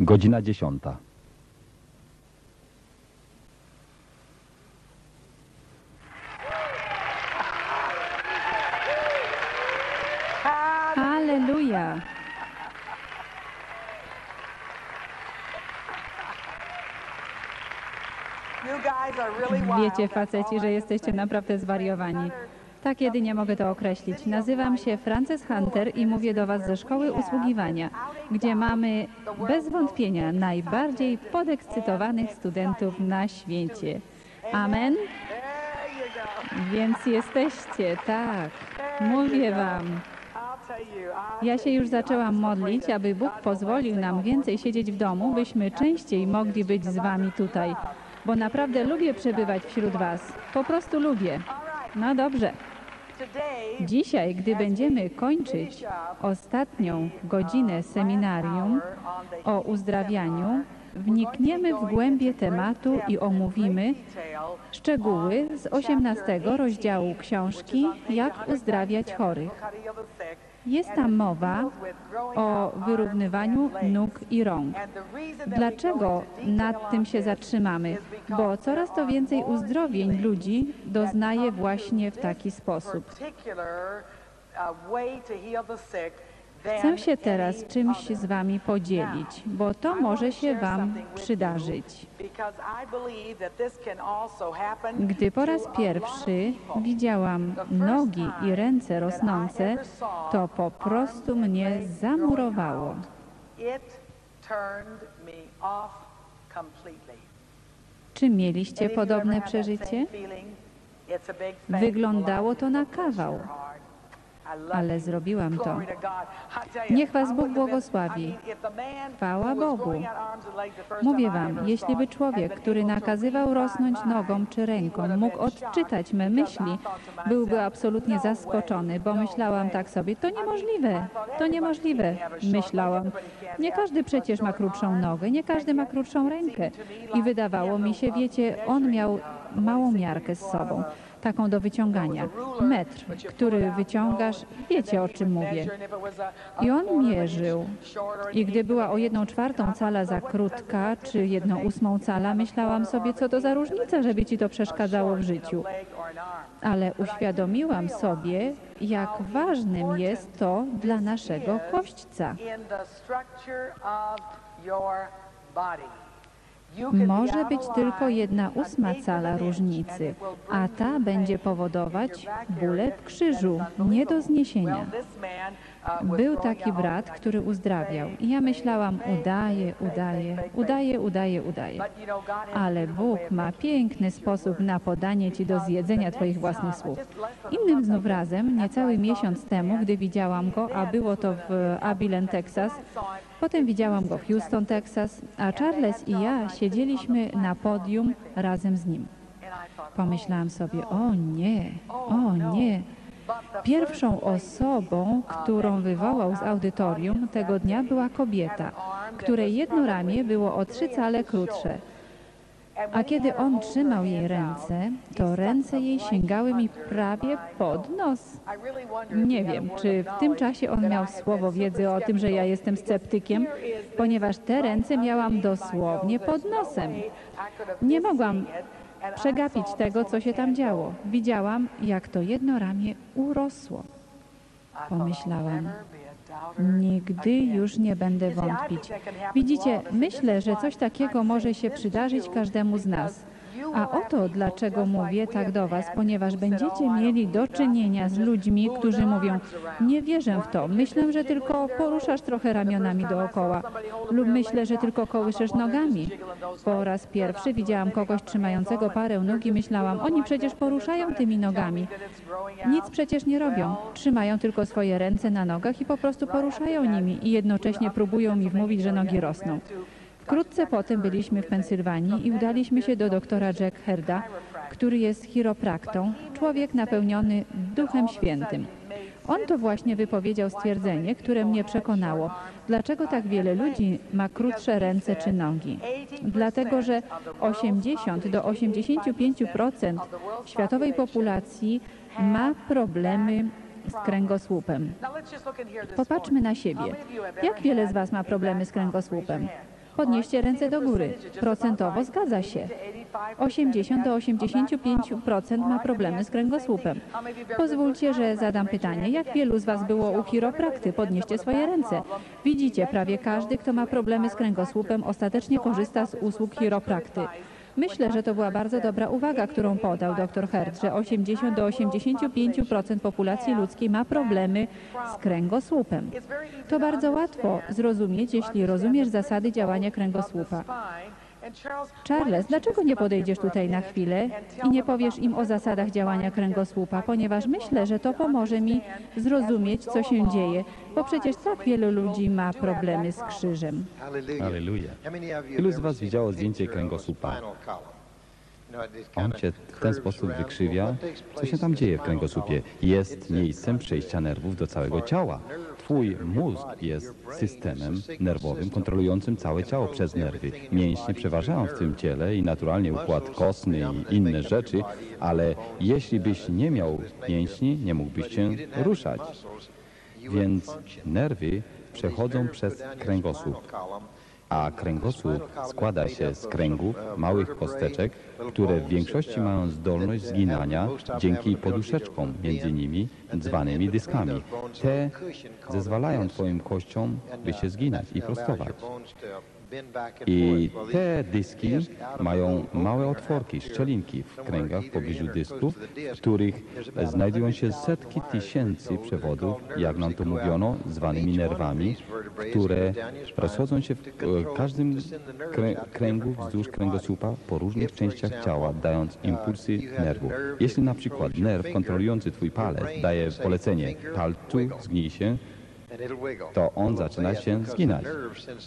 Godzina dziesiąta. Halleluja! Wiecie, faceci, że jesteście naprawdę zwariowani. Tak jedynie mogę to określić. Nazywam się Frances Hunter i mówię do Was ze szkoły usługiwania, gdzie mamy bez wątpienia najbardziej podekscytowanych studentów na świecie. Amen? Więc jesteście, tak. Mówię Wam. Ja się już zaczęłam modlić, aby Bóg pozwolił nam więcej siedzieć w domu, byśmy częściej mogli być z Wami tutaj, bo naprawdę lubię przebywać wśród Was. Po prostu lubię. No dobrze. Dzisiaj, gdy będziemy kończyć ostatnią godzinę seminarium o uzdrawianiu, wnikniemy w głębie tematu i omówimy szczegóły z 18 rozdziału książki Jak uzdrawiać chorych. Jest tam mowa o wyrównywaniu nóg i rąk. Dlaczego nad tym się zatrzymamy? Bo coraz to więcej uzdrowień ludzi doznaje właśnie w taki sposób. Chcę się teraz czymś z Wami podzielić, bo to może się Wam przydarzyć. Gdy po raz pierwszy widziałam nogi i ręce rosnące, to po prostu mnie zamurowało. Czy mieliście podobne przeżycie? Wyglądało to na kawał, ale zrobiłam to. Niech Was Bóg błogosławi. Chwała Bogu. Mówię Wam, jeśli by człowiek, który nakazywał rosnąć nogą czy ręką, mógł odczytać me myśli, byłby absolutnie zaskoczony, bo myślałam tak sobie, to niemożliwe, to niemożliwe, myślałam. Nie każdy przecież ma krótszą nogę, nie każdy ma krótszą rękę. I wydawało mi się, wiecie, on miał małą miarkę z sobą taką do wyciągania. Metr, który wyciągasz, wiecie o czym mówię. I on mierzył. I gdy była o jedną czwartą cala za krótka, czy jedną ósmą cala, myślałam sobie, co to za różnica, żeby ci to przeszkadzało w życiu. Ale uświadomiłam sobie, jak ważnym jest to dla naszego kośćca. Może być tylko jedna ósma cala różnicy, a ta będzie powodować bóle w krzyżu, nie do zniesienia. Był taki brat, który uzdrawiał i ja myślałam, udaje, udaje, udaje, udaje, udaje. Ale Bóg ma piękny sposób na podanie Ci do zjedzenia Twoich własnych słów. Innym znów razem, niecały miesiąc temu, gdy widziałam go, a było to w Abilene, Texas, Potem widziałam go w Houston, Texas, a Charles i ja siedzieliśmy na podium razem z nim. Pomyślałam sobie, o nie, o nie. Pierwszą osobą, którą wywołał z audytorium tego dnia była kobieta, której jedno ramię było o trzy cale krótsze. A kiedy on trzymał jej ręce, to ręce jej sięgały mi prawie pod nos. Nie wiem, czy w tym czasie on miał słowo wiedzy o tym, że ja jestem sceptykiem, ponieważ te ręce miałam dosłownie pod nosem. Nie mogłam przegapić tego, co się tam działo. Widziałam, jak to jedno ramię urosło. Pomyślałam, Nigdy już nie będę wątpić. Widzicie, myślę, że coś takiego może się przydarzyć każdemu z nas. A oto dlaczego mówię tak do Was, ponieważ będziecie mieli do czynienia z ludźmi, którzy mówią, nie wierzę w to, myślę, że tylko poruszasz trochę ramionami dookoła lub myślę, że tylko kołyszesz nogami. Po raz pierwszy widziałam kogoś trzymającego parę nóg i myślałam, oni przecież poruszają tymi nogami. Nic przecież nie robią, trzymają tylko swoje ręce na nogach i po prostu poruszają nimi i jednocześnie próbują mi wmówić, że nogi rosną. Wkrótce potem byliśmy w Pensylwanii i udaliśmy się do doktora Jack Herda, który jest chiropraktą, człowiek napełniony Duchem Świętym. On to właśnie wypowiedział stwierdzenie, które mnie przekonało. Dlaczego tak wiele ludzi ma krótsze ręce czy nogi? Dlatego, że 80 do 85% światowej populacji ma problemy z kręgosłupem. Popatrzmy na siebie. Jak wiele z Was ma problemy z kręgosłupem? Podnieście ręce do góry. Procentowo zgadza się. 80 do 85% ma problemy z kręgosłupem. Pozwólcie, że zadam pytanie. Jak wielu z Was było u chiroprakty? Podnieście swoje ręce. Widzicie, prawie każdy, kto ma problemy z kręgosłupem, ostatecznie korzysta z usług chiroprakty. Myślę, że to była bardzo dobra uwaga, którą podał dr Hert, że 80 do 85% populacji ludzkiej ma problemy z kręgosłupem. To bardzo łatwo zrozumieć, jeśli rozumiesz zasady działania kręgosłupa. Charles, dlaczego nie podejdziesz tutaj na chwilę i nie powiesz im o zasadach działania kręgosłupa, ponieważ myślę, że to pomoże mi zrozumieć, co się dzieje, bo przecież tak wielu ludzi ma problemy z krzyżem. Halleluja. Ilu z Was widziało zdjęcie kręgosłupa? On cię w ten sposób wykrzywia. Co się tam dzieje w kręgosłupie? Jest miejscem przejścia nerwów do całego ciała. Twój mózg jest systemem nerwowym kontrolującym całe ciało przez nerwy. Mięśnie przeważają w tym ciele i naturalnie układ kostny i inne rzeczy, ale jeśli byś nie miał mięśni, nie mógłbyś się ruszać. Więc nerwy przechodzą przez kręgosłup a kręgosłup składa się z kręgów, małych kosteczek, które w większości mają zdolność zginania dzięki poduszeczkom między nimi, zwanymi dyskami. Te zezwalają Twoim kościom, by się zginać i prostować. I te dyski mają małe otworki, szczelinki w kręgach w pobliżu dysków, w których znajdują się setki tysięcy przewodów, jak nam to mówiono, zwanymi nerwami, które rozchodzą się w e, każdym krę kręgu wzdłuż kręgosłupa po różnych częściach ciała, dając impulsy nerwu. Jeśli na przykład nerw kontrolujący Twój palec daje polecenie palcu, zgnij się, to on zaczyna się zginać.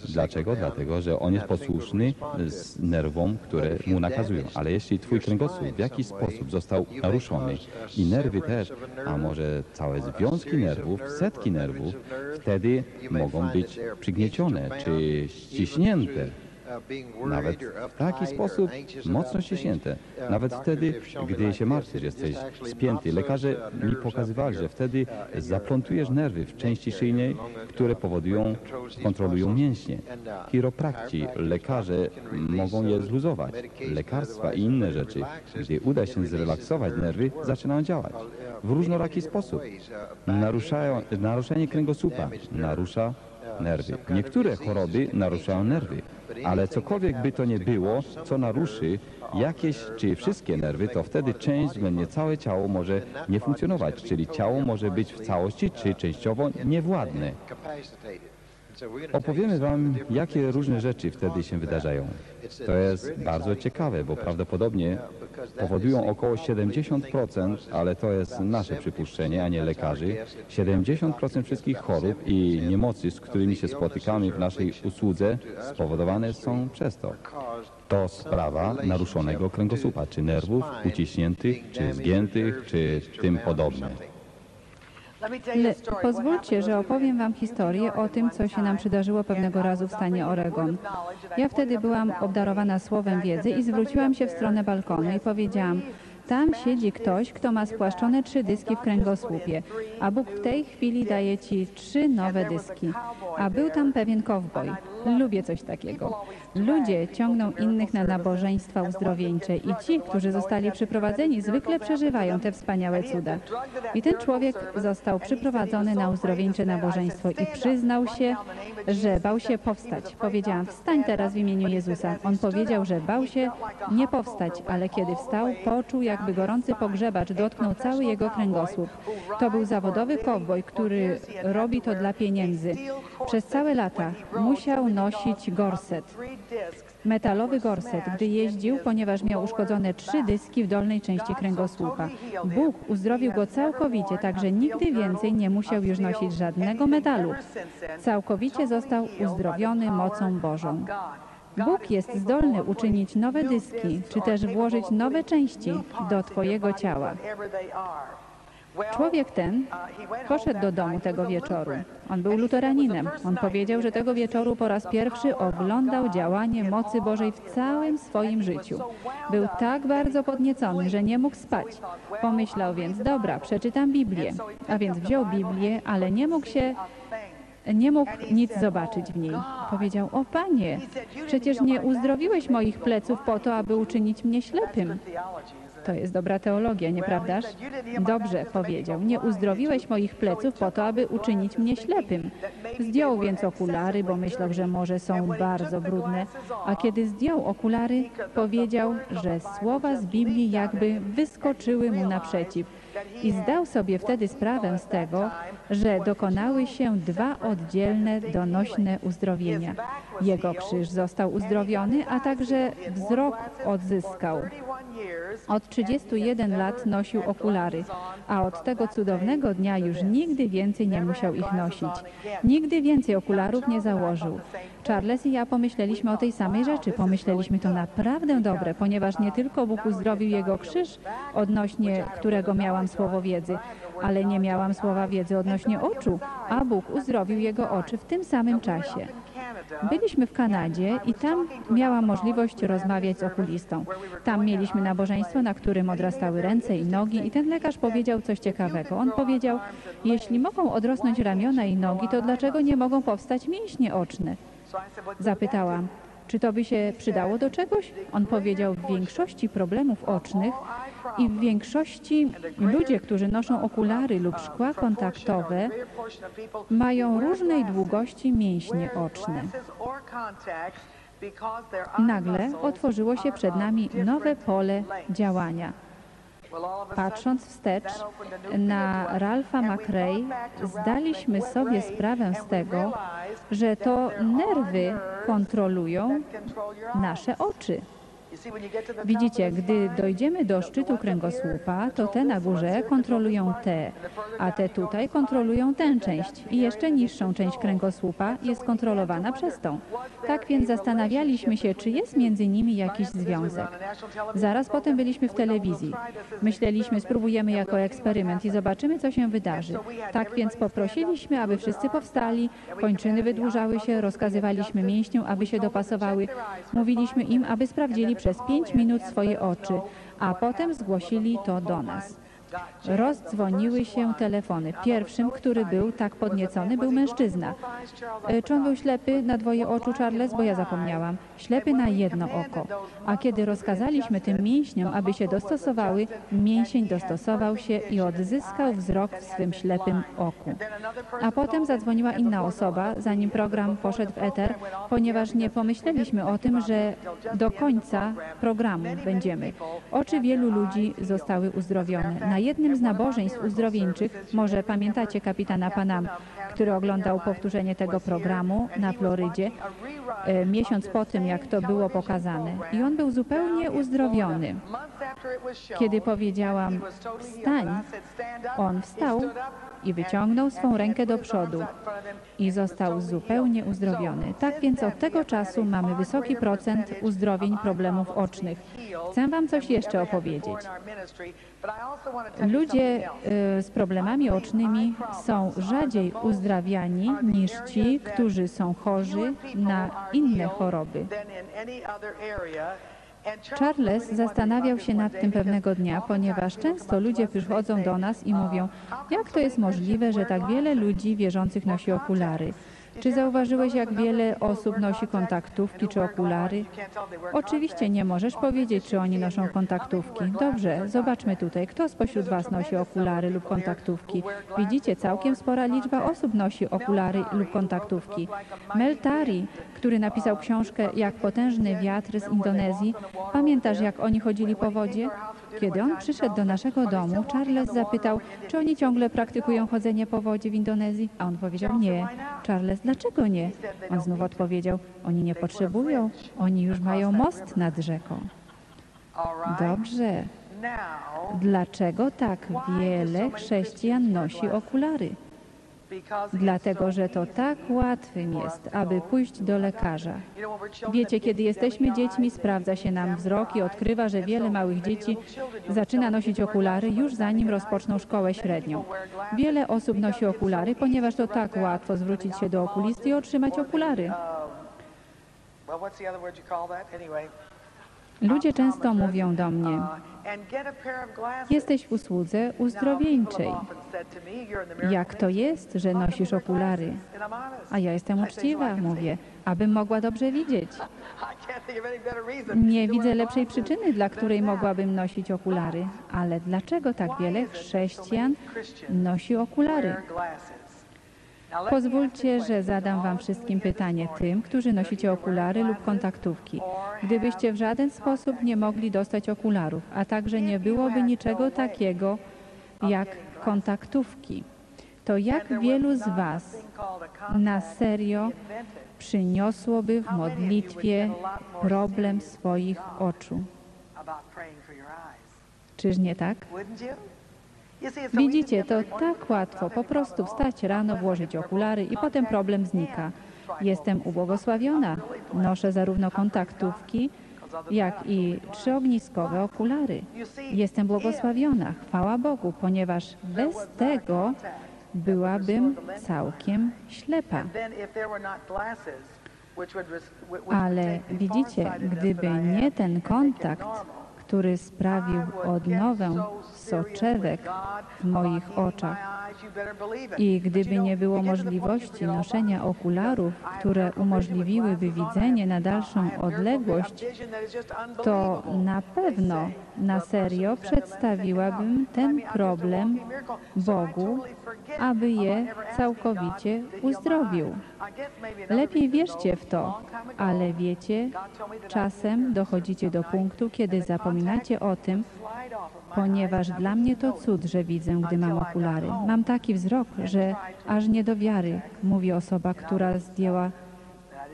Dlaczego? Dlatego, że on jest posłuszny z nerwom, które mu nakazują. Ale jeśli twój kręgosłup w jakiś sposób został naruszony i nerwy też, a może całe związki nerwów, setki nerwów, wtedy mogą być przygniecione czy ściśnięte. Nawet w taki sposób mocno ściśnięte. Nawet wtedy, gdy się martwisz, jesteś spięty. Lekarze mi pokazywali, że wtedy zaplątujesz nerwy w części szyjnej, które powodują, kontrolują mięśnie. Chiroprakci, lekarze mogą je zluzować. Lekarstwa i inne rzeczy. Gdy uda się zrelaksować nerwy, zaczynają działać w różnoraki sposób. Naruszają, naruszenie kręgosłupa narusza nerwy. Niektóre choroby naruszają nerwy, ale cokolwiek by to nie było, co naruszy jakieś czy wszystkie nerwy, to wtedy część względnie całe ciało może nie funkcjonować, czyli ciało może być w całości czy częściowo niewładne. Opowiemy Wam, jakie różne rzeczy wtedy się wydarzają. To jest bardzo ciekawe, bo prawdopodobnie powodują około 70%, ale to jest nasze przypuszczenie, a nie lekarzy, 70% wszystkich chorób i niemocy, z którymi się spotykamy w naszej usłudze, spowodowane są przez to. To sprawa naruszonego kręgosłupa, czy nerwów uciśniętych, czy zgiętych, czy tym podobne. Pozwólcie, że opowiem Wam historię o tym, co się nam przydarzyło pewnego razu w stanie Oregon. Ja wtedy byłam obdarowana słowem wiedzy i zwróciłam się w stronę balkonu i powiedziałam, tam siedzi ktoś, kto ma spłaszczone trzy dyski w kręgosłupie, a Bóg w tej chwili daje ci trzy nowe dyski. A był tam pewien kowboj. Lubię coś takiego. Ludzie ciągną innych na nabożeństwa uzdrowieńcze i ci, którzy zostali przyprowadzeni, zwykle przeżywają te wspaniałe cuda. I ten człowiek został przyprowadzony na uzdrowieńcze nabożeństwo i przyznał się, że bał się powstać. Powiedziałam, wstań teraz w imieniu Jezusa. On powiedział, że bał się nie powstać, ale kiedy wstał, poczuł, jakby gorący pogrzebacz dotknął cały jego kręgosłup. To był zawodowy kowboj, który robi to dla pieniędzy. Przez całe lata musiał nosić gorset. Metalowy gorset, gdy jeździł, ponieważ miał uszkodzone trzy dyski w dolnej części kręgosłupa. Bóg uzdrowił go całkowicie, tak że nigdy więcej nie musiał już nosić żadnego metalu. Całkowicie został uzdrowiony mocą Bożą. Bóg jest zdolny uczynić nowe dyski, czy też włożyć nowe części do Twojego ciała. Człowiek ten poszedł do domu tego wieczoru. On był luteraninem. On powiedział, że tego wieczoru po raz pierwszy oglądał działanie mocy Bożej w całym swoim życiu. Był tak bardzo podniecony, że nie mógł spać. Pomyślał więc, dobra, przeczytam Biblię. A więc wziął Biblię, ale nie mógł się Nie mógł nic zobaczyć w niej. Powiedział, o panie, przecież nie uzdrowiłeś moich pleców po to, aby uczynić mnie ślepym. To jest dobra teologia, nieprawdaż? Dobrze, powiedział, nie uzdrowiłeś moich pleców po to, aby uczynić mnie ślepym. Zdjął więc okulary, bo myślał, że może są bardzo brudne, a kiedy zdjął okulary, powiedział, że słowa z Biblii jakby wyskoczyły mu naprzeciw. I zdał sobie wtedy sprawę z tego, że dokonały się dwa oddzielne, donośne uzdrowienia. Jego krzyż został uzdrowiony, a także wzrok odzyskał. Od 31 lat nosił okulary, a od tego cudownego dnia już nigdy więcej nie musiał ich nosić. Nigdy więcej okularów nie założył. Charles i ja pomyśleliśmy o tej samej rzeczy. Pomyśleliśmy to naprawdę dobre, ponieważ nie tylko Bóg uzdrowił jego krzyż, odnośnie którego miałam słowo wiedzy, ale nie miałam słowa wiedzy odnośnie oczu, a Bóg uzdrowił jego oczy w tym samym czasie. Byliśmy w Kanadzie i tam miałam możliwość rozmawiać z okulistą. Tam mieliśmy nabożeństwo, na którym odrastały ręce i nogi i ten lekarz powiedział coś ciekawego. On powiedział, jeśli mogą odrosnąć ramiona i nogi, to dlaczego nie mogą powstać mięśnie oczne? Zapytałam, czy to by się przydało do czegoś? On powiedział, w większości problemów ocznych i w większości ludzie, którzy noszą okulary lub szkła kontaktowe, mają różnej długości mięśnie oczne. Nagle otworzyło się przed nami nowe pole działania. Patrząc wstecz na Ralpha McRae, zdaliśmy sobie sprawę z tego, że to nerwy kontrolują nasze oczy. Widzicie, gdy dojdziemy do szczytu kręgosłupa, to te na górze kontrolują te, a te tutaj kontrolują tę część i jeszcze niższą część kręgosłupa jest kontrolowana przez tą. Tak więc zastanawialiśmy się, czy jest między nimi jakiś związek. Zaraz potem byliśmy w telewizji. Myśleliśmy, spróbujemy jako eksperyment i zobaczymy, co się wydarzy. Tak więc poprosiliśmy, aby wszyscy powstali, kończyny wydłużały się, rozkazywaliśmy mięśniom, aby się dopasowały. Mówiliśmy im, aby sprawdzili przez pięć minut swoje oczy, a potem zgłosili to do nas. Rozdzwoniły się telefony. Pierwszym, który był tak podniecony, był mężczyzna. E, Czy on był ślepy na dwoje oczu, Charles? Bo ja zapomniałam. Ślepy na jedno oko. A kiedy rozkazaliśmy tym mięśniom, aby się dostosowały, mięsień dostosował się i odzyskał wzrok w swym ślepym oku. A potem zadzwoniła inna osoba, zanim program poszedł w eter, ponieważ nie pomyśleliśmy o tym, że do końca programu będziemy. Oczy wielu ludzi zostały uzdrowione. Na jednym z nabożeństw uzdrowieńczych, może pamiętacie kapitana Panam, który oglądał powtórzenie tego programu na Florydzie, e, miesiąc po tym, jak to było pokazane. I on był zupełnie uzdrowiony. Kiedy powiedziałam, wstań, on wstał i wyciągnął swą rękę do przodu i został zupełnie uzdrowiony. Tak więc od tego czasu mamy wysoki procent uzdrowień problemów ocznych. Chcę Wam coś jeszcze opowiedzieć. Ludzie y, z problemami ocznymi są rzadziej uzdrawiani niż ci, którzy są chorzy na inne choroby. Charles zastanawiał się nad tym pewnego dnia, ponieważ często ludzie przychodzą do nas i mówią, jak to jest możliwe, że tak wiele ludzi wierzących nosi okulary. Czy zauważyłeś, jak wiele osób nosi kontaktówki czy okulary? Oczywiście nie możesz powiedzieć, czy oni noszą kontaktówki. Dobrze, zobaczmy tutaj, kto spośród Was nosi okulary lub kontaktówki. Widzicie, całkiem spora liczba osób nosi okulary lub kontaktówki. Mel Tari, który napisał książkę Jak potężny wiatr z Indonezji, pamiętasz, jak oni chodzili po wodzie? Kiedy on przyszedł do naszego domu, Charles zapytał, czy oni ciągle praktykują chodzenie po wodzie w Indonezji, a on powiedział nie. Charles, dlaczego nie? On znów odpowiedział, oni nie potrzebują, oni już mają most nad rzeką. Dobrze. Dlaczego tak wiele chrześcijan nosi okulary? Dlatego, że to tak łatwym jest, aby pójść do lekarza. Wiecie, kiedy jesteśmy dziećmi, sprawdza się nam wzrok i odkrywa, że wiele małych dzieci zaczyna nosić okulary już zanim rozpoczną szkołę średnią. Wiele osób nosi okulary, ponieważ to tak łatwo zwrócić się do okulisty i otrzymać okulary. Ludzie często mówią do mnie, jesteś w usłudze uzdrowieńczej. Jak to jest, że nosisz okulary? A ja jestem uczciwa, mówię, abym mogła dobrze widzieć. Nie widzę lepszej przyczyny, dla której mogłabym nosić okulary. Ale dlaczego tak wiele chrześcijan nosi okulary? Pozwólcie, że zadam Wam wszystkim pytanie, tym, którzy nosicie okulary lub kontaktówki. Gdybyście w żaden sposób nie mogli dostać okularów, a także nie byłoby niczego takiego jak kontaktówki, to jak wielu z Was na serio przyniosłoby w modlitwie problem swoich oczu? Czyż nie tak? Widzicie, to tak łatwo, po prostu wstać rano, włożyć okulary i potem problem znika. Jestem ubłogosławiona. Noszę zarówno kontaktówki, jak i trzyogniskowe okulary. Jestem błogosławiona, chwała Bogu, ponieważ bez tego byłabym całkiem ślepa. Ale widzicie, gdyby nie ten kontakt, który sprawił odnowę soczewek w moich oczach. I gdyby nie było możliwości noszenia okularów, które umożliwiłyby widzenie na dalszą odległość, to na pewno na serio przedstawiłabym ten problem Bogu, aby je całkowicie uzdrowił. Lepiej wierzcie w to, ale wiecie, czasem dochodzicie do punktu, kiedy zapominacie o tym, ponieważ dla mnie to cud, że widzę, gdy mam okulary. Mam taki wzrok, że aż nie do wiary, mówi osoba, która zdjęła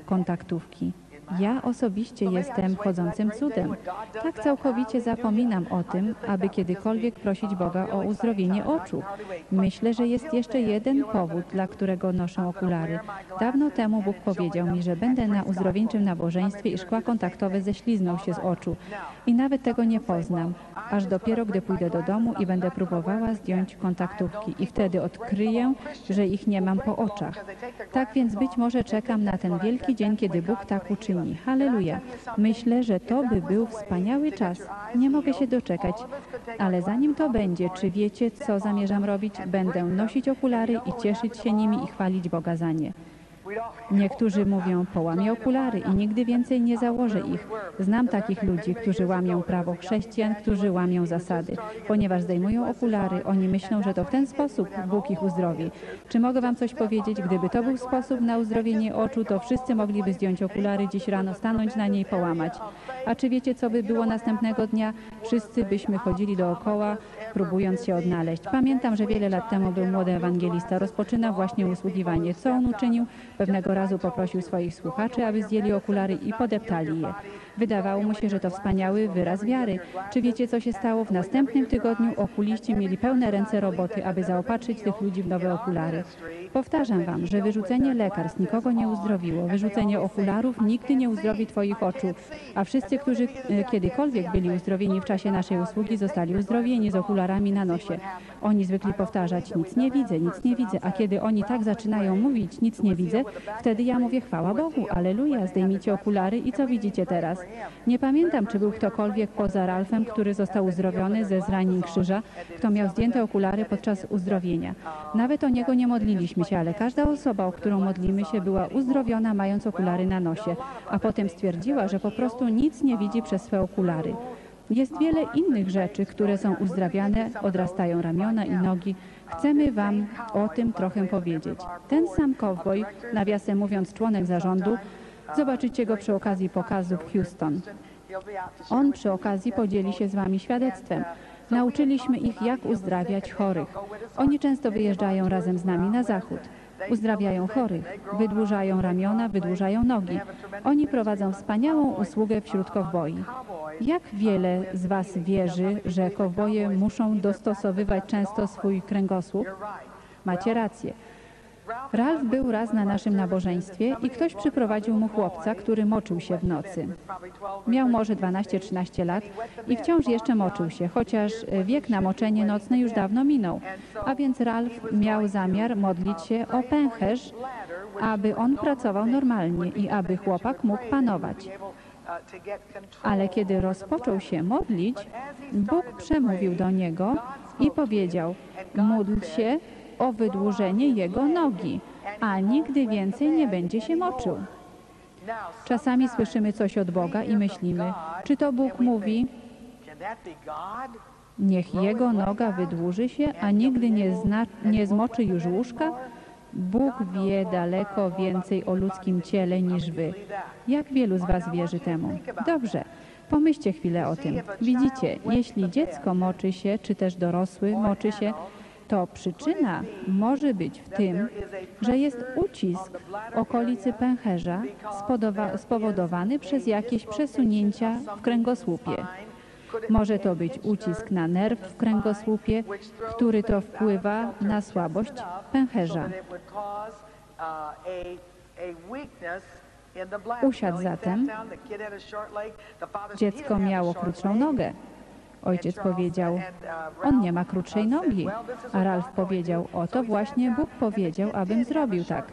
kontaktówki. Ja osobiście jestem chodzącym cudem. Tak całkowicie zapominam o tym, aby kiedykolwiek prosić Boga o uzdrowienie oczu. Myślę, że jest jeszcze jeden powód, dla którego noszę okulary. Dawno temu Bóg powiedział mi, że będę na uzdrowieńczym nabożeństwie i szkła kontaktowe ześlizną się z oczu. I nawet tego nie poznam, aż dopiero gdy pójdę do domu i będę próbowała zdjąć kontaktówki. I wtedy odkryję, że ich nie mam po oczach. Tak więc być może czekam na ten wielki dzień, kiedy Bóg tak uczyni czyni. Halleluja. Myślę, że to by był wspaniały czas. Nie mogę się doczekać. Ale zanim to będzie, czy wiecie, co zamierzam robić? Będę nosić okulary i cieszyć się nimi i chwalić Boga za nie. Niektórzy mówią, połamię okulary i nigdy więcej nie założę ich. Znam takich ludzi, którzy łamią prawo chrześcijan, którzy łamią zasady. Ponieważ zdejmują okulary, oni myślą, że to w ten sposób Bóg ich uzdrowi. Czy mogę wam coś powiedzieć? Gdyby to był sposób na uzdrowienie oczu, to wszyscy mogliby zdjąć okulary dziś rano, stanąć na niej połamać. A czy wiecie, co by było następnego dnia? Wszyscy byśmy chodzili dookoła, próbując się odnaleźć. Pamiętam, że wiele lat temu był młody ewangelista, rozpoczynał właśnie usługiwanie. Co on uczynił? Pewnego razu poprosił swoich słuchaczy, aby zdjęli okulary i podeptali je. Wydawało mu się, że to wspaniały wyraz wiary. Czy wiecie, co się stało? W następnym tygodniu okuliści mieli pełne ręce roboty, aby zaopatrzyć tych ludzi w nowe okulary. Powtarzam wam, że wyrzucenie lekarstw nikogo nie uzdrowiło. Wyrzucenie okularów nigdy nie uzdrowi twoich oczu. A wszyscy, którzy e, kiedykolwiek byli uzdrowieni w czasie naszej usługi, zostali uzdrowieni z okularami na nosie. Oni zwykli powtarzać, nic nie widzę, nic nie widzę. A kiedy oni tak zaczynają mówić, nic nie widzę, wtedy ja mówię, chwała Bogu, aleluja, zdejmijcie okulary i co widzicie teraz? Nie pamiętam, czy był ktokolwiek poza Ralfem, który został uzdrowiony ze zranień krzyża, kto miał zdjęte okulary podczas uzdrowienia. Nawet o niego nie modliliśmy się, ale każda osoba, o którą modlimy się, była uzdrowiona mając okulary na nosie, a potem stwierdziła, że po prostu nic nie widzi przez swe okulary. Jest wiele innych rzeczy, które są uzdrawiane, odrastają ramiona i nogi. Chcemy Wam o tym trochę powiedzieć. Ten sam kowboj, nawiasem mówiąc członek zarządu, zobaczycie go przy okazji pokazu w Houston. On przy okazji podzieli się z Wami świadectwem. Nauczyliśmy ich, jak uzdrawiać chorych. Oni często wyjeżdżają razem z nami na zachód. Uzdrawiają chorych, wydłużają ramiona, wydłużają nogi. Oni prowadzą wspaniałą usługę wśród kowboi. Jak wiele z Was wierzy, że kowboje muszą dostosowywać często swój kręgosłup? Macie rację. Ralf był raz na naszym nabożeństwie i ktoś przyprowadził mu chłopca, który moczył się w nocy. Miał może 12-13 lat i wciąż jeszcze moczył się, chociaż wiek na moczenie nocne już dawno minął. A więc Ralf miał zamiar modlić się o pęcherz, aby on pracował normalnie i aby chłopak mógł panować. Ale kiedy rozpoczął się modlić, Bóg przemówił do niego i powiedział: Módl się o wydłużenie jego nogi, a nigdy więcej nie będzie się moczył. Czasami słyszymy coś od Boga i myślimy, czy to Bóg mówi, niech jego noga wydłuży się, a nigdy nie, zna, nie zmoczy już łóżka? Bóg wie daleko więcej o ludzkim ciele niż wy. Jak wielu z was wierzy temu? Dobrze. Pomyślcie chwilę o tym. Widzicie, jeśli dziecko moczy się, czy też dorosły moczy się, to przyczyna może być w tym, że jest ucisk okolicy pęcherza spowodowany przez jakieś przesunięcia w kręgosłupie. Może to być ucisk na nerw w kręgosłupie, który to wpływa na słabość pęcherza. Usiadł zatem. Dziecko miało krótszą nogę. Ojciec powiedział, on nie ma krótszej nogi. A Ralf powiedział, oto właśnie Bóg powiedział, abym zrobił tak.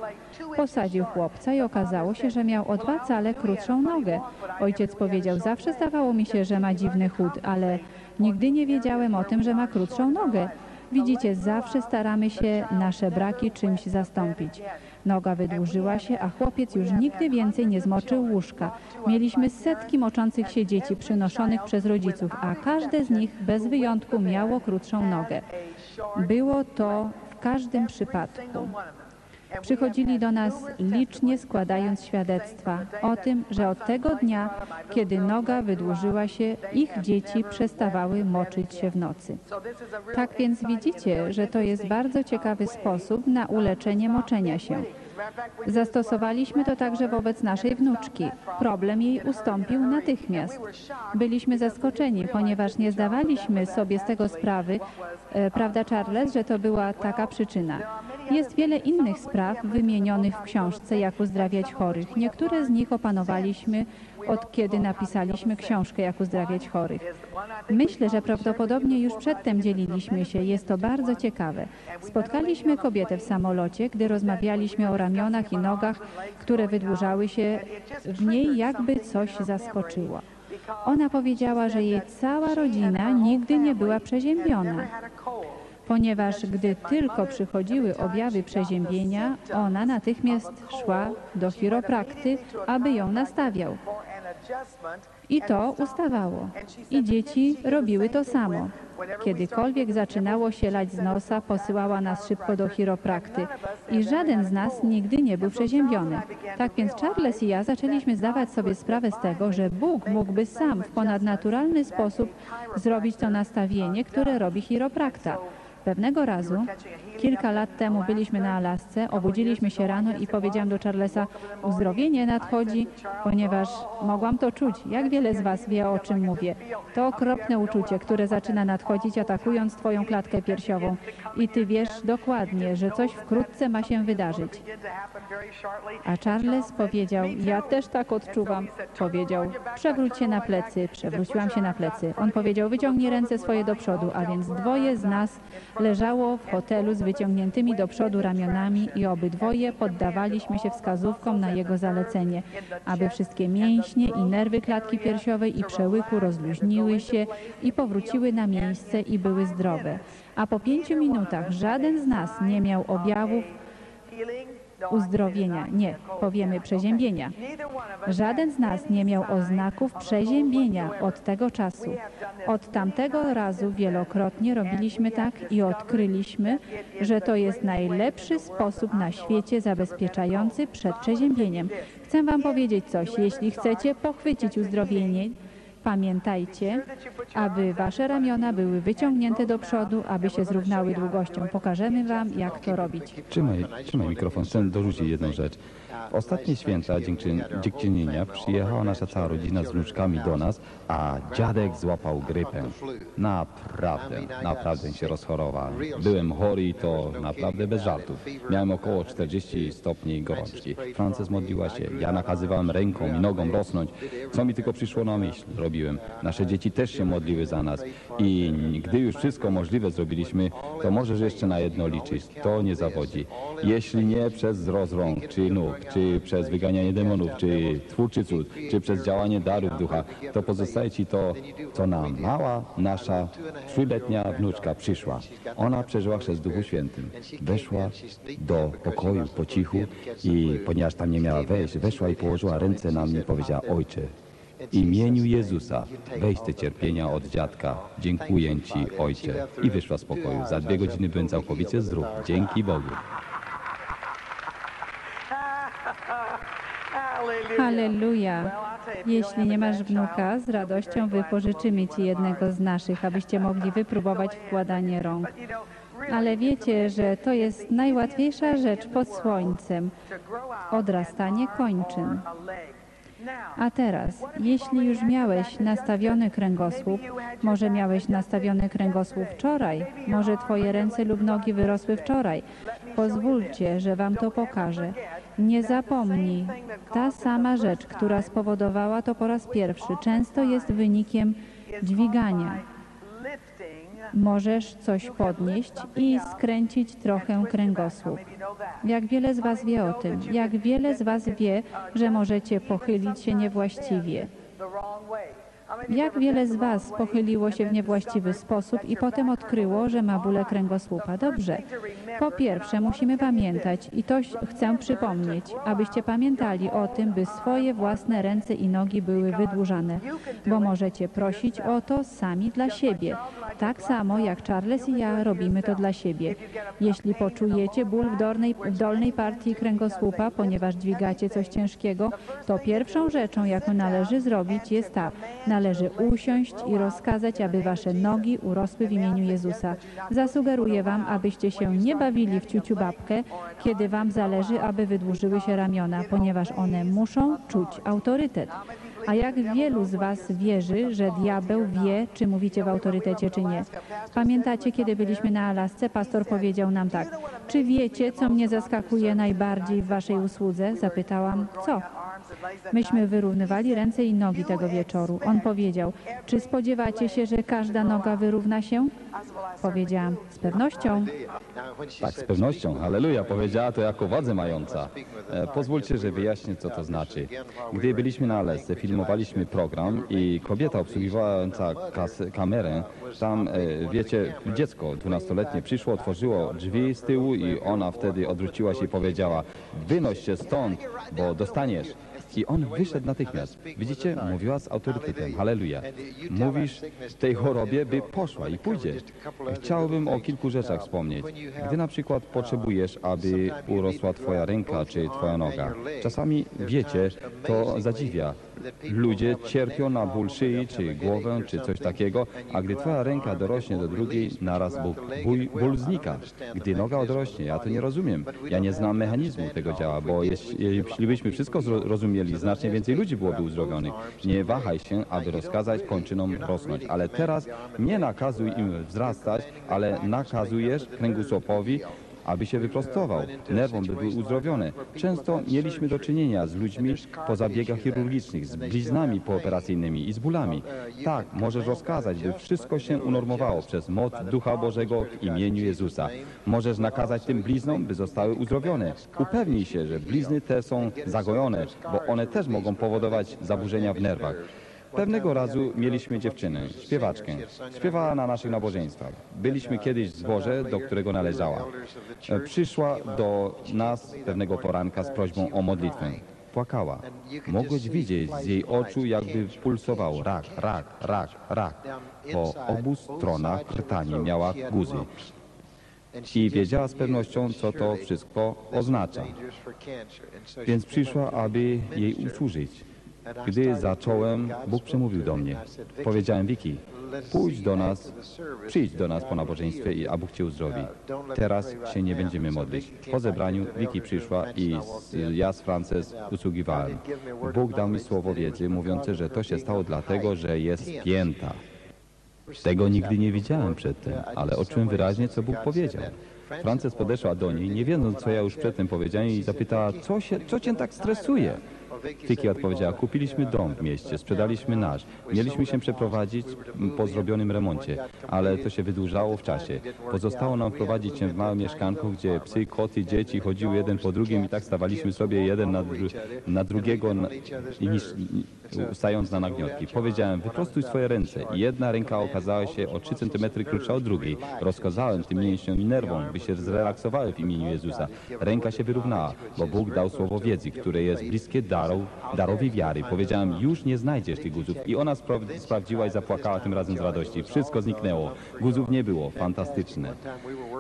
Posadził chłopca i okazało się, że miał o dwa cale krótszą nogę. Ojciec powiedział, zawsze zdawało mi się, że ma dziwny chód, ale nigdy nie wiedziałem o tym, że ma krótszą nogę. Widzicie, zawsze staramy się nasze braki czymś zastąpić. Noga wydłużyła się, a chłopiec już nigdy więcej nie zmoczył łóżka. Mieliśmy setki moczących się dzieci przynoszonych przez rodziców, a każde z nich bez wyjątku miało krótszą nogę. Było to w każdym przypadku. Przychodzili do nas licznie składając świadectwa o tym, że od tego dnia, kiedy noga wydłużyła się, ich dzieci przestawały moczyć się w nocy. Tak więc widzicie, że to jest bardzo ciekawy sposób na uleczenie moczenia się. Zastosowaliśmy to także wobec naszej wnuczki. Problem jej ustąpił natychmiast. Byliśmy zaskoczeni, ponieważ nie zdawaliśmy sobie z tego sprawy, e, prawda Charles, że to była taka przyczyna. Jest wiele innych spraw wymienionych w książce Jak uzdrawiać chorych. Niektóre z nich opanowaliśmy od kiedy napisaliśmy książkę Jak uzdrawiać chorych. Myślę, że prawdopodobnie już przedtem dzieliliśmy się. Jest to bardzo ciekawe. Spotkaliśmy kobietę w samolocie, gdy rozmawialiśmy o ramionach i nogach, które wydłużały się. W niej jakby coś zaskoczyło. Ona powiedziała, że jej cała rodzina nigdy nie była przeziębiona ponieważ gdy tylko przychodziły objawy przeziębienia, ona natychmiast szła do chiroprakty, aby ją nastawiał. I to ustawało. I dzieci robiły to samo. Kiedykolwiek zaczynało się lać z nosa, posyłała nas szybko do chiroprakty. I żaden z nas nigdy nie był przeziębiony. Tak więc Charles i ja zaczęliśmy zdawać sobie sprawę z tego, że Bóg mógłby sam w ponadnaturalny sposób zrobić to nastawienie, które robi chiroprakta. Pewnego razu, kilka lat temu byliśmy na Alasce, obudziliśmy się rano i powiedziałam do Charlesa, uzdrowienie nadchodzi, ponieważ mogłam to czuć. Jak wiele z Was wie, o czym mówię? To okropne uczucie, które zaczyna nadchodzić, atakując Twoją klatkę piersiową. I Ty wiesz dokładnie, że coś wkrótce ma się wydarzyć. A Charles powiedział, ja też tak odczuwam. Powiedział, przewróć się na plecy. Przewróciłam się na plecy. On powiedział, wyciągnij ręce swoje do przodu, a więc dwoje z nas leżało w hotelu z wyciągniętymi do przodu ramionami i obydwoje poddawaliśmy się wskazówkom na jego zalecenie, aby wszystkie mięśnie i nerwy klatki piersiowej i przełyku rozluźniły się i powróciły na miejsce i były zdrowe. A po pięciu minutach żaden z nas nie miał objawów uzdrowienia, nie, powiemy przeziębienia. Żaden z nas nie miał oznaków przeziębienia od tego czasu. Od tamtego razu wielokrotnie robiliśmy tak i odkryliśmy, że to jest najlepszy sposób na świecie zabezpieczający przed przeziębieniem. Chcę Wam powiedzieć coś. Jeśli chcecie pochwycić uzdrowienie, Pamiętajcie, aby wasze ramiona były wyciągnięte do przodu, aby się zrównały długością. Pokażemy wam, jak to robić. Trzymaj, trzymaj mikrofon, chcę dorzucić jedną rzecz. W ostatnie święta dziękczy- dziękczynienia przyjechała nasza cała rodzina z wnuczkami do nas, a dziadek złapał grypę. Naprawdę, naprawdę się rozchorowałem. Byłem chory i to naprawdę bez żartów. Miałem około 40 stopni gorączki. Frances modliła się, ja nakazywałem ręką i nogą rosnąć, co mi tylko przyszło na myśl. Robiłem. Nasze dzieci też się modliły za nas. I gdy już wszystko możliwe zrobiliśmy, to możesz jeszcze na jedno liczyć. To nie zawodzi. Jeśli nie przez wzrost rąk, czy nóg, czy przez wyganianie demonów, czy twórczy cud, czy przez działanie darów ducha, to pozostaje ci to, co nam mała nasza trzyletnia wnuczka przyszła. Ona przeżyła w Duchu Świętym. Weszła do pokoju po cichu i ponieważ tam nie miała wejść, weszła i położyła ręce na mnie i powiedziała, Ojcze, imieniu Jezusa weź te cierpienia od dziadka. Dziękuję Ci, Ojcze. I wyszła z pokoju. Za dwie godziny byłem całkowicie zdrów. Dzięki Bogu. Halleluja. Jeśli nie masz wnuka, z radością wypożyczymy Ci jednego z naszych, abyście mogli wypróbować wkładanie rąk. Ale wiecie, że to jest najłatwiejsza rzecz pod słońcem odrastanie kończyn. A teraz, jeśli już miałeś nastawiony kręgosłup, może miałeś nastawiony kręgosłup wczoraj, może Twoje ręce lub nogi wyrosły wczoraj, pozwólcie, że Wam to pokażę. Nie zapomnij, ta sama rzecz, która spowodowała to po raz pierwszy, często jest wynikiem dźwigania. Możesz coś podnieść i skręcić trochę kręgosłup. Jak wiele z Was wie o tym? Jak wiele z Was wie, że możecie pochylić się niewłaściwie? Jak wiele z Was pochyliło się w niewłaściwy sposób i potem odkryło, że ma bóle kręgosłupa? Dobrze. Po pierwsze, musimy pamiętać, i to chcę przypomnieć, abyście pamiętali o tym, by swoje własne ręce i nogi były wydłużane, bo możecie prosić o to sami dla siebie. Tak samo jak Charles i ja robimy to dla siebie. Jeśli poczujecie ból w dolnej, w dolnej partii kręgosłupa, ponieważ dźwigacie coś ciężkiego, to pierwszą rzeczą, jaką należy zrobić, jest ta. Należy usiąść i rozkazać, aby wasze nogi urosły w imieniu Jezusa. Zasugeruję wam, abyście się nie bawili w ciuciu babkę, kiedy wam zależy, aby wydłużyły się ramiona, ponieważ one muszą czuć autorytet. A jak wielu z Was wierzy, że diabeł wie, czy mówicie w autorytecie, czy nie? Pamiętacie, kiedy byliśmy na Alasce, pastor powiedział nam tak. Czy wiecie, co mnie zaskakuje najbardziej w Waszej usłudze? Zapytałam, co? Myśmy wyrównywali ręce i nogi tego wieczoru. On powiedział, czy spodziewacie się, że każda noga wyrówna się? Powiedziałam, z pewnością. Tak, z pewnością. Halleluja, powiedziała to jako władze mająca. E, pozwólcie, że wyjaśnię, co to znaczy. Gdy byliśmy na Alesce, filmowaliśmy program i kobieta obsługiwająca kamerę, tam, e, wiecie, dziecko dwunastoletnie przyszło, otworzyło drzwi z tyłu i ona wtedy odwróciła się i powiedziała, wynoś się stąd, bo dostaniesz. I on wyszedł natychmiast. Widzicie, mówiła z autorytetem. Halleluja. Mówisz tej chorobie, by poszła i pójdzie. Chciałbym o kilku rzeczach wspomnieć. Gdy na przykład potrzebujesz, aby urosła twoja ręka czy twoja noga, czasami wiecie, to zadziwia. Ludzie cierpią na ból szyi, czy głowę, czy coś takiego, a gdy twoja ręka dorośnie do drugiej, naraz ból, ból, ból znika. Gdy noga odrośnie, ja to nie rozumiem. Ja nie znam mechanizmu tego działa, bo jeśli, byśmy wszystko zro- rozumieli, znacznie więcej ludzi byłoby uzdrowionych. Nie wahaj się, aby rozkazać kończynom rosnąć. Ale teraz nie nakazuj im wzrastać, ale nakazujesz kręgosłupowi, aby się wyprostował, nerwom by były uzdrowione. Często mieliśmy do czynienia z ludźmi po zabiegach chirurgicznych, z bliznami pooperacyjnymi i z bólami. Tak, możesz rozkazać, by wszystko się unormowało przez moc Ducha Bożego w imieniu Jezusa. Możesz nakazać tym bliznom, by zostały uzdrowione. Upewnij się, że blizny te są zagojone, bo one też mogą powodować zaburzenia w nerwach. Pewnego razu mieliśmy dziewczynę, śpiewaczkę. Śpiewała na naszych nabożeństwach. Byliśmy kiedyś w zborze, do którego należała. E, Przyszła do nas pewnego poranka z prośbą o modlitwę. Płakała. Mogłeś widzieć z jej oczu, jakby pulsował rak, rak, rak, rak. Po obu stronach krtani miała guzy. I wiedziała z pewnością, co to wszystko oznacza. Więc przyszła, aby jej usłużyć. Gdy zacząłem, Bóg przemówił do mnie. Powiedziałem, Wiki, pójdź do nas, przyjdź do nas po nabożeństwie, a Bóg Cię uzdrowi. Teraz się nie będziemy modlić. Po zebraniu Wiki przyszła i ja z Frances usługiwałem. Bóg dał mi słowo wiedzy, mówiące, że to się stało dlatego, że jest pięta. Tego nigdy nie widziałem przedtem, ale odczułem wyraźnie, co Bóg powiedział. Frances podeszła do niej, nie wiedząc, co ja już przedtem powiedziałem, i zapytała, co, się, co cię tak stresuje? Vicky odpowiedziała, kupiliśmy dom w mieście, sprzedaliśmy nasz. Mieliśmy się przeprowadzić po zrobionym remoncie, ale to się wydłużało w czasie. Pozostało nam prowadzić się w małym mieszkanku, gdzie psy, koty, dzieci chodziły jeden po drugim i tak stawaliśmy sobie jeden na, dru na drugiego na, i niż, stając na nagniotki. Powiedziałem, wyprostuj swoje ręce. Jedna ręka okazała się o 3 cm krótsza od drugiej. Rozkazałem tym mięśniom i nerwom, by się zrelaksowały w imieniu Jezusa. Ręka się wyrównała, bo Bóg dał słowo wiedzy, które jest bliskie daru, darowi wiary. Powiedziałem, już nie znajdziesz tych guzów. I ona spra sprawdziła i zapłakała tym razem z radości. Wszystko zniknęło. Guzów nie było. Fantastyczne.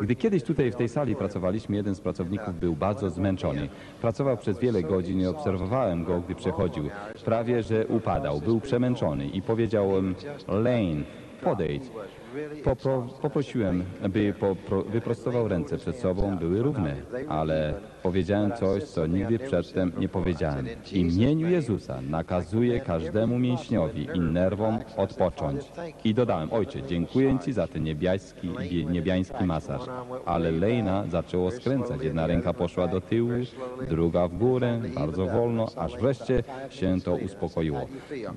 Gdy kiedyś tutaj w tej sali pracowaliśmy, jeden z pracowników był bardzo zmęczony. Pracował przez wiele godzin i obserwowałem go, gdy przechodził. Prawie, że upadał. Był przemęczony i powiedziałem, Lane, podejdź. Popro, poprosiłem, by popro, wyprostował ręce przed sobą, były równe, ale powiedziałem coś, co nigdy przedtem nie powiedziałem. W imieniu Jezusa nakazuję każdemu mięśniowi i nerwom odpocząć. I dodałem, ojcze, dziękuję Ci za ten niebiański, niebiański masaż. Ale Lejna zaczęło skręcać. Jedna ręka poszła do tyłu, druga w górę, bardzo wolno, aż wreszcie się to uspokoiło.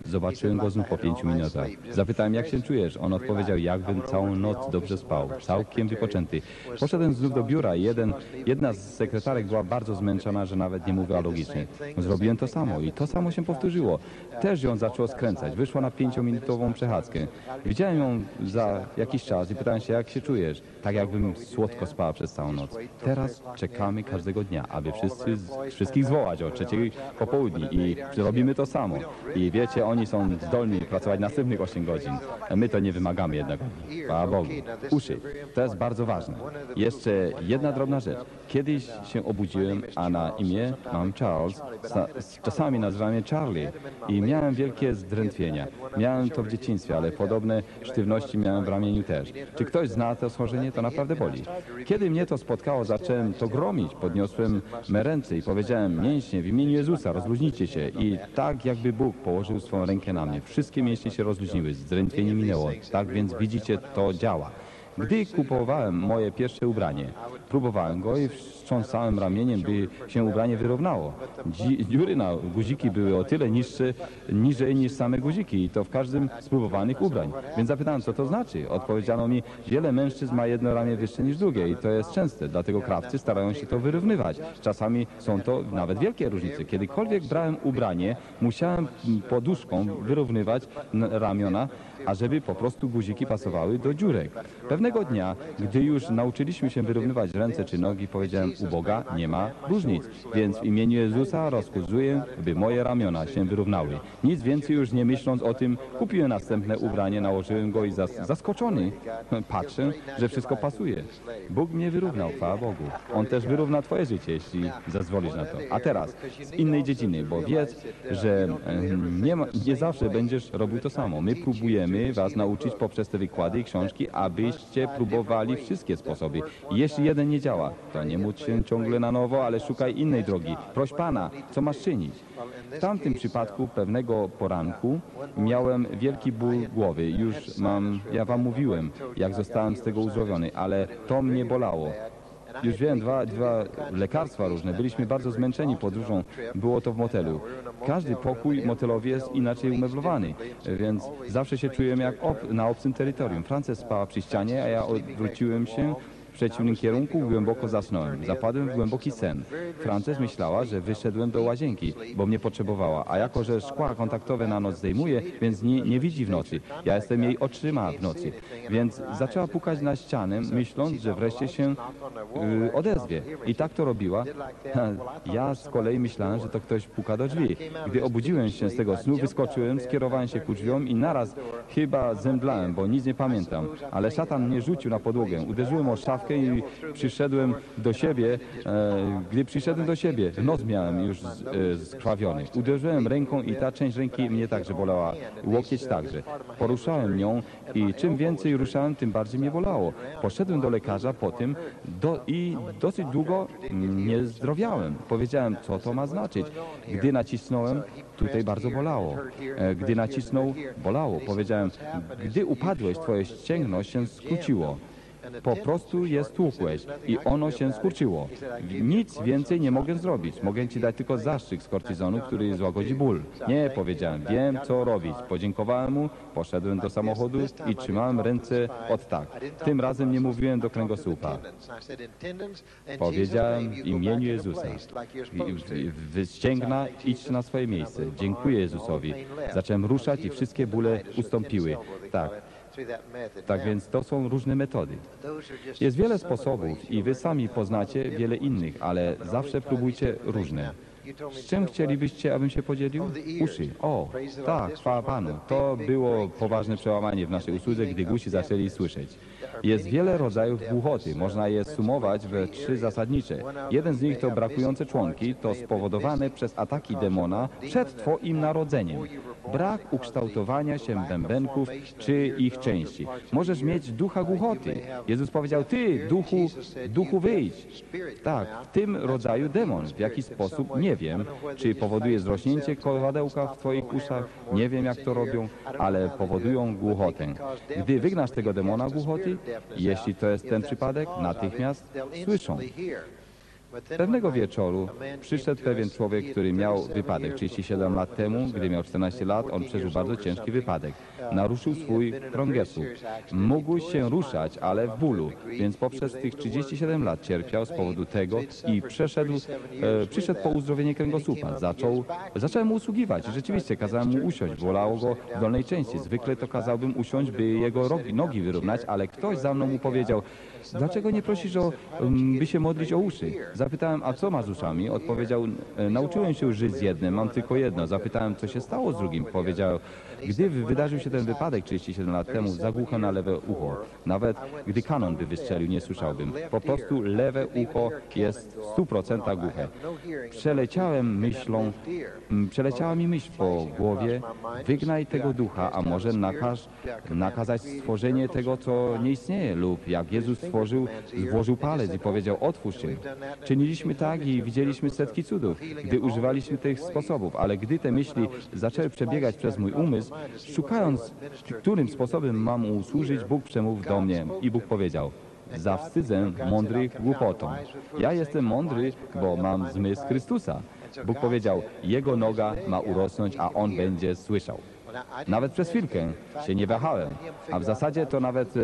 Zobaczyłem go znów po pięciu minutach. Zapytałem, jak się czujesz? On odpowiedział, jakbym całą noc dobrze spał, całkiem wypoczęty. Poszedłem znów do biura jeden, jedna z sekretarek była bardzo zmęczona, że nawet nie mówiła logicznie. Zrobiłem to samo i to samo się powtórzyło. Też ją zaczęło skręcać. Wyszła na pięciominutową przechadzkę. Widziałem ją za jakiś czas i pytałem się, jak się czujesz? Tak jakbym słodko spała przez całą noc. Teraz czekamy każdego dnia, aby wszyscy, wszystkich zwołać o trzeciej po południu i robimy to samo. I wiecie, oni są zdolni pracować następnych 8 godzin. My to nie wymagamy jednak. Chwała Bogu. Uszy. To jest bardzo ważne. Jeszcze jedna drobna rzecz. Kiedyś się obudziłem, a na imię mam Charles. Sa- Czasami nazywam je Charlie. I miałem wielkie zdrętwienia. Miałem to w dzieciństwie, ale podobne sztywności miałem w ramieniu też. Czy ktoś zna to schorzenie? To naprawdę boli. Kiedy mnie to spotkało, zacząłem to gromić. Podniosłem me ręce i powiedziałem, mięśnie, w imieniu Jezusa, rozluźnijcie się. I tak jakby Bóg położył swą rękę na mnie. Wszystkie mięśnie się rozluźniły, zdrętwienie minęło. Tak więc widzicie, to działa. Gdy kupowałem moje pierwsze ubranie, próbowałem go i wstrząsałem ramieniem, by się ubranie wyrównało. Dzi dziury na guziki były o tyle niższe, niżej niż same guziki i to w każdym z próbowanych ubrań. Więc zapytałem, co to znaczy. Odpowiedziano mi, wiele mężczyzn ma jedno ramię wyższe niż drugie i to jest częste, dlatego krawcy starają się to wyrównywać. Czasami są to nawet wielkie różnice. Kiedykolwiek brałem ubranie, musiałem poduszką wyrównywać ramiona, ażeby po prostu guziki pasowały do dziurek. Pewnego dnia, gdy już nauczyliśmy się wyrównywać ręce czy nogi, powiedziałem, u Boga nie ma różnic, więc w imieniu Jezusa rozkazuję, by moje ramiona się wyrównały. Nic więcej już nie myśląc o tym, kupiłem następne ubranie, nałożyłem go i zas zaskoczony patrzę, że wszystko pasuje. Bóg mnie wyrównał, chwała Bogu. On też wyrówna twoje życie, jeśli zezwolisz na to. A teraz z innej dziedziny, bo wiedz, że e, nie, nie zawsze będziesz robił to samo. My próbujemy was nauczyć poprzez te wykłady i książki, abyście próbowali wszystkie sposoby. Jeśli jeden nie działa, to nie módl się ciągle na nowo, ale szukaj innej drogi. Proś Pana, co masz czynić. W tamtym przypadku pewnego poranku miałem wielki ból głowy. Już mam, ja wam mówiłem, jak zostałem z tego uzdrowiony, ale to mnie bolało. Już wziąłem dwa, dwa lekarstwa różne. Byliśmy bardzo zmęczeni podróżą. Było to w motelu. Każdy pokój motelowy jest inaczej umeblowany, więc zawsze się czułem jak ob, na obcym terytorium. Frances spała przy ścianie, a ja odwróciłem się przeciwnym kierunku, głęboko zasnąłem. Zapadłem w głęboki sen. Frances myślała, że wyszedłem do łazienki, bo mnie potrzebowała, a jako, że szkła kontaktowe na noc zdejmuje, więc nie, nie widzi w nocy. Ja jestem jej oczyma w nocy. Więc zaczęła pukać na ścianę, myśląc, że wreszcie się y, odezwie. I tak to robiła. Ja z kolei myślałem, że to ktoś puka do drzwi. Gdy obudziłem się z tego snu, wyskoczyłem, skierowałem się ku drzwiom i naraz chyba zemdlałem, bo nic nie pamiętam. Ale szatan mnie rzucił na podłogę. Uderzyłem o i przyszedłem do siebie. E, gdy przyszedłem do siebie, nos miałem już e, skrwawiony. Uderzyłem ręką i ta część ręki mnie także bolała. Łokieć także. Poruszałem nią i czym więcej ruszałem, tym bardziej mnie bolało. Poszedłem do lekarza po tym do, i dosyć długo mm, nie zdrowiałem. Powiedziałem, co to ma znaczyć. Gdy nacisnąłem, tutaj bardzo bolało. E, Gdy nacisnął, bolało. Powiedziałem, gdy upadłeś, twoje ścięgno się skróciło. Po prostu je stłukłeś i ono się skurczyło. Nic więcej nie mogę zrobić. Mogę ci dać tylko zastrzyk z kortizonu, który złagodzi ból. Nie, powiedziałem, wiem co robić. Podziękowałem mu, poszedłem do samochodu i trzymałem ręce od tak. Tym razem nie mówiłem do kręgosłupa. Powiedziałem w imieniu Jezusa. Wyścięgna, idź na swoje miejsce. Dziękuję Jezusowi. Zacząłem ruszać i wszystkie bóle ustąpiły. Tak, tak więc to są różne metody. Jest wiele sposobów i wy sami poznacie wiele innych, ale zawsze próbujcie różne. Z czym chcielibyście, abym się podzielił? Uszy. O, tak, chwała Panu. To było poważne przełamanie w naszej usłudze, gdy gusi zaczęli słyszeć. Jest wiele rodzajów głuchoty. Można je sumować we trzy zasadnicze. Jeden z nich to brakujące członki, to spowodowane przez ataki demona przed Twoim narodzeniem. Brak ukształtowania się bębenków czy ich części. Możesz mieć ducha głuchoty. Jezus powiedział, Ty, duchu, duchu wyjdź. Tak, w tym rodzaju demon. W jaki sposób? Nie wiem. Czy powoduje zrośnięcie kowadełka w Twoich uszach? Nie wiem, jak to robią, ale powodują głuchotę. Gdy wygnasz tego demona głuchoty, jeśli to jest ten przypadek, natychmiast słyszą. Pewnego wieczoru przyszedł pewien człowiek, który miał wypadek. 37 lat temu, gdy miał 14 lat, on przeżył bardzo ciężki wypadek. Naruszył swój krągosłup. Mógł się ruszać, ale w bólu, więc poprzez tych 37 lat cierpiał z powodu tego i przeszedł, e, przyszedł po uzdrowienie kręgosłupa. Zaczął, zacząłem mu usługiwać. Rzeczywiście kazałem mu usiąść. Bolało go w dolnej części. Zwykle to kazałbym usiąść, by jego rogi, nogi wyrównać, ale ktoś za mną mu powiedział, dlaczego nie prosisz o, um, by się modlić o uszy? Zapytałem, a co masz z uszami? Odpowiedział, "E, nauczyłem się żyć z jednym, mam tylko jedno. Zapytałem, co się stało z drugim? Powiedział, gdy wydarzył się ten wypadek 37 lat temu, zagłucham na lewe ucho. Nawet gdy kanon by wystrzelił, nie słyszałbym. Po prostu lewe ucho jest w 100% głuche. Przeleciałem myślą, m, przeleciała mi myśl po głowie, wygnaj tego ducha, a może nakaż, nakazać stworzenie tego, co nie istnieje lub jak Jezus stworzył, włożył palec i powiedział, otwórz się. Czyniliśmy tak i widzieliśmy setki cudów, gdy używaliśmy tych sposobów, ale gdy te myśli zaczęły przebiegać przez mój umysł, szukając, którym sposobem mam mu służyć, Bóg przemówił do mnie i Bóg powiedział, zawstydzę mądrych głupotą. Ja jestem mądry, bo mam zmysł Chrystusa. Bóg powiedział, jego noga ma urosnąć, a on będzie słyszał. Nawet przez chwilkę się nie wahałem, a w zasadzie to nawet e,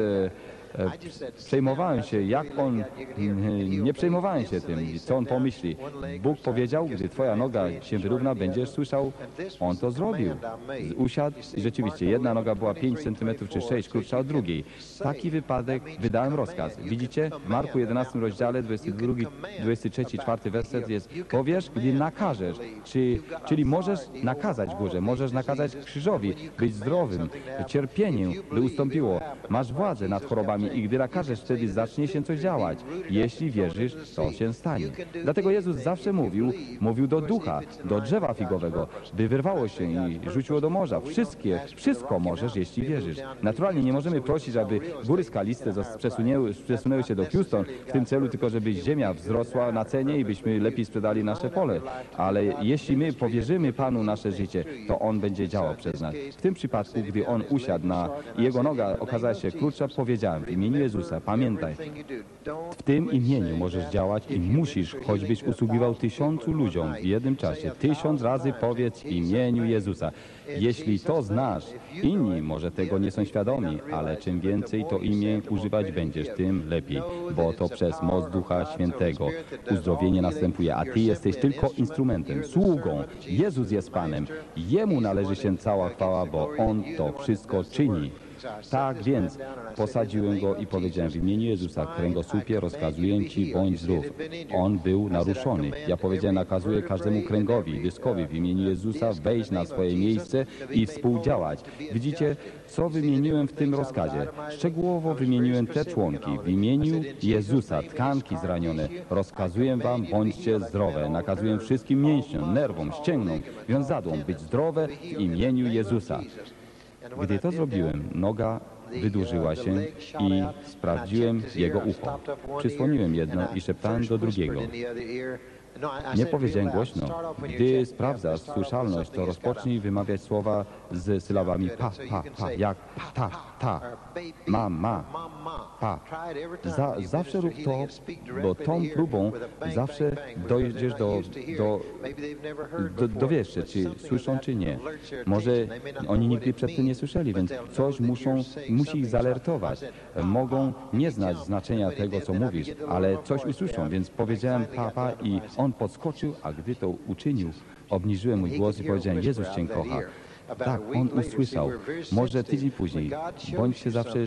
przejmowałem się, jak on, mm, nie przejmowałem się tym, co on pomyśli. Bóg powiedział, gdy twoja noga się wyrówna, będziesz słyszał, on to zrobił. Usiadł i rzeczywiście jedna noga była 5 cm czy 6 krótsza od drugiej. Taki wypadek wydałem rozkaz. Widzicie? W Marku 11 rozdziale 22, 23, 4 werset jest, powiesz, gdy nakażesz, czy, czyli możesz nakazać górze, możesz nakazać krzyżowi, być zdrowym, cierpieniem, by ustąpiło. Masz władzę nad chorobami i gdy nakażesz, wtedy zacznie się coś działać. Jeśli wierzysz, to się stanie. Dlatego Jezus zawsze mówił, mówił do ducha, do drzewa figowego, by wyrwało się i rzuciło do morza. Wszystkie, wszystko możesz, jeśli wierzysz. Naturalnie nie możemy prosić, aby góry skaliste przesunęły, przesunęły się do Houston w tym celu, tylko żeby ziemia wzrosła na cenie i byśmy lepiej sprzedali nasze pole. Ale jeśli my powierzymy Panu nasze życie, to On będzie działał przez nas. W tym przypadku, gdy On usiadł na i jego noga okazała się krótsza, powiedziałem imieniu Jezusa, pamiętaj, w tym imieniu możesz działać i musisz, choćbyś usługiwał tysiącu ludziom w jednym czasie. Tysiąc razy powiedz w imieniu Jezusa. Jeśli to znasz, inni może tego nie są świadomi, ale czym więcej to imię używać będziesz, tym lepiej, bo to przez moc Ducha Świętego uzdrowienie następuje, a Ty jesteś tylko instrumentem, sługą. Jezus jest Panem. Jemu należy się cała chwała, bo On to wszystko czyni. Tak więc posadziłem go i powiedziałem w imieniu Jezusa, kręgosłupie rozkazuję Ci, bądź zdrów. On był naruszony. Ja powiedziałem, nakazuję każdemu kręgowi, dyskowi w imieniu Jezusa wejść na swoje miejsce i współdziałać. Widzicie, co wymieniłem w tym rozkazie? Szczegółowo wymieniłem te członki. W imieniu Jezusa, tkanki zranione, rozkazuję Wam, bądźcie zdrowe. Nakazuję wszystkim mięśniom, nerwom, ścięgnom, wiązadłom być zdrowe w imieniu Jezusa. Gdy to zrobiłem, noga wydłużyła się i sprawdziłem jego ucho. Przysłoniłem jedno i szeptałem do drugiego. Nie powiedziałem głośno. Gdy sprawdzasz słyszalność, to rozpocznij wymawiać słowa z sylabami pa, pa, pa, jak ta, ta, ma, ma, pa. Za, zawsze rób to, bo tą próbą zawsze dojdziesz do, do, do, dowiesz się, czy słyszą, czy nie. Może oni nigdy przedtem nie słyszeli, więc coś muszą, musi ich zalertować. Mogą nie znać znaczenia tego, co mówisz, ale coś usłyszą, więc powiedziałem papa i on podskoczył, a gdy to uczynił, obniżyłem mój głos i powiedziałem, Jezus Cię kocha. Tak, on usłyszał. Może tydzień później. Bądźcie zawsze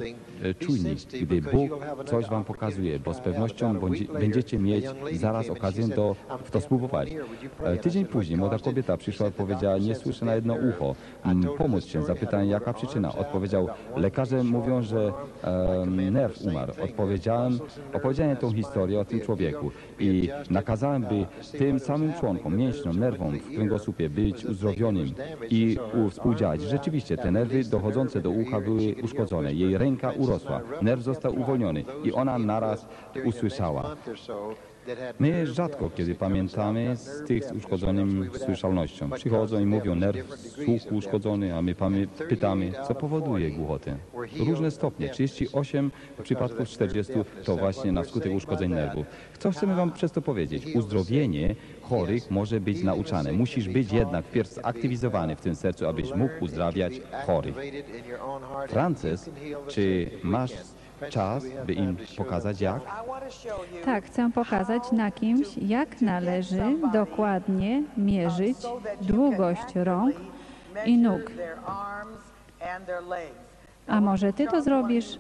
e, czujni, gdy Bóg coś wam pokazuje, bo z pewnością będziecie mieć zaraz okazję do, w to spróbować. E, Tydzień później młoda kobieta przyszła i powiedziała, nie słyszę na jedno ucho. Mm, Pomóc się. Zapytałem, jaka przyczyna. Odpowiedział, lekarze mówią, że em, nerw umarł. Odpowiedziałem, opowiedziałem tą historię o tym człowieku i nakazałem, by tym samym członkom, mięśniom, nerwom w kręgosłupie być uzdrowionym i współdziałać. Rzeczywiście te nerwy dochodzące do ucha były uszkodzone. Jej ręka urosła, nerw został uwolniony i ona naraz usłyszała. My rzadko kiedy pamiętamy z tych z uszkodzonym słyszalnością. Przychodzą i mówią nerw słuchu uszkodzony, a my pytamy, co powoduje głuchotę. Różne stopnie, 38 w przypadku 40 to właśnie na skutek uszkodzeń nerwów. Co chcemy wam przez to powiedzieć? Uzdrowienie chorych może być nauczane. Musisz być jednak wpierw zaktywizowany w tym sercu, abyś mógł uzdrawiać chorych. Frances, czy masz czas, by im pokazać jak? Tak, chcę pokazać na kimś, jak należy dokładnie mierzyć długość rąk i nóg. A może ty to zrobisz?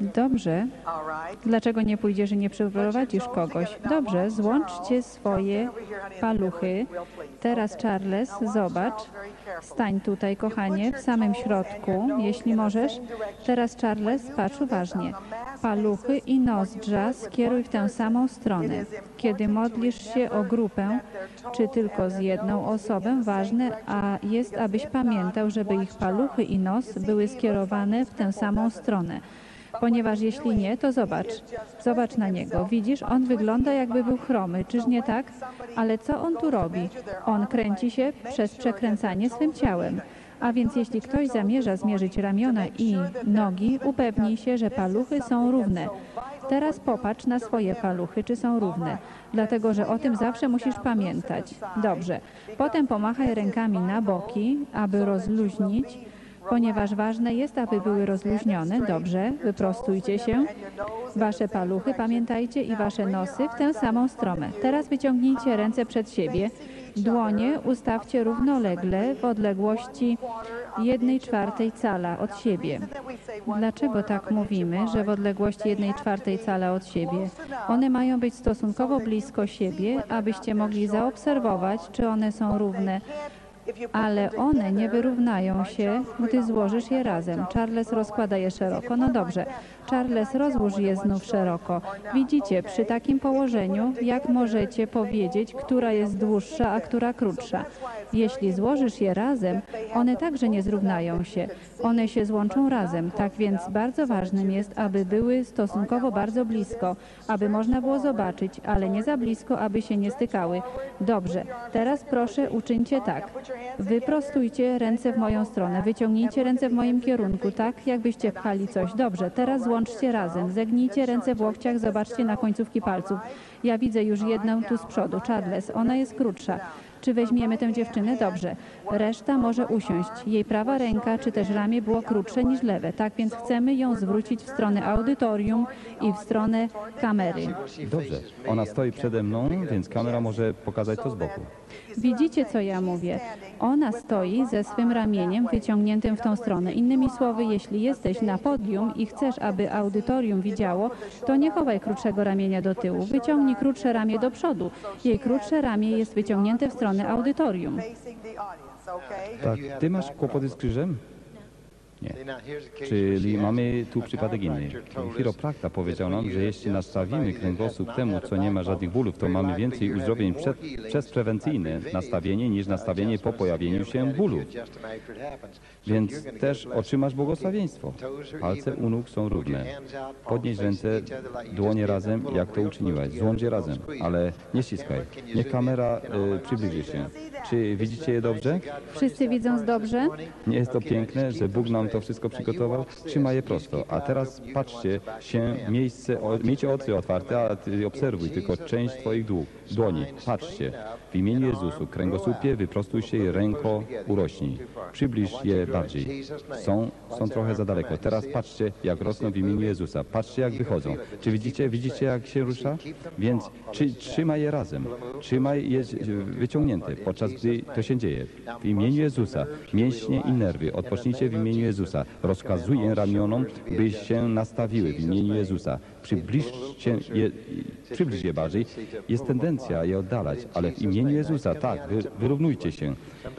Dobrze. Dlaczego nie pójdziesz i nie przyprowadzisz kogoś? Dobrze, złączcie swoje paluchy. Teraz Charles, zobacz. Stań tutaj, kochanie, w samym środku, jeśli możesz. Teraz Charles, patrz uważnie. Paluchy i nozdrza skieruj w tę samą stronę. Kiedy modlisz się o grupę, czy tylko z jedną osobą, ważne a jest, abyś pamiętał, żeby ich paluchy i nos były skierowane w tę samą stronę. Ponieważ jeśli nie, to zobacz. Zobacz na niego. Widzisz, on wygląda jakby był chromy, czyż nie tak? Ale co on tu robi? On kręci się przez przekręcanie swym ciałem. A więc jeśli ktoś zamierza zmierzyć ramiona i nogi, upewnij się, że paluchy są równe. Teraz popatrz na swoje paluchy, czy są równe, dlatego że o tym zawsze musisz pamiętać. Dobrze. Potem pomachaj rękami na boki, aby rozluźnić ponieważ ważne jest, aby były rozluźnione. Dobrze, wyprostujcie się. Wasze paluchy, pamiętajcie, i wasze nosy w tę samą stronę. Teraz wyciągnijcie ręce przed siebie. Dłonie ustawcie równolegle w odległości 1 czwartej cala od siebie. Dlaczego tak mówimy, że w odległości 1 czwartej cala od siebie? One mają być stosunkowo blisko siebie, abyście mogli zaobserwować, czy one są równe ale one nie wyrównają się, gdy złożysz je razem. Charles rozkłada je szeroko. No dobrze, Charles rozłóż je znów szeroko. Widzicie, przy takim położeniu, jak możecie powiedzieć, która jest dłuższa, a która krótsza. Jeśli złożysz je razem, one także nie zrównają się. One się złączą razem. Tak więc bardzo ważnym jest, aby były stosunkowo bardzo blisko, aby można było zobaczyć, ale nie za blisko, aby się nie stykały. Dobrze, teraz proszę uczyńcie tak. Wyprostujcie ręce w moją stronę, wyciągnijcie ręce w moim kierunku, tak jakbyście pchali coś. Dobrze, teraz złączcie razem, zegnijcie ręce w łokciach, zobaczcie na końcówki palców. Ja widzę już jedną tu z przodu, Charles, ona jest krótsza. Czy weźmiemy tę dziewczynę? Dobrze. Reszta może usiąść. Jej prawa ręka czy też ramię było krótsze niż lewe, tak więc chcemy ją zwrócić w stronę audytorium i w stronę kamery. Dobrze, ona stoi przede mną, więc kamera może pokazać to z boku. Widzicie, co ja mówię? Ona stoi ze swym ramieniem wyciągniętym w tą stronę. Innymi słowy, jeśli jesteś na podium i chcesz, aby audytorium widziało, to nie chowaj krótszego ramienia do tyłu. Wyciągnij krótsze ramię do przodu. Jej krótsze ramię jest wyciągnięte w stronę audytorium. Tak, ty masz kłopoty z krzyżem? Nie. Czyli mamy tu przypadek inny. Chiroprakta powiedział nam, że jeśli nastawimy kręgosłup temu, co nie ma żadnych bólów, to mamy więcej uzdrowień przed, przez prewencyjne nastawienie niż nastawienie po pojawieniu się bólu. Więc też otrzymasz błogosławieństwo. Palce u nóg są równe. Podnieś ręce, dłonie razem, jak to uczyniłaś. Złącz je razem, ale nie ściskaj. Niech kamera y, przybliży się. Czy widzicie je dobrze? Wszyscy widząc dobrze? Nie jest to piękne, że Bóg nam to wszystko przygotował? Trzymaj je prosto. A teraz patrzcie się, miejsce, miejcie oczy otwarte, a obserwuj tylko część twoich dług, dłoni. Patrzcie. W imieniu Jezusu, kręgosłupie, wyprostuj się i ręko urośnij. Przybliż je bardziej. Są, są trochę za daleko. Teraz patrzcie, jak rosną w imieniu Jezusa. Patrzcie, jak wychodzą. Czy widzicie, widzicie, jak się rusza? Więc czy, trzymaj je razem. Trzymaj je wyciągnięte, podczas gdy to się dzieje. W imieniu Jezusa, mięśnie i nerwy, odpocznijcie w imieniu Jezusa. Rozkazuję ramionom, by się nastawiły w imieniu Jezusa. Przybliżcie je, przybliż je bardziej. Jest tendencja je oddalać, ale w imieniu Jezusa, tak, wy, wyrównujcie się.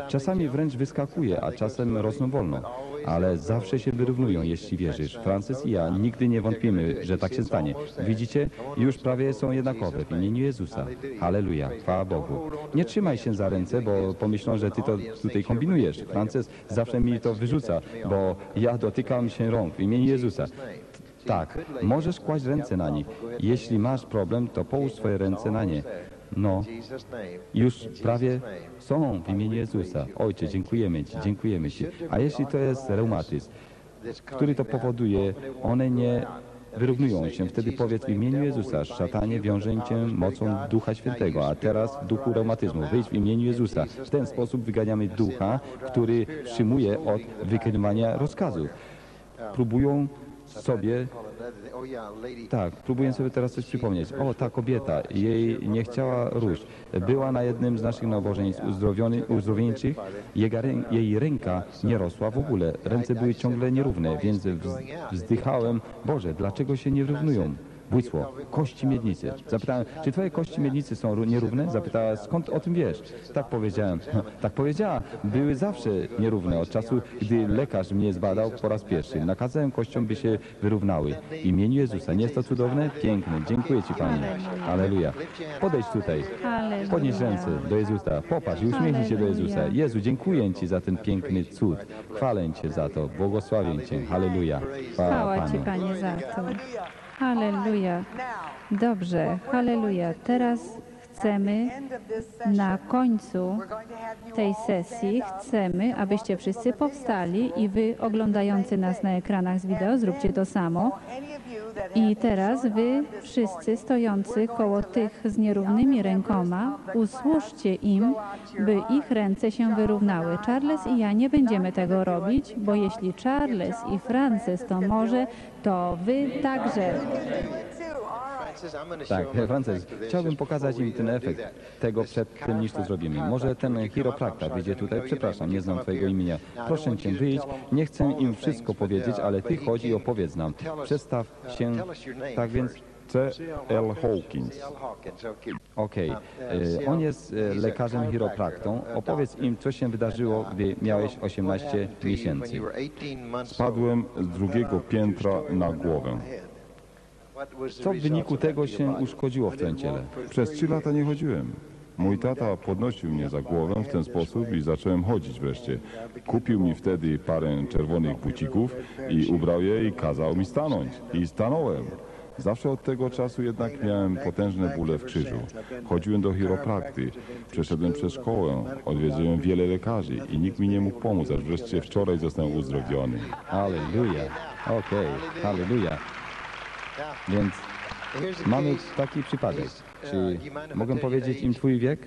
Czasami wręcz wyskakuje, a czasem rosną wolno. Ale zawsze się wyrównują, jeśli wierzysz. Francis i ja nigdy nie wątpimy, że tak się stanie. Widzicie? Już prawie są jednakowe w imieniu Jezusa. Halleluja, chwała Bogu. Nie trzymaj się za ręce, bo pomyślą, że ty to tutaj kombinujesz. Francis zawsze mi to wyrzuca, bo ja dotykam się rąk w imieniu Jezusa. Tak, możesz kłaść ręce na nich. Jeśli masz problem, to połóż swoje ręce na nie. No, już prawie są w imieniu Jezusa. Ojcze, dziękujemy Ci, dziękujemy Ci. A jeśli to jest reumatyzm, który to powoduje, one nie wyrównują się. Wtedy powiedz w imieniu Jezusa, szatanie wiążę Cię mocą Ducha Świętego, a teraz w duchu reumatyzmu. Wyjdź w imieniu Jezusa. W ten sposób wyganiamy ducha, który wstrzymuje od wykonywania rozkazów. Próbują sobie tak, próbuję sobie teraz coś przypomnieć. O, ta kobieta, jej nie chciała róż. Była na jednym z naszych nabożeństw uzdrowieńczych. Jej, rę- jej ręka nie rosła w ogóle. Ręce były ciągle nierówne, więc wz- wzdychałem, Boże, dlaczego się nie równują? Błysło, kości miednicy. Zapytałem, czy twoje kości miednicy są ró- nierówne? Zapytała, skąd o tym wiesz? Tak powiedziałem. Tak powiedziała. Były zawsze nierówne od czasu, gdy lekarz mnie zbadał po raz pierwszy. Nakazałem kościom, by się wyrównały. W imieniu Jezusa. Nie jest to cudowne? Piękne. Dziękuję Ci, Panie. Aleluja. Podejdź tutaj. Podnieś ręce do Jezusa. Popatrz i uśmiechnij się do Jezusa. Jezu, dziękuję Ci za ten piękny cud. Chwalę Cię za to. Błogosławię Cię. Halleluja. Chwała Chwała Ci. Panie, za to. Halleluja. Dobrze, halleluja. Teraz chcemy na końcu tej sesji, chcemy, abyście wszyscy powstali i wy oglądający nas na ekranach z wideo, zróbcie to samo. I teraz wy wszyscy stojący koło tych z nierównymi rękoma, usłużcie im, by ich ręce się wyrównały. Charles i ja nie będziemy tego robić, bo jeśli Charles i Frances to może, to wy także. Tak, Frances, chciałbym pokazać im ten efekt tego przed tym, niż to zrobimy. Może ten chiroprakta wyjdzie tutaj. Przepraszam, nie znam Twojego imienia. Proszę Cię, wyjdź. Nie chcę im wszystko powiedzieć, ale Ty chodź i opowiedz nam. Przedstaw się, tak więc C.L. Hawkins. Okej, e, on jest e, lekarzem chiropraktą. Opowiedz im, co się wydarzyło, gdy miałeś 18 miesięcy. Spadłem z drugiego piętra na głowę. Co w wyniku tego się uszkodziło w Twoim ciele? Przez trzy lata nie chodziłem. Mój tata podnosił mnie za głowę w ten sposób i zacząłem chodzić wreszcie. Kupił mi wtedy parę czerwonych bucików i ubrał je i kazał mi stanąć. I stanąłem. Zawsze od tego czasu jednak miałem potężne bóle w krzyżu. Chodziłem do chiroprakty, przeszedłem przez szkołę, odwiedziłem wiele lekarzy i nikt mi nie mógł pomóc, aż wreszcie wczoraj zostałem uzdrowiony. Halleluja. Okej, halleluja. Więc mamy taki przypadek. Czy mogę powiedzieć im Twój wiek?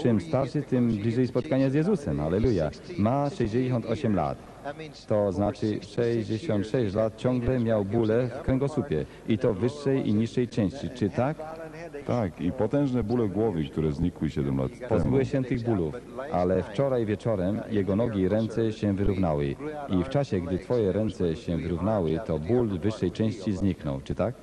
Czym starszy, tym bliżej spotkania z Jezusem. Aleluja. Ma 68 lat. To znaczy 66 lat ciągle miał bóle w kręgosłupie i to wyższej i niższej części. Czy tak? Tak, i potężne bóle głowy, które znikły 7 lat temu. Pozbyły się tych bólów, ale wczoraj wieczorem jego nogi i ręce się wyrównały. I w czasie, gdy twoje ręce się wyrównały, to ból wyższej części zniknął. Czy tak?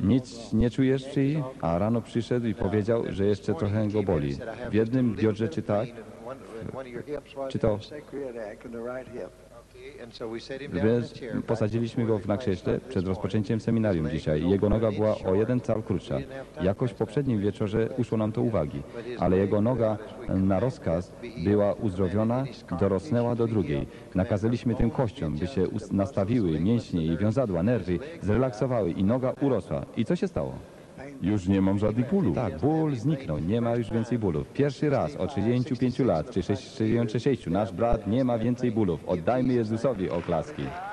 Nic nie czujesz w szyi? A rano przyszedł i powiedział, że jeszcze trochę go boli. W jednym biodrze czy tak? Czy to Więc posadziliśmy go na krześle przed rozpoczęciem seminarium dzisiaj. Jego noga była o jeden cal krótsza. Jakoś w poprzednim wieczorze uszło nam to uwagi, ale jego noga na rozkaz była uzdrowiona, dorosnęła do drugiej. Nakazaliśmy tym kościom, by się nastawiły, mięśnie i wiązadła, nerwy, zrelaksowały i noga urosła. I co się stało? Już nie mam żadnych bólów. Tak, ból zniknął, nie ma już więcej bólów. Pierwszy raz od 65 lat, czy 66, nasz brat nie ma więcej bólów. Oddajmy Jezusowi oklaski. E,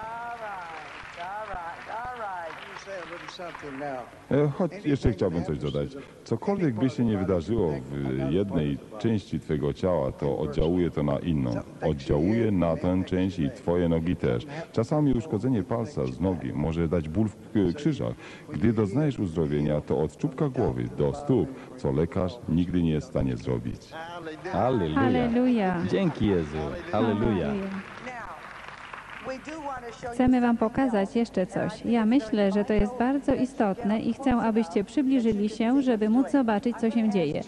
Choć jeszcze chciałbym coś dodać. Cokolwiek by się nie wydarzyło w jednej części Twojego ciała, to oddziałuje to na inną. Oddziałuje na tę część i Twoje nogi też. Czasami uszkodzenie palca z nogi może dać ból w krzyżach. Gdy doznajesz uzdrowienia, to od czubka głowy do stóp, co lekarz nigdy nie jest w stanie zrobić. Halleluja. Dzięki Jezu. Halleluja. Chcemy Wam pokazać jeszcze coś. Ja myślę, że to jest bardzo istotne i chcę, abyście przybliżyli się, żeby móc zobaczyć, co się dzieje.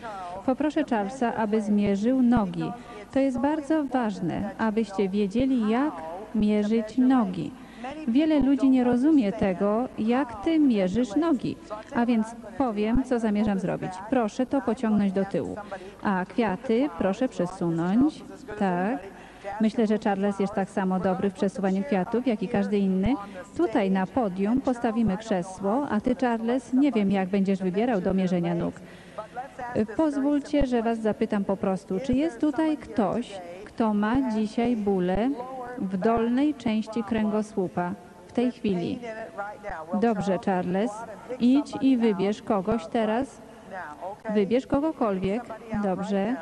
Poproszę Charlesa, aby zmierzył nogi. To jest bardzo ważne, abyście wiedzieli, jak mierzyć nogi. Wiele ludzi nie rozumie tego, jak Ty mierzysz nogi. A więc powiem, co zamierzam zrobić. Proszę to pociągnąć do tyłu. A kwiaty proszę przesunąć. Tak. Myślę, że Charles jest tak samo dobry w przesuwaniu kwiatów, jak i każdy inny. Tutaj na podium postawimy krzesło, a ty, Charles, nie wiem, jak będziesz wybierał do mierzenia nóg. Pozwólcie, że was zapytam po prostu, czy jest tutaj ktoś, kto ma dzisiaj bóle w dolnej części kręgosłupa w tej chwili? Dobrze, Charles, idź i wybierz kogoś teraz. Wybierz kogokolwiek. Dobrze.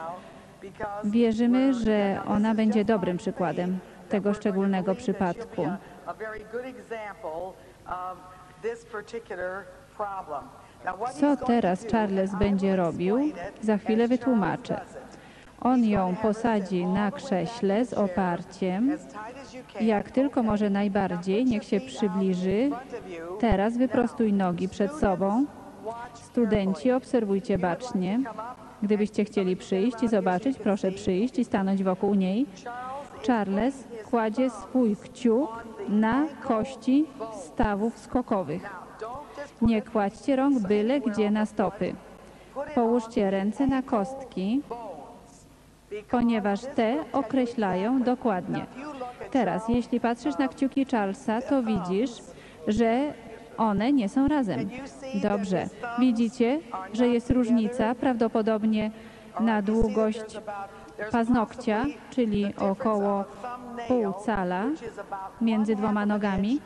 Wierzymy, że ona będzie dobrym przykładem tego szczególnego przypadku. Co teraz Charles będzie robił? Za chwilę wytłumaczę. On ją posadzi na krześle z oparciem. Jak tylko może najbardziej, niech się przybliży. Teraz wyprostuj nogi przed sobą. Studenci, obserwujcie bacznie. Gdybyście chcieli przyjść i zobaczyć, proszę przyjść i stanąć wokół niej. Charles kładzie swój kciuk na kości stawów skokowych. Nie kładźcie rąk byle gdzie na stopy. Połóżcie ręce na kostki, ponieważ te określają dokładnie. Teraz, jeśli patrzysz na kciuki Charlesa, to widzisz, że one nie są razem. Dobrze. Widzicie, że jest różnica prawdopodobnie na długość paznokcia, czyli około pół cala między dwoma nogami.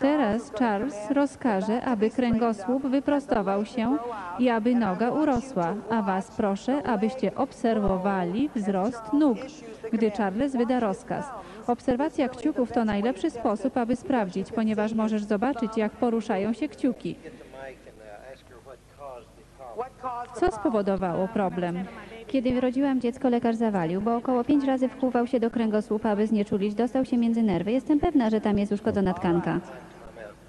Teraz Charles rozkaże, aby kręgosłup wyprostował się i aby noga urosła, a Was proszę, abyście obserwowali wzrost nóg, gdy Charles wyda rozkaz. Obserwacja kciuków to najlepszy sposób, aby sprawdzić, ponieważ możesz zobaczyć, jak poruszają się kciuki. Co spowodowało problem? Kiedy rodziłam dziecko, lekarz zawalił, bo około pięć razy wkłuwał się do kręgosłupa, aby znieczulić. Dostał się między nerwy. Jestem pewna, że tam jest uszkodzona tkanka.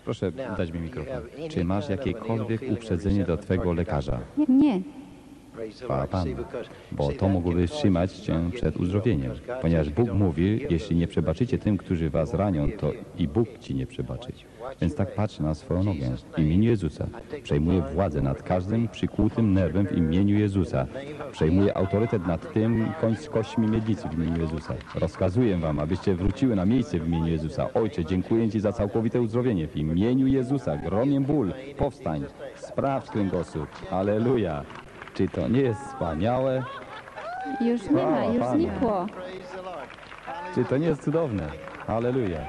Proszę dać mi mikrofon. Czy masz jakiekolwiek uprzedzenie do Twego lekarza? Nie. Chwała Panu, bo to mogłoby wstrzymać Cię przed uzdrowieniem. Ponieważ Bóg mówi, jeśli nie przebaczycie tym, którzy Was ranią, to i Bóg Ci nie przebaczy. Więc tak patrz na swoją nogę w imieniu Jezusa. Przejmuję władzę nad każdym przykłutym nerwem w imieniu Jezusa. Przejmuję autorytet nad tym koń- kośćmi miednicy w imieniu Jezusa. Rozkazuję Wam, abyście wróciły na miejsce w imieniu Jezusa. Ojcze, dziękuję Ci za całkowite uzdrowienie w imieniu Jezusa. Gromię ból. Powstań. Sprawdź kręgosłup. Aleluja. Czy to nie jest wspaniałe? Już nie ma, już znikło. Czy to nie jest cudowne? Halleluja.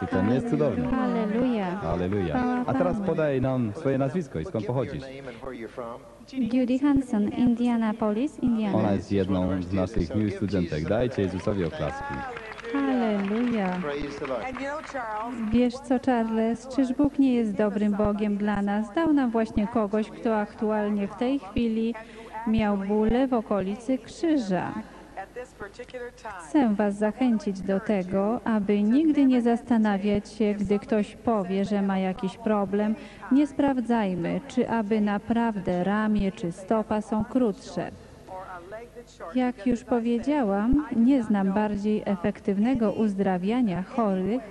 Czy to nie jest cudowne? Halleluja. Halleluja. A teraz podaj nam swoje nazwisko i skąd pochodzisz. Judy Hanson, Indianapolis, Indiana. Ona jest jedną z naszych miłych studentek. Dajcie Jezusowi oklaski. Halleluja. Wiesz co, Charles, czyż Bóg nie jest dobrym Bogiem dla nas? Dał nam właśnie kogoś, kto aktualnie w tej chwili miał bóle w okolicy krzyża. Chcę Was zachęcić do tego, aby nigdy nie zastanawiać się, gdy ktoś powie, że ma jakiś problem. Nie sprawdzajmy, czy aby naprawdę ramię czy stopa są krótsze. Jak już powiedziałam, nie znam bardziej efektywnego uzdrawiania chorych,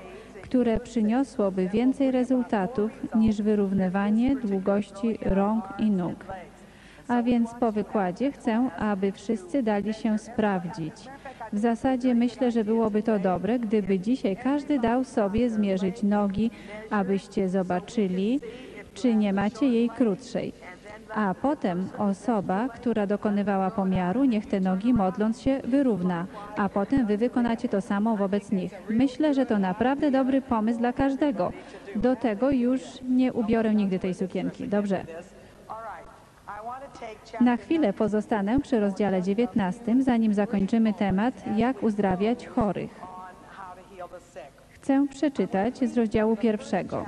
które przyniosłoby więcej rezultatów niż wyrównywanie długości rąk i nóg. A więc po wykładzie chcę, aby wszyscy dali się sprawdzić. W zasadzie myślę, że byłoby to dobre, gdyby dzisiaj każdy dał sobie zmierzyć nogi, abyście zobaczyli, czy nie macie jej krótszej. A potem osoba, która dokonywała pomiaru, niech te nogi modląc się wyrówna, a potem wy wykonacie to samo wobec nich. Myślę, że to naprawdę dobry pomysł dla każdego. Do tego już nie ubiorę nigdy tej sukienki. Dobrze. Na chwilę pozostanę przy rozdziale 19, zanim zakończymy temat, jak uzdrawiać chorych. Chcę przeczytać z rozdziału pierwszego.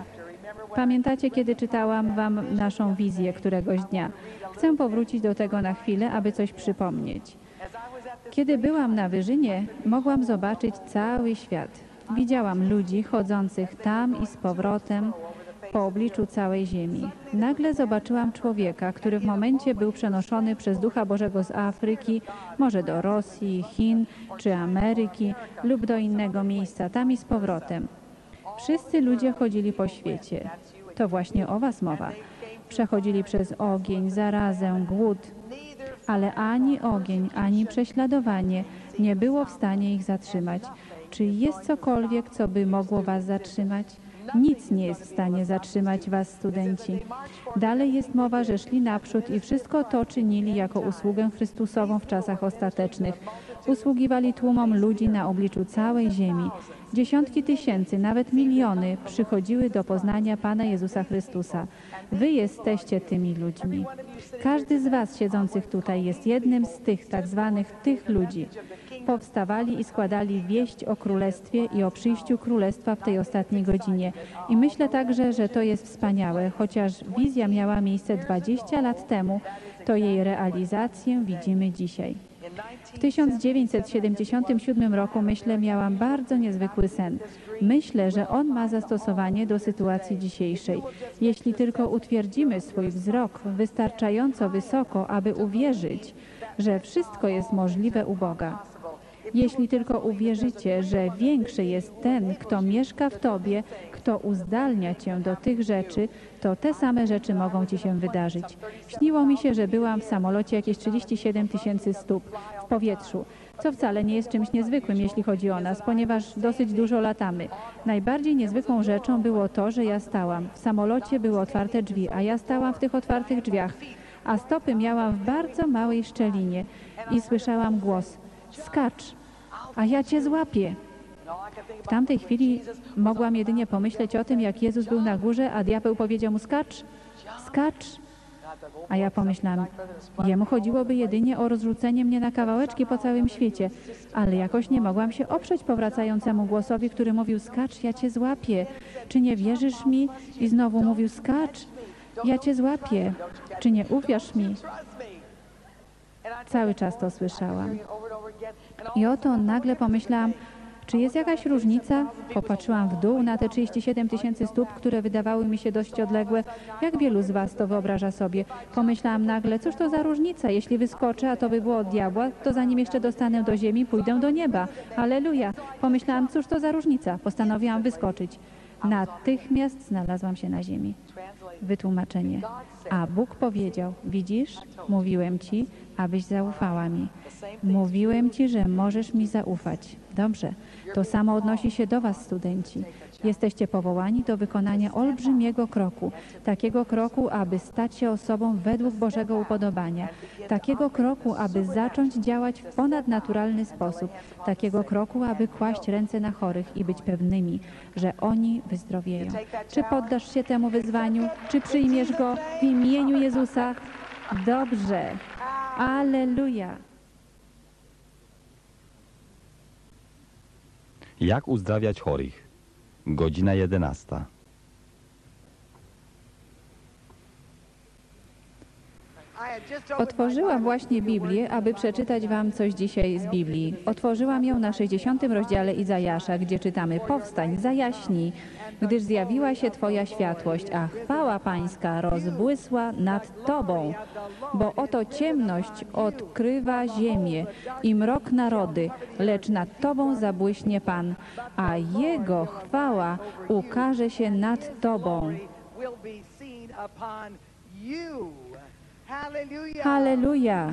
Pamiętacie, kiedy czytałam Wam naszą wizję któregoś dnia? Chcę powrócić do tego na chwilę, aby coś przypomnieć. Kiedy byłam na wyżynie, mogłam zobaczyć cały świat. Widziałam ludzi chodzących tam i z powrotem po obliczu całej ziemi. Nagle zobaczyłam człowieka, który w momencie był przenoszony przez Ducha Bożego z Afryki, może do Rosji, Chin czy Ameryki lub do innego miejsca, tam i z powrotem. Wszyscy ludzie chodzili po świecie. To właśnie o was mowa. Przechodzili przez ogień, zarazę, głód, ale ani ogień, ani prześladowanie nie było w stanie ich zatrzymać. Czy jest cokolwiek, co by mogło was zatrzymać? Nic nie jest w stanie zatrzymać was, studenci. Dalej jest mowa, że szli naprzód i wszystko to czynili jako usługę Chrystusową w czasach ostatecznych. Usługiwali tłumom ludzi na obliczu całej ziemi. Dziesiątki tysięcy, nawet miliony przychodziły do poznania Pana Jezusa Chrystusa. Wy jesteście tymi ludźmi. Każdy z was siedzących tutaj jest jednym z tych tak zwanych tych ludzi. Powstawali i składali wieść o Królestwie i o przyjściu Królestwa w tej ostatniej godzinie. I myślę także, że to jest wspaniałe, chociaż wizja miała miejsce 20 lat temu, to jej realizację widzimy dzisiaj. W 1977 roku, myślę, miałam bardzo niezwykły sen. Myślę, że on ma zastosowanie do sytuacji dzisiejszej. Jeśli tylko utwierdzimy swój wzrok wystarczająco wysoko, aby uwierzyć, że wszystko jest możliwe u Boga. Jeśli tylko uwierzycie, że większy jest ten, kto mieszka w tobie, kto uzdalnia cię do tych rzeczy, to te same rzeczy mogą ci się wydarzyć. Śniło mi się, że byłam w samolocie jakieś 37 tysięcy stóp w powietrzu, co wcale nie jest czymś niezwykłym, jeśli chodzi o nas, ponieważ dosyć dużo latamy. Najbardziej niezwykłą rzeczą było to, że ja stałam. W samolocie były otwarte drzwi, a ja stałam w tych otwartych drzwiach, a stopy miałam w bardzo małej szczelinie i słyszałam głos: skacz, a ja cię złapię. W tamtej chwili mogłam jedynie pomyśleć o tym, jak Jezus był na górze, a diabeł powiedział mu skacz, skacz. A ja pomyślałam, jemu chodziłoby jedynie o rozrzucenie mnie na kawałeczki po całym świecie, ale jakoś nie mogłam się oprzeć powracającemu głosowi, który mówił skacz, ja cię złapię. Czy nie wierzysz mi? I znowu mówił skacz, ja cię złapię. Czy nie uwierz mi? Cały czas to słyszałam. I oto nagle pomyślałam, czy jest jakaś różnica? Popatrzyłam w dół na te 37 tysięcy stóp, które wydawały mi się dość odległe. Jak wielu z Was to wyobraża sobie? Pomyślałam nagle, cóż to za różnica? Jeśli wyskoczę, a to by było od diabła, to zanim jeszcze dostanę do ziemi, pójdę do nieba. Aleluja! Pomyślałam, cóż to za różnica? Postanowiłam wyskoczyć. Natychmiast znalazłam się na ziemi. Wytłumaczenie. A Bóg powiedział, widzisz, mówiłem Ci, abyś zaufała mi. Mówiłem Ci, że możesz mi zaufać. Dobrze. To samo odnosi się do Was, studenci. Jesteście powołani do wykonania olbrzymiego kroku. Takiego kroku, aby stać się osobą według Bożego upodobania. Takiego kroku, aby zacząć działać w ponadnaturalny sposób. Takiego kroku, aby kłaść ręce na chorych i być pewnymi, że oni wyzdrowieją. Czy poddasz się temu wyzwaniu? Czy przyjmiesz go w imieniu Jezusa? Dobrze. Aleluja. Jak uzdrawiać chorych? Godzina 11. Otworzyłam właśnie Biblię, aby przeczytać Wam coś dzisiaj z Biblii. Otworzyłam ją na 60 rozdziale Izajasza, gdzie czytamy Powstań, zajaśnij, gdyż zjawiła się Twoja światłość, a chwała Pańska rozbłysła nad Tobą. Bo oto ciemność odkrywa ziemię i mrok narody, lecz nad Tobą zabłyśnie Pan, a Jego chwała ukaże się nad Tobą. Halleluja!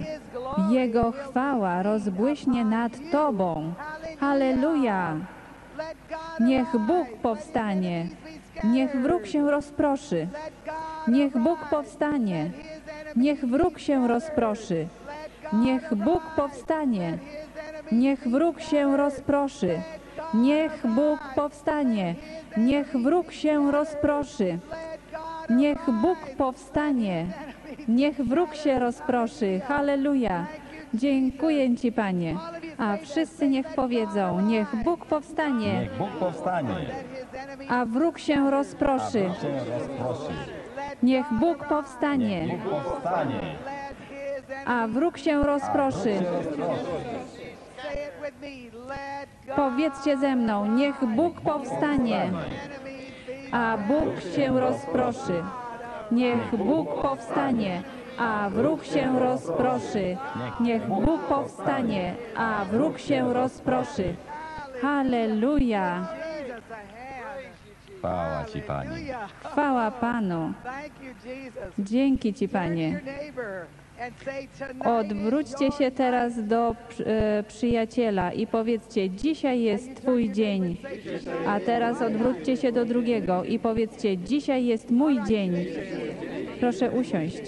Jego chwała rozbłyśnie nad Tobą. Halleluja! Niech Bóg powstanie. Niech wróg się rozproszy. Niech Bóg powstanie. Niech wróg się rozproszy. Niech Bóg powstanie. Niech wróg się rozproszy. Niech Bóg powstanie. Niech wróg się rozproszy. Niech Bóg powstanie. Niech wróg się rozproszy. Halleluja. Dziękuję Ci, Panie. A wszyscy niech powiedzą, niech Bóg powstanie, Niech Bóg powstanie, a wróg się rozproszy. się rozproszy. Niech Bóg powstanie, Bóg powstanie, a wróg się rozproszy. Powiedzcie ze mną, niech Bóg powstanie, a Bóg się rozproszy. Niech Bóg powstanie, a wróg się rozproszy. Niech Bóg powstanie, a wróg się rozproszy. Halleluja! Chwała Ci, Panie. Chwała Panu. Dzięki Ci, Panie. Odwróćcie się teraz do e, przyjaciela i powiedzcie, dzisiaj jest Twój dzień. A teraz odwróćcie się do drugiego i powiedzcie, dzisiaj jest mój dzień. Proszę usiąść.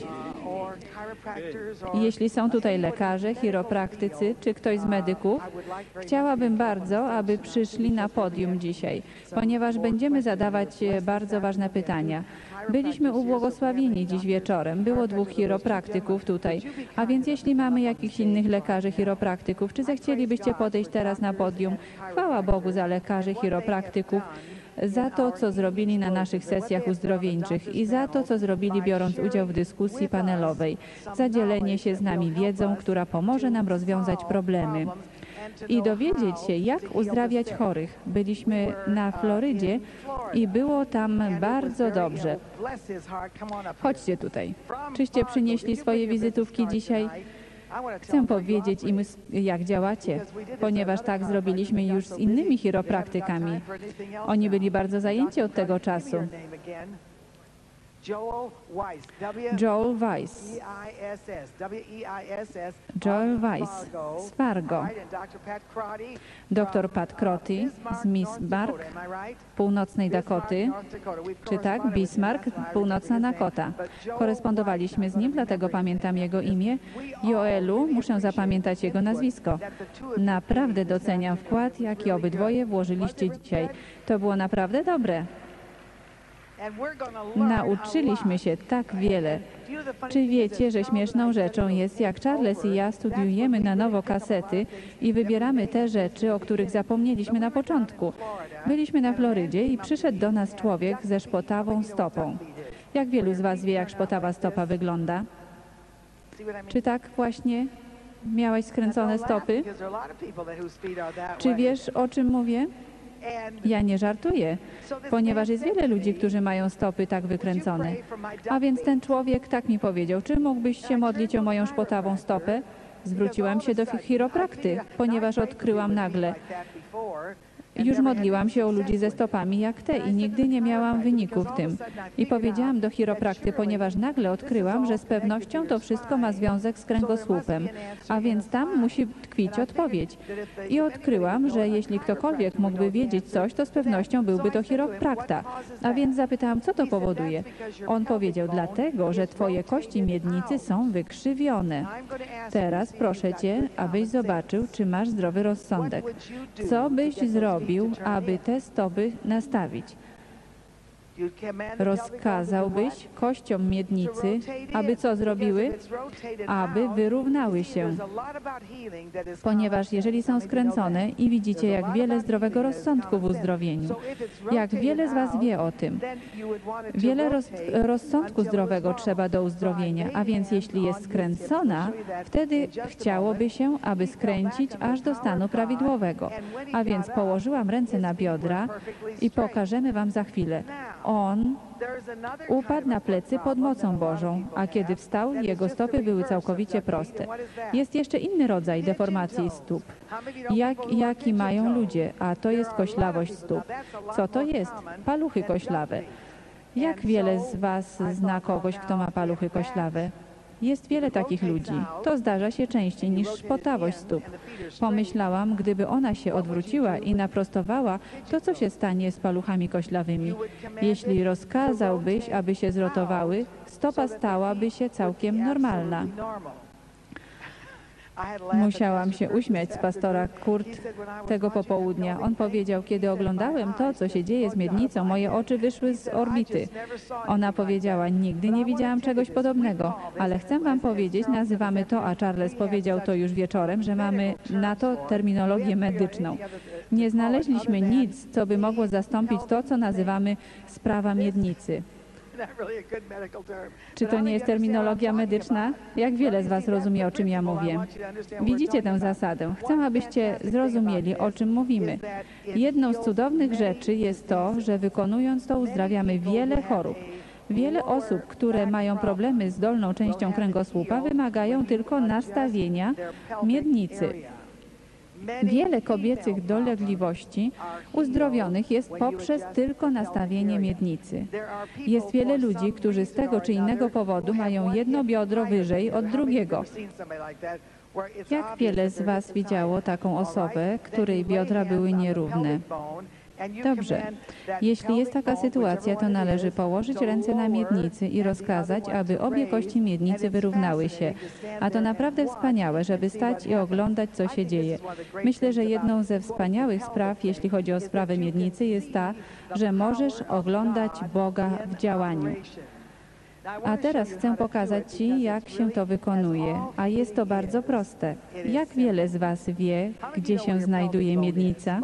Jeśli są tutaj lekarze, chiropraktycy czy ktoś z medyków, chciałabym bardzo, aby przyszli na podium dzisiaj, ponieważ będziemy zadawać e, bardzo ważne pytania. Byliśmy ubłogosławieni dziś wieczorem. Było dwóch chiropraktyków tutaj. A więc jeśli mamy jakichś innych lekarzy chiropraktyków, czy zechcielibyście podejść teraz na podium? Chwała Bogu za lekarzy chiropraktyków za to, co zrobili na naszych sesjach uzdrowieńczych i za to, co zrobili biorąc udział w dyskusji panelowej, za dzielenie się z nami wiedzą, która pomoże nam rozwiązać problemy i dowiedzieć się, jak uzdrawiać chorych. Byliśmy na Florydzie i było tam bardzo dobrze. Chodźcie tutaj. Czyście przynieśli swoje wizytówki dzisiaj? Chcę powiedzieć im, jak działacie, ponieważ tak zrobiliśmy już z innymi chiropraktykami. Oni byli bardzo zajęci od tego czasu. Joel Weiss, Joel Weiss z Fargo, dr Pat Crotty z Bismarck, północnej Dakoty, czy tak? Bismarck, północna Dakota. Korespondowaliśmy z nim, dlatego pamiętam jego imię. Joelu, muszę zapamiętać jego nazwisko. Naprawdę doceniam wkład, jaki obydwoje włożyliście dzisiaj. To było naprawdę dobre. Nauczyliśmy się tak wiele. Czy wiecie, że śmieszną rzeczą jest, jak Charles i ja studiujemy na nowo kasety i wybieramy te rzeczy, o których zapomnieliśmy na początku? Byliśmy na Florydzie i przyszedł do nas człowiek ze szpotawą stopą. Jak wielu z Was wie, jak szpotawa stopa wygląda? Czy tak właśnie miałeś skręcone stopy? Czy wiesz, o czym mówię? Ja nie żartuję, ponieważ jest wiele ludzi, którzy mają stopy tak wykręcone. A więc ten człowiek tak mi powiedział, czy mógłbyś się modlić o moją szpotawą stopę? Zwróciłam się do chiroprakty, ponieważ odkryłam nagle, już modliłam się o ludzi ze stopami jak te i nigdy nie miałam wyniku w tym. I powiedziałam do chiroprakty, ponieważ nagle odkryłam, że z pewnością to wszystko ma związek z kręgosłupem, a więc tam musi tkwić odpowiedź. I odkryłam, że jeśli ktokolwiek mógłby wiedzieć coś, to z pewnością byłby to chiroprakta. A więc zapytałam, co to powoduje. On powiedział, dlatego, że twoje kości miednicy są wykrzywione. Teraz proszę cię, abyś zobaczył, czy masz zdrowy rozsądek. Co byś zrobił, aby te stopy nastawić? Rozkazałbyś kościom miednicy, aby co zrobiły? Aby wyrównały się. Ponieważ jeżeli są skręcone i widzicie, jak wiele zdrowego rozsądku w uzdrowieniu, jak wiele z Was wie o tym, wiele roz, rozsądku zdrowego trzeba do uzdrowienia, a więc jeśli jest skręcona, wtedy chciałoby się, aby skręcić aż do stanu prawidłowego. A więc położyłam ręce na biodra i pokażemy Wam za chwilę. On upadł na plecy pod mocą Bożą, a kiedy wstał, jego stopy były całkowicie proste. Jest jeszcze inny rodzaj deformacji stóp, jak, jaki mają ludzie, a to jest koślawość stóp. Co to jest? Paluchy koślawe. Jak wiele z Was zna kogoś, kto ma paluchy koślawe? Jest wiele takich ludzi. To zdarza się częściej niż szpotawość stóp. Pomyślałam, gdyby ona się odwróciła i naprostowała, to co się stanie z paluchami koślawymi? Jeśli rozkazałbyś, aby się zrotowały, stopa stałaby się całkiem normalna. Musiałam się uśmiać z pastora Kurt tego popołudnia. On powiedział, kiedy oglądałem to, co się dzieje z miednicą, moje oczy wyszły z orbity. Ona powiedziała, nigdy nie widziałam czegoś podobnego, ale chcę wam powiedzieć, nazywamy to, a Charles powiedział to już wieczorem, że mamy na to terminologię medyczną. Nie znaleźliśmy nic, co by mogło zastąpić to, co nazywamy sprawa miednicy. Czy to nie jest terminologia medyczna? Jak wiele z Was rozumie, o czym ja mówię? Widzicie tę zasadę. Chcę, abyście zrozumieli, o czym mówimy. Jedną z cudownych rzeczy jest to, że wykonując to uzdrawiamy wiele chorób. Wiele osób, które mają problemy z dolną częścią kręgosłupa, wymagają tylko nastawienia miednicy. Wiele kobiecych dolegliwości uzdrowionych jest poprzez tylko nastawienie miednicy. Jest wiele ludzi, którzy z tego czy innego powodu mają jedno biodro wyżej od drugiego. Jak wiele z Was widziało taką osobę, której biodra były nierówne? Dobrze. Jeśli jest taka sytuacja, to należy położyć ręce na miednicy i rozkazać, aby obie kości miednicy wyrównały się. A to naprawdę wspaniałe, żeby stać i oglądać, co się dzieje. Myślę, że jedną ze wspaniałych spraw, jeśli chodzi o sprawę miednicy, jest ta, że możesz oglądać Boga w działaniu. A teraz chcę pokazać Ci, jak się to wykonuje, a jest to bardzo proste. Jak wiele z Was wie, gdzie się znajduje miednica?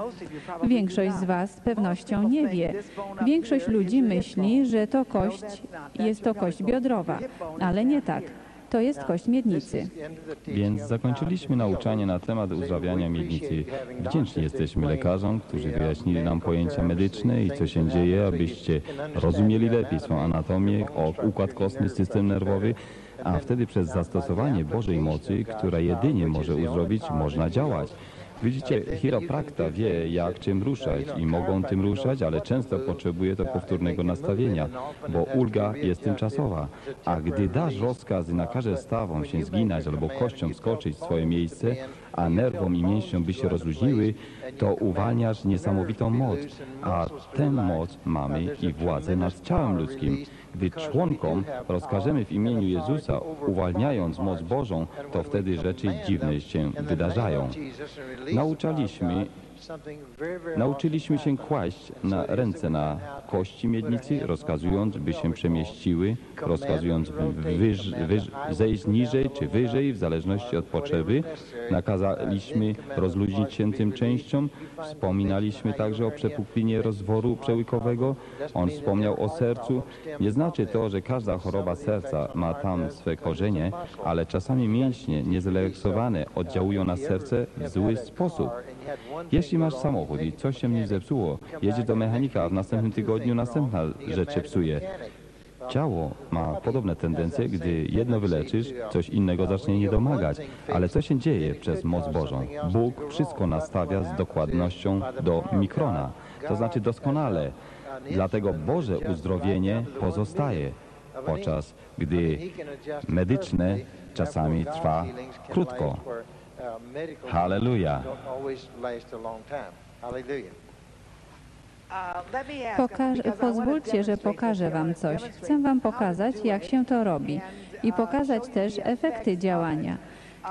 Większość z Was z pewnością nie wie. Większość ludzi myśli, że to kość jest to kość biodrowa, ale nie tak. To jest kość miednicy. Więc zakończyliśmy nauczanie na temat uzdrawiania miednicy. Wdzięczni jesteśmy lekarzom, którzy wyjaśnili nam pojęcia medyczne i co się dzieje, abyście rozumieli lepiej swą anatomię, układ kostny, system nerwowy, a wtedy przez zastosowanie Bożej mocy, która jedynie może uzdrowić, można działać. Widzicie, chiroprakta wie, jak czym ruszać i mogą tym ruszać, ale często potrzebuje to powtórnego nastawienia, bo ulga jest tymczasowa. A gdy dasz rozkaz i nakażesz stawom się zginać albo kościom skoczyć w swoje miejsce, a nerwom i mięśniom by się rozluźniły, to uwalniasz niesamowitą moc, a tę moc mamy i władzę nad ciałem ludzkim. Gdy członkom rozkażemy w imieniu Jezusa, uwalniając moc Bożą, to wtedy rzeczy dziwne się wydarzają. Nauczaliśmy, nauczyliśmy się kłaść na ręce na kości miednicy, rozkazując, by się przemieściły, rozkazując wyż, wyż, zejść niżej czy wyżej, w zależności od potrzeby. Nakazaliśmy rozluźnić się tym częściom. Wspominaliśmy także o przepuklinie rozworu przełykowego. On wspomniał o sercu. Nie znaczy to, że każda choroba serca ma tam swe korzenie, ale czasami mięśnie niezrelaksowane oddziałują na serce w zły sposób. Jeśli masz samochód i coś się w nim zepsuło, jedziesz do mechanika, a w następnym tygodniu następna rzecz się psuje. Ciało ma podobne tendencje, gdy jedno wyleczysz, coś innego zacznie nie domagać. Ale co się dzieje przez moc Bożą? Bóg wszystko nastawia z dokładnością do mikrona, to znaczy doskonale. Dlatego Boże uzdrowienie pozostaje, podczas gdy medyczne czasami trwa krótko. Halleluja. Pokaż, pozwólcie, że pokażę Wam coś. Chcę Wam pokazać, jak się to robi i pokazać też efekty działania.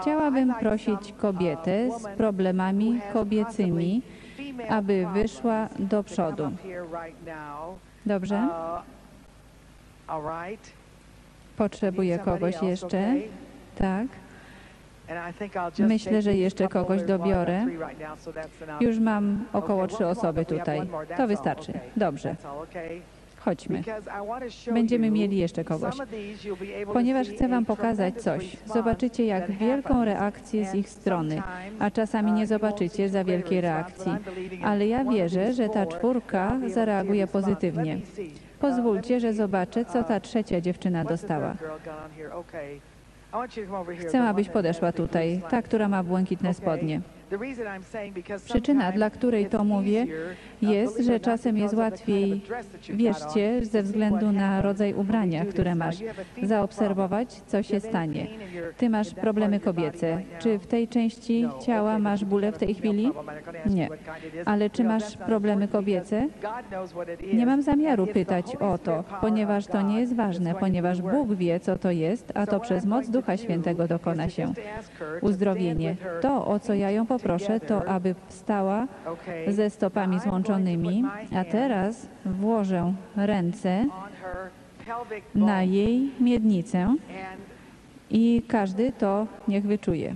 Chciałabym prosić kobietę z problemami kobiecymi, aby wyszła do przodu. Dobrze? Potrzebuję kogoś jeszcze. Tak. Myślę, że jeszcze kogoś dobiorę. Już mam około trzy osoby tutaj. To wystarczy. Dobrze. Chodźmy. Będziemy mieli jeszcze kogoś. Ponieważ chcę Wam pokazać coś. Zobaczycie, jak wielką reakcję z ich strony, a czasami nie zobaczycie za wielkiej reakcji. Ale ja wierzę, że ta czwórka zareaguje pozytywnie. Pozwólcie, że zobaczę, co ta trzecia dziewczyna dostała. Chcę, abyś podeszła tutaj, ta, która ma błękitne spodnie. Przyczyna, dla której to mówię, jest, że czasem jest łatwiej, wierzcie, ze względu na rodzaj ubrania, które masz, zaobserwować, co się stanie. Ty masz problemy kobiece. Czy w tej części ciała masz bóle w tej chwili? Nie. Ale czy masz problemy kobiece? Nie mam zamiaru pytać o to, ponieważ to nie jest ważne, ponieważ Bóg wie, co to jest, a to przez moc Ducha Świętego dokona się. Uzdrowienie. To, o co ja ją poproszę, to aby wstała ze stopami złączonymi, a teraz włożę ręce na jej miednicę i każdy to niech wyczuje.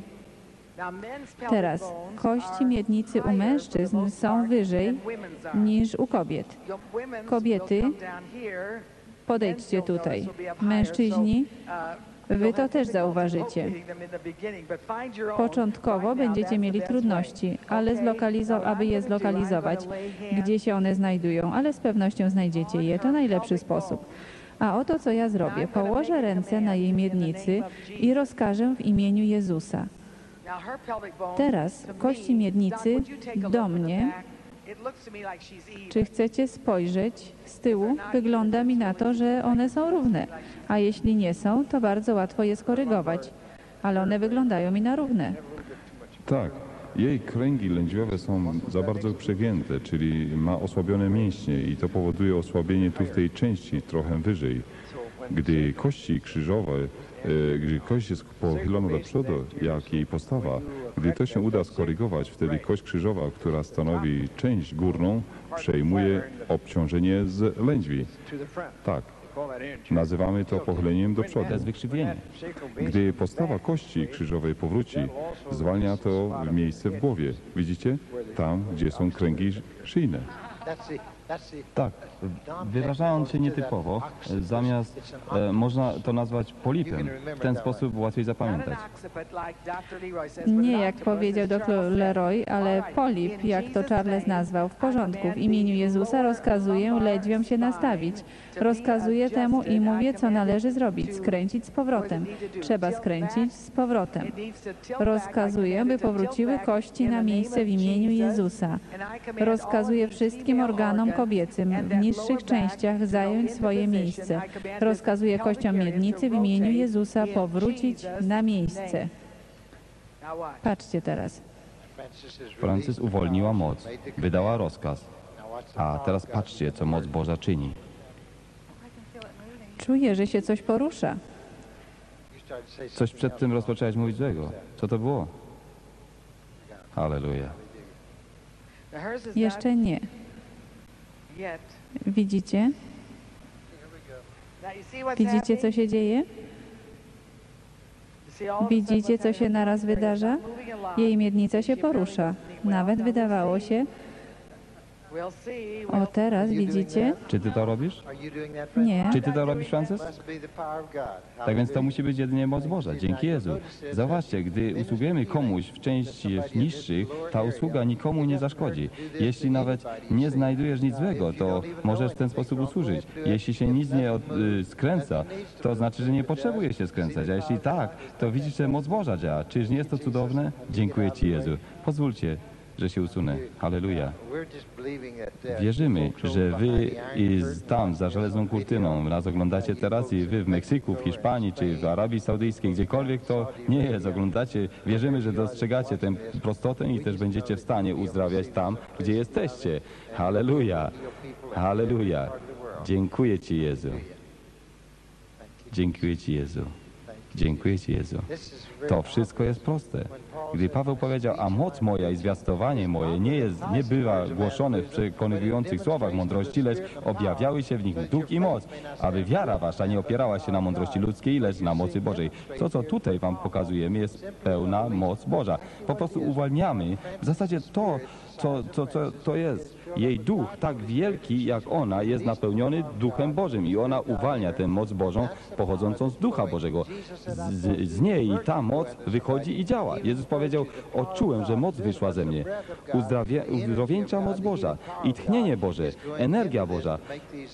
Teraz kości miednicy u mężczyzn są wyżej niż u kobiet. Kobiety, podejdźcie tutaj. Mężczyźni, wy to też zauważycie. Początkowo będziecie mieli trudności, ale aby je zlokalizować, gdzie się one znajdują, ale z pewnością znajdziecie je. To najlepszy sposób. A oto co ja zrobię. Położę ręce na jej miednicy i rozkażę w imieniu Jezusa. Teraz kości miednicy do mnie. Czy chcecie spojrzeć z tyłu? Wygląda mi na to, że one są równe. A jeśli nie są, to bardzo łatwo je skorygować. Ale one wyglądają mi na równe. Tak. Jej kręgi lędźwiowe są za bardzo przegięte, czyli ma osłabione mięśnie i to powoduje osłabienie tu w tej części trochę wyżej. Gdy kości krzyżowe, gdy kość jest pochylona do przodu, jak jej postawa, gdy to się uda skorygować, wtedy kość krzyżowa, która stanowi część górną, przejmuje obciążenie z lędźwi. Tak, nazywamy to pochyleniem do przodu. To jest wykrzywienie. Gdy postawa kości krzyżowej powróci, zwalnia to miejsce w głowie. Widzicie? Tam, gdzie są kręgi szyjne. Tak, wyrażając się nietypowo, zamiast e, można to nazwać polipem. W ten sposób łatwiej zapamiętać. Nie jak powiedział dr Leroy, ale polip, jak to Charles nazwał. W porządku, w imieniu Jezusa rozkazuję ledźwiom się nastawić. Rozkazuję temu i mówię, co należy zrobić. Skręcić z powrotem. Trzeba skręcić z powrotem. Rozkazuję, by powróciły kości na miejsce w imieniu Jezusa. Rozkazuję wszystkim organom kobiecym w niższych częściach zająć swoje miejsce. Rozkazuję kościom miednicy w imieniu Jezusa powrócić na miejsce. Patrzcie teraz. Francis uwolniła moc, wydała rozkaz. A teraz patrzcie, co moc Boża czyni. Czuję, że się coś porusza. Coś przed tym rozpoczęłaś mówić złego. Co to było? Halleluja. Jeszcze nie. Widzicie? Widzicie, co się dzieje? Widzicie, co się naraz wydarza? Jej miednica się porusza. Nawet wydawało się, o teraz widzicie? Czy ty to robisz? Nie. Czy ty to robisz, Francis? Tak więc to musi być jedynie moc Boża. Dzięki Jezu. Zauważcie, gdy usługujemy komuś w częściach niższych, ta usługa nikomu nie zaszkodzi. Jeśli nawet nie znajdujesz nic złego, to możesz w ten sposób usłużyć. Jeśli się nic nie od, y, skręca, to znaczy, że nie potrzebuje się skręcać. A jeśli tak, to widzisz, że moc Boża działa. Czyż nie jest to cudowne? Dziękuję Ci, Jezu. Pozwólcie, że się usunę. Halleluja. Wierzymy, że wy tam za żelazną kurtyną nas oglądacie teraz i wy w Meksyku, w Hiszpanii czy w Arabii Saudyjskiej, gdziekolwiek to nie jest, oglądacie. Wierzymy, że dostrzegacie tę prostotę i też będziecie w stanie uzdrawiać tam, gdzie jesteście. Halleluja. Halleluja. Dziękuję Ci, Jezu. Dziękuję Ci, Jezu. Dziękuję Ci, Jezu. To wszystko jest proste. Gdy Paweł powiedział, a moc moja i zwiastowanie moje nie, jest, nie bywa głoszone w przekonywujących słowach mądrości, lecz objawiały się w nich duch i moc, aby wiara wasza nie opierała się na mądrości ludzkiej, lecz na mocy Bożej. To, co tutaj wam pokazujemy, jest pełna moc Boża. Po prostu uwalniamy w zasadzie to, co, co, co to jest. Jej duch, tak wielki jak ona, jest napełniony duchem Bożym i ona uwalnia tę moc Bożą pochodzącą z ducha Bożego. Z, z niej ta moc wychodzi i działa. Jezus powiedział, odczułem, że moc wyszła ze mnie. Uzdrawie, uzdrowieńcza moc Boża i tchnienie Boże, energia Boża,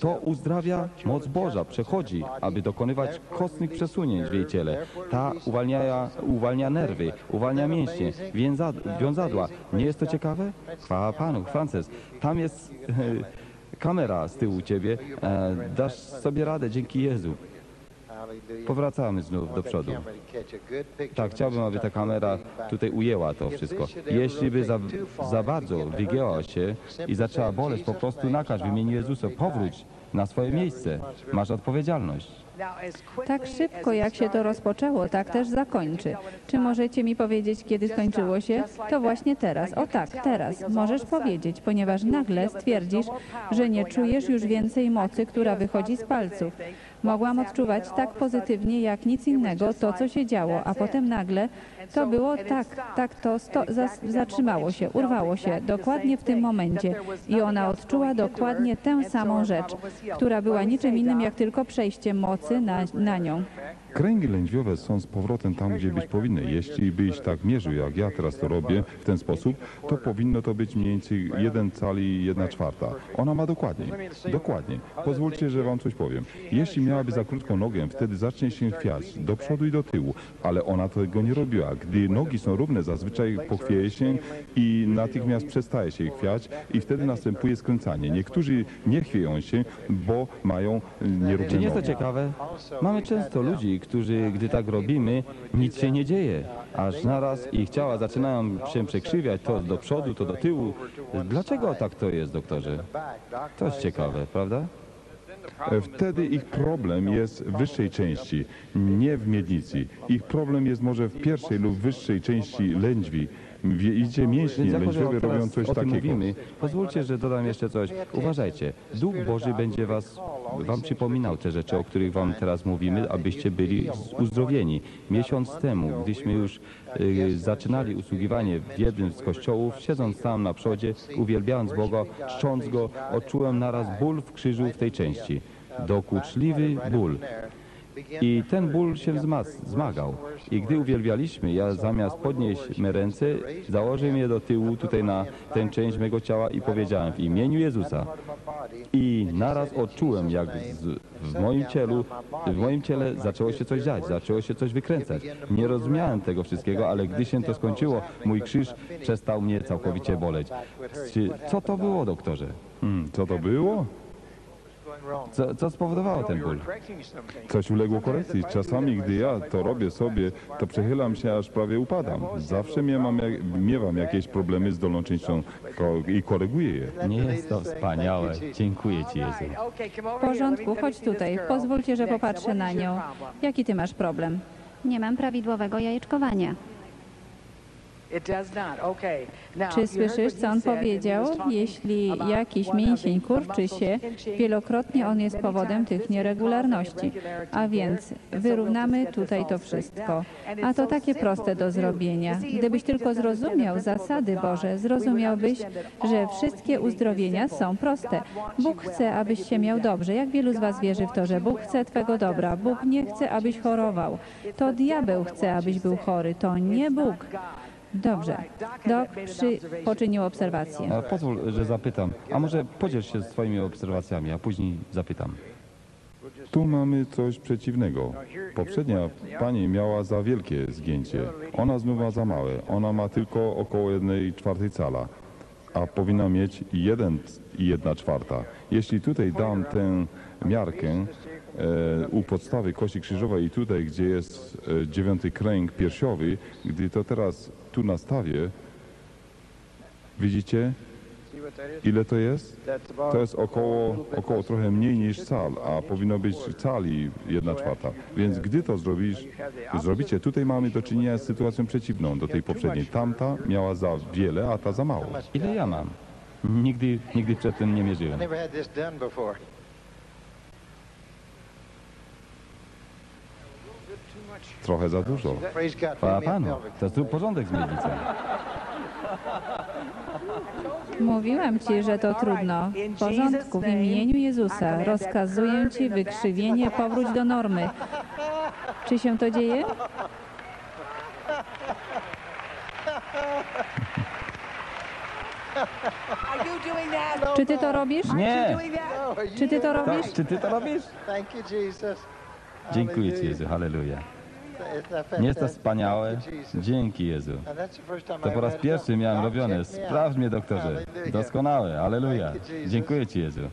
to uzdrawia moc Boża, przechodzi, aby dokonywać kostnych przesunięć w jej ciele. Ta uwalnia, uwalnia nerwy, uwalnia mięśnie, więza, wiązadła. Nie jest to ciekawe? Chwała Panu, Frances. Tam jest e, kamera z tyłu ciebie. E, dasz sobie radę dzięki Jezu. Powracamy znów do przodu. Tak, chciałbym, aby ta kamera tutaj ujęła to wszystko. Jeśli by za, za bardzo wygięła się i zaczęła boleć, po prostu nakaż w imieniu Jezusa, powróć na swoje miejsce. Masz odpowiedzialność. Tak szybko jak się to rozpoczęło, tak też zakończy. Czy możecie mi powiedzieć, kiedy skończyło się? To właśnie teraz. O tak, teraz. Możesz powiedzieć, ponieważ nagle stwierdzisz, że nie czujesz już więcej mocy, która wychodzi z palców. Mogłam odczuwać tak pozytywnie jak nic innego to, co się działo, a potem nagle to było tak, tak to sto, zatrzymało się, urwało się. dokładnie w tym momencie. i ona odczuła dokładnie tę samą rzecz, która była niczym innym jak tylko przejście mocy na, na nią. Kręgi lędźwiowe są z powrotem tam, gdzie być powinny. Jeśli byś tak mierzył, jak ja teraz to robię, w ten sposób, to powinno to być mniej więcej 1 cali 1 czwarta. Ona ma dokładniej. Dokładnie. Pozwólcie, że wam coś powiem. Jeśli miałaby za krótką nogę, wtedy zacznie się chwiać do przodu i do tyłu, ale ona tego nie robiła. Gdy nogi są równe, zazwyczaj pochwieje się i natychmiast przestaje się chwiać i wtedy następuje skręcanie. Niektórzy nie chwieją się, bo mają nierówne Czy nie jest to nogi. ciekawe? Mamy często ludzi, którzy, gdy tak robimy, nic się nie dzieje. Aż naraz ich ciała zaczynają się przekrzywiać, to do przodu, to do tyłu. Dlaczego tak to jest, doktorze? To jest ciekawe, prawda? Wtedy ich problem jest w wyższej części, nie w miednicy. Ich problem jest może w pierwszej lub wyższej części lędźwi. Widzicie, mięśnie Więc robią coś o tym takiego. mówimy, pozwólcie, że dodam jeszcze coś. Uważajcie, Duch Boży będzie was, wam przypominał te rzeczy, o których wam teraz mówimy, abyście byli uzdrowieni. Miesiąc temu, gdyśmy już y, zaczynali usługiwanie w jednym z kościołów, siedząc tam na przodzie, uwielbiając Boga, czcząc Go, odczułem naraz ból w krzyżu w tej części. Dokuczliwy ból. I ten ból się wzmac- zmagał. I gdy uwielbialiśmy, ja zamiast podnieść me ręce, założyłem je do tyłu, tutaj na tę część mego ciała i powiedziałem w imieniu Jezusa. I naraz odczułem, jak z, w moim cielu, w moim ciele zaczęło się coś dziać, zaczęło się coś wykręcać. Nie rozumiałem tego wszystkiego, ale gdy się to skończyło, mój krzyż przestał mnie całkowicie boleć. Co to było, doktorze? Hmm, co to było? Co, co spowodowało ten ból? Coś uległo korekcji. Czasami, gdy ja to robię sobie, to przechylam się, aż prawie upadam. Zawsze miewam, miewam jakieś problemy z dolną częścią i koryguję je. Nie jest to wspaniałe. Dziękuję Ci, Jezu. W porządku, chodź tutaj. Pozwólcie, że popatrzę na nią. Jaki ty masz problem? Nie mam prawidłowego jajeczkowania. Czy słyszysz, co on powiedział? Jeśli jakiś mięsień kurczy się, wielokrotnie on jest powodem tych nieregularności. A więc wyrównamy tutaj to wszystko. A to takie proste do zrobienia. Gdybyś tylko zrozumiał zasady Boże, zrozumiałbyś, że wszystkie uzdrowienia są proste. Bóg chce, abyś się miał dobrze. Jak wielu z Was wierzy w to, że Bóg chce Twego dobra? Bóg nie chce, abyś chorował. To diabeł chce, abyś był chory. To nie Bóg. Dobrze. Dok przy... poczynił obserwację. A pozwól, że zapytam. A może podziel się swoimi obserwacjami, a później zapytam. Tu mamy coś przeciwnego. Poprzednia pani miała za wielkie zgięcie. Ona znów ma za małe. Ona ma tylko około 1 czwartej cala, a powinna mieć 1 i 1 czwarta. Jeśli tutaj dam tę miarkę e, u podstawy kości krzyżowej i tutaj, gdzie jest e, dziewiąty kręg piersiowy, gdy to teraz tu nastawię, widzicie, Ile to jest? To jest około, około trochę mniej niż cal, a powinno być cali jedna czwarta. Więc gdy to zrobisz, zrobicie, tutaj mamy do czynienia z sytuacją przeciwną do tej poprzedniej. Tamta miała za wiele, a ta za mało. Ile ja mam? Nigdy, nigdy przed tym nie mierzyłem. Trochę za dużo. Chwała Panu, to zrób porządek z miednicą. Mówiłam ci, że to trudno. W porządku, w imieniu Jezusa rozkazuję ci wykrzywienie, powróć do normy. Czy się to dzieje? Czy ty to robisz? Nie! Czy ty to robisz? Tak, czy ty to robisz? Dziękuję Ci, Hallelujah. Jezu, halleluja. Jest to wspaniałe? Dzięki Jezu. To po raz pierwszy miałem robione. Sprawdź mnie, doktorze. Doskonałe, Jesus. Dziękuję Ci, Jezu.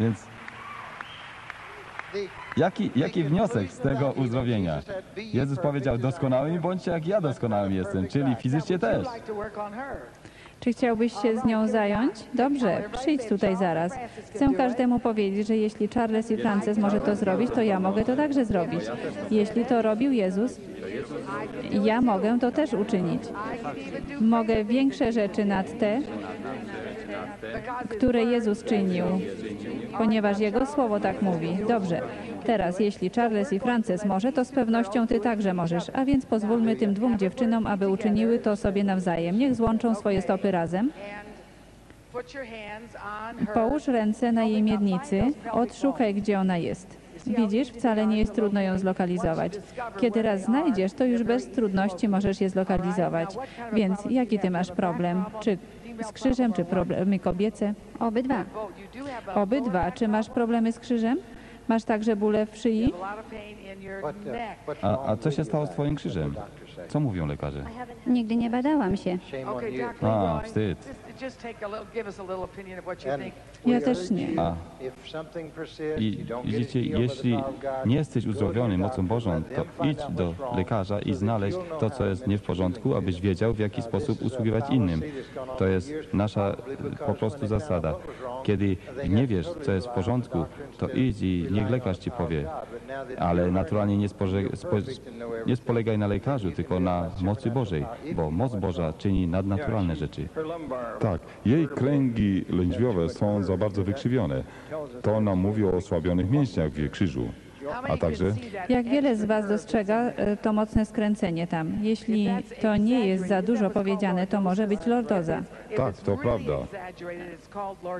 Więc jaki, jaki wniosek z tego uzdrowienia? Jezus powiedział, doskonałymi bądźcie jak ja doskonałym jestem, czyli fizycznie też. Czy chciałbyś się z nią zająć? Dobrze, przyjdź tutaj zaraz. Chcę każdemu powiedzieć, że jeśli Charles i Frances może to zrobić, to ja mogę to także zrobić. Jeśli to robił Jezus, ja mogę to też uczynić. Mogę większe rzeczy nad te, które Jezus czynił, ponieważ Jego słowo tak mówi. Dobrze, teraz jeśli Charles i Frances może, to z pewnością Ty także możesz, a więc pozwólmy tym dwóm dziewczynom, aby uczyniły to sobie nawzajem. Niech złączą swoje stopy razem. Połóż ręce na jej miednicy, odszukaj, gdzie ona jest. Widzisz, wcale nie jest trudno ją zlokalizować. Kiedy raz znajdziesz, to już bez trudności możesz je zlokalizować. Więc jaki ty masz problem? Czy z krzyżem, czy problemy kobiece? Obydwa. Obydwa. Czy masz problemy z krzyżem? Masz także bóle w szyi? A, a co się stało z? Twoim krzyżem? Co mówią lekarze? Nigdy nie badałam się. A, wstyd. Ja też nie. you, A. if something persists, I widzicie, jeśli nie jesteś uzdrowiony mocą Bożą, to idź do lekarza i znaleźć to, co jest nie w porządku, abyś wiedział, w jaki Uh, sposób usługiwać innym. To jest nasza because po prostu zasada. Kiedy nie wiesz, co jest w porządku, to idź i niech lekarz ci powie. Ale naturalnie nie, spoże, spo, nie spolegaj na lekarzu, tylko na mocy Bożej, bo moc Boża czyni nadnaturalne rzeczy. Tak, jej kręgi lędźwiowe są za bardzo wykrzywione. To nam mówi o osłabionych mięśniach w jej krzyżu. A także Jak wiele z Was dostrzega e, to mocne skręcenie tam? Jeśli to nie jest za dużo powiedziane, to może być lordoza. Tak, to prawda.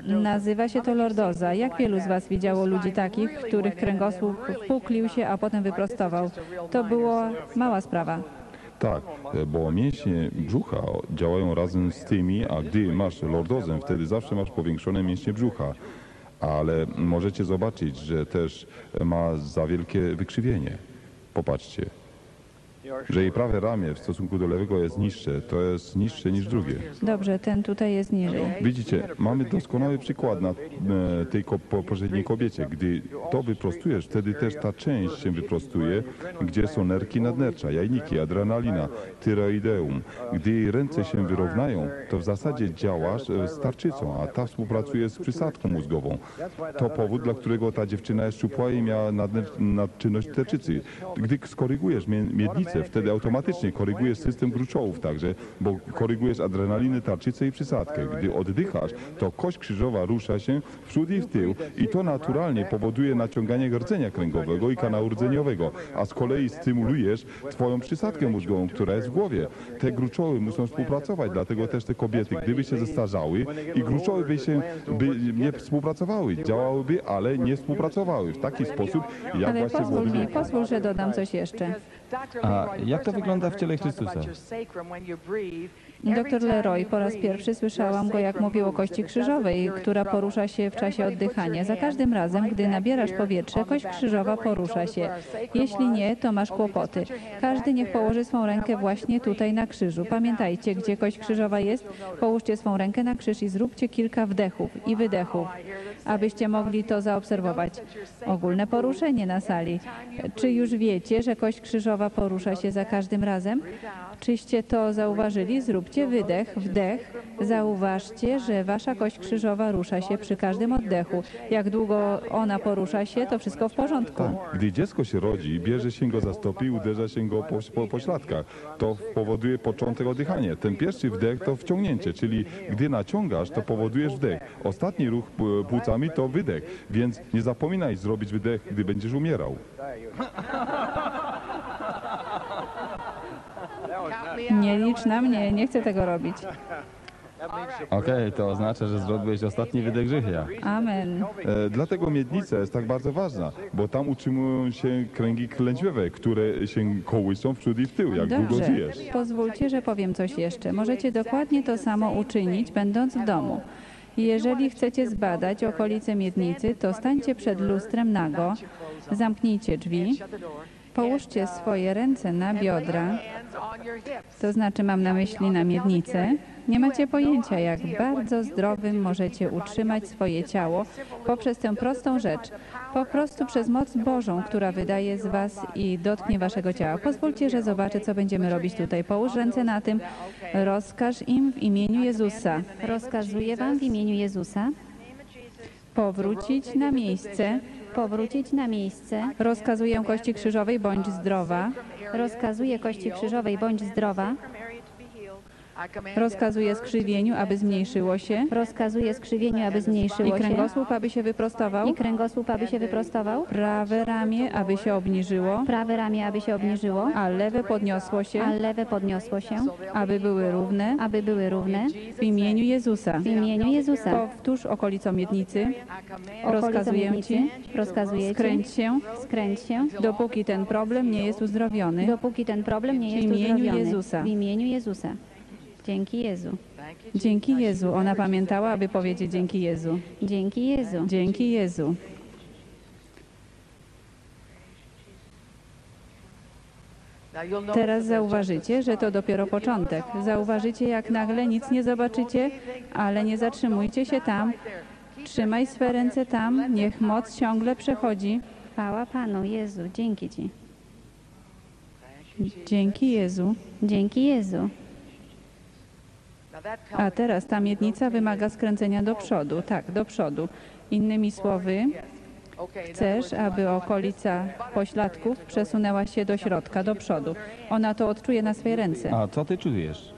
Nazywa się to lordoza. Jak wielu z Was widziało ludzi takich, których kręgosłup wpuklił się, a potem wyprostował? To była mała sprawa. Tak, bo mięśnie brzucha działają razem z tymi, a gdy masz lordozę, wtedy zawsze masz powiększone mięśnie brzucha. Ale możecie zobaczyć, że też ma za wielkie wykrzywienie. Popatrzcie, że jej prawe ramię w stosunku do lewego jest niższe, to jest niższe niż drugie. Dobrze, ten tutaj jest niżej. Widzicie, mamy doskonały przykład na e, tej ko- poprzedniej kobiecie. Gdy to wyprostujesz, wtedy też ta część się wyprostuje, gdzie są nerki nadnercza, jajniki, adrenalina, tyroideum. Gdy jej ręce się wyrównają, to w zasadzie działasz e, z tarczycą, a ta współpracuje z przysadką mózgową. To powód, dla którego ta dziewczyna jest szczupła i miała nadczynność tarczycy. Gdy skorygujesz mie- miednicę, wtedy automatycznie korygujesz system gruczołów także, bo korygujesz adrenalinę, tarczycę i przysadkę. Gdy oddychasz, to kość krzyżowa rusza się w przód i w tył i to naturalnie powoduje naciąganie rdzenia kręgowego i kanału rdzeniowego, a z kolei stymulujesz twoją przysadkę mózgową, która jest w głowie. Te gruczoły muszą współpracować, dlatego też te kobiety, gdyby się zestarzały i gruczoły by się by nie współpracowały, działałyby, ale nie współpracowały w taki sposób, jak Ale właśnie pozwól mi, pozwól, że dodam coś jeszcze. A jak to wygląda w ciele Chrystusa? Doktor Leroy, po raz pierwszy słyszałam go, jak mówił o kości krzyżowej, która porusza się w czasie oddychania. Za każdym razem, gdy nabierasz powietrze, kość krzyżowa porusza się. Jeśli nie, to masz kłopoty. Każdy niech położy swą rękę właśnie tutaj na krzyżu. Pamiętajcie, gdzie kość krzyżowa jest, połóżcie swą rękę na krzyż i zróbcie kilka wdechów i wydechów, abyście mogli to zaobserwować. Ogólne poruszenie na sali. Czy już wiecie, że kość krzyżowa porusza się za każdym razem? Czyście to zauważyli? Zróbcie wydech, wdech. Zauważcie, że wasza kość krzyżowa rusza się przy każdym oddechu. Jak długo ona porusza się, to wszystko w porządku. Gdy dziecko się rodzi, bierze się go za stopy i uderza się go po, po, po śladkach. To powoduje początek oddychania. Ten pierwszy wdech to wciągnięcie, czyli gdy naciągasz, to powodujesz wdech. Ostatni ruch płucami to wydech, więc nie zapominaj zrobić wydech, gdy będziesz umierał. Nie licz na mnie, nie chcę tego robić. Okej, to oznacza, że zrobiłeś ostatni wydech życia. Amen. E, dlatego miednica jest tak bardzo ważna, bo tam utrzymują się kręgi klęćwiowe, które się kołysą w przód i w tył, jak długo Dobrze, żyjesz. pozwólcie, że powiem coś jeszcze. Możecie dokładnie to samo uczynić, będąc w domu. Jeżeli chcecie zbadać okolice miednicy, to stańcie przed lustrem nago, zamknijcie drzwi, połóżcie swoje ręce na biodra, to znaczy mam na myśli na miednicę. Nie macie pojęcia, jak bardzo zdrowym możecie utrzymać swoje ciało poprzez tę prostą rzecz. Po prostu przez moc Bożą, która wydaje z Was i dotknie Waszego ciała. Pozwólcie, że zobaczę, co będziemy robić tutaj. Połóż ręce na tym. Rozkaż im w imieniu Jezusa Rozkazuję wam w imieniu Jezusa powrócić na miejsce. Powrócić na miejsce. Rozkazuję kości krzyżowej, bądź zdrowa. Rozkazuję kości krzyżowej, bądź zdrowa. Rozkazuję skrzywieniu, aby zmniejszyło się. Skrzywieniu, aby I zmniejszyło się. kręgosłup, aby się wyprostował. I kręgosłup, aby się wyprostował. Prawe ramię, aby się obniżyło. Prawe ramię, aby się obniżyło. A lewe podniosło A się, lewe podniosło się, aby były równe. aby były równe. W imieniu Jezusa. W imieniu Jezusa. Powtórz okolicą miednicy. Rozkazuję. Ci. Rozkazuję Ci. Skręć się, Skręć się. dopóki ten problem nie jest uzdrowiony. Dopóki ten problem nie W jest imieniu uzdrowiony. Jezusa. W imieniu Jezusa. Dzięki Jezu. Dzięki Jezu. Ona pamiętała, aby powiedzieć dzięki Jezu. Dzięki Jezu. Dzięki Jezu. Teraz zauważycie, że to dopiero początek. Zauważycie, jak nagle nic nie zobaczycie, ale nie zatrzymujcie się tam. Trzymaj swe ręce tam, niech moc ciągle przechodzi. Chwała Panu Jezu. Dzięki Ci. Dzięki Jezu. Dzięki Jezu. A teraz ta miednica wymaga skręcenia do przodu. Tak, do przodu. Innymi słowy, chcesz, aby okolica pośladków przesunęła się do środka, do przodu. Ona to odczuje na swej ręce. A co ty czujesz?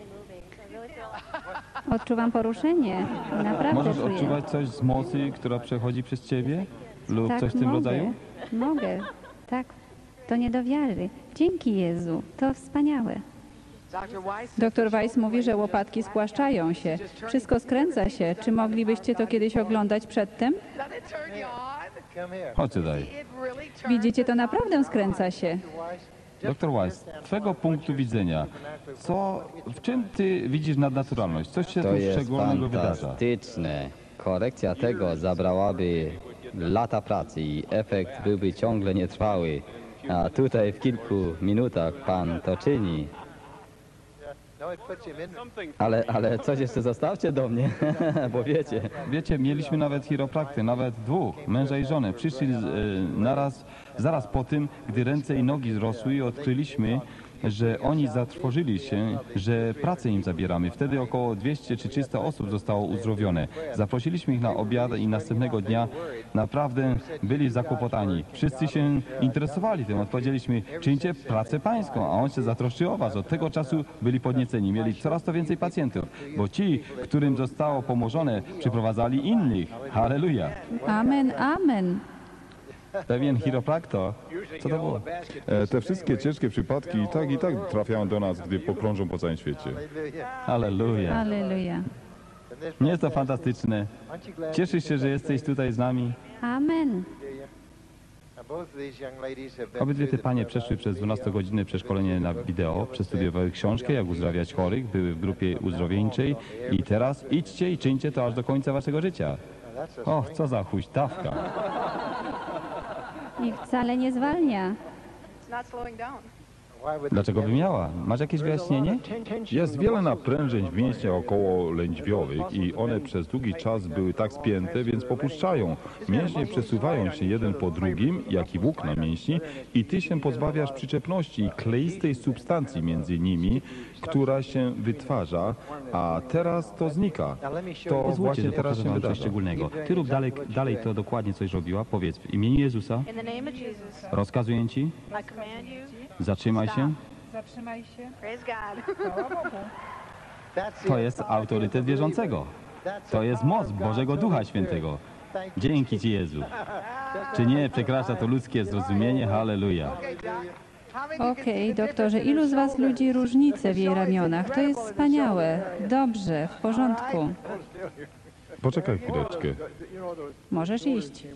Odczuwam poruszenie. Naprawdę Możesz czuję. odczuwać coś z mocy, która przechodzi przez ciebie? Lub tak, coś w tym mogę. rodzaju? Mogę. Tak. To nie do wiary. Dzięki Jezu. To wspaniałe. Doktor Weiss mówi, że łopatki spłaszczają się. Wszystko skręca się. Czy moglibyście to kiedyś oglądać przedtem? Chodź tutaj. Widzicie, to naprawdę skręca się. Doktor Weiss, z twego punktu widzenia, co, w czym ty widzisz nadnaturalność? Coś się To tu jest szczególnego wydarza? fantastyczne. Korekcja tego zabrałaby lata pracy i efekt byłby ciągle nietrwały. A tutaj w kilku minutach pan to czyni. No, it puts him in. Ale, ale coś jeszcze zostawcie do mnie, bo wiecie. Wiecie, mieliśmy nawet chiroprakty, nawet dwóch, męża i żonę. Przyszli z, e, naraz, zaraz po tym, gdy ręce i nogi zrosły i odkryliśmy, że oni zatrwożyli się, że pracę im zabieramy. Wtedy około 200 czy 300 osób zostało uzdrowione. Zaprosiliśmy ich na obiad i następnego dnia naprawdę byli zakłopotani. Wszyscy się interesowali tym. Odpowiedzieliśmy, czyńcie pracę pańską, a on się zatroszczył o was. Od tego czasu byli podnieceni. Mieli coraz to więcej pacjentów, bo ci, którym zostało pomożone, przyprowadzali innych. Halleluja. Amen, amen. Pewien chiropraktor. Co to było? E, te wszystkie ciężkie przypadki i tak i tak trafiają do nas, gdy pokrążą po całym świecie. Aleluja. This Nie jest to fantastyczne. Cieszysz się, że jesteś tutaj z nami? Amen. Obydwie te panie przeszły przez the, uh, 12-godzinne przeszkolenie na wideo, przestudiowały książkę, jak uzdrawiać chorych, były w grupie uzdrowieńczej i teraz idźcie i czyńcie to aż do końca waszego życia. Och, co za huśtawka. I wcale nie zwalnia. Dlaczego by miała? Masz jakieś wyjaśnienie? Jest wiele naprężeń w mięśniach około lędźwiowych i one przez długi czas były tak spięte, więc popuszczają. Mięśnie przesuwają się jeden po drugim, jak i włókna mięśni i ty się pozbawiasz przyczepności i kleistej substancji między nimi, która się wytwarza, a teraz to znika. To Pozwólcie, właśnie że teraz pokażę się wam coś wydarza. szczególnego. Ty rób dalej, dalej to dokładnie coś robiła. Powiedz, w imieniu Jezusa In the name of Jesus, rozkazuję ci, I command you, zatrzymaj się. Zatrzymaj się. praise God. To jest autorytet wierzącego. To jest moc Bożego Ducha Świętego. Dzięki Ci Jezu. Czy nie przekracza to ludzkie zrozumienie? Halleluja. Okej, doktorze, ilu z Was ludzi różnice w jej ramionach? To jest wspaniałe. Dobrze, w porządku. Poczekaj chwileczkę. Możesz iść.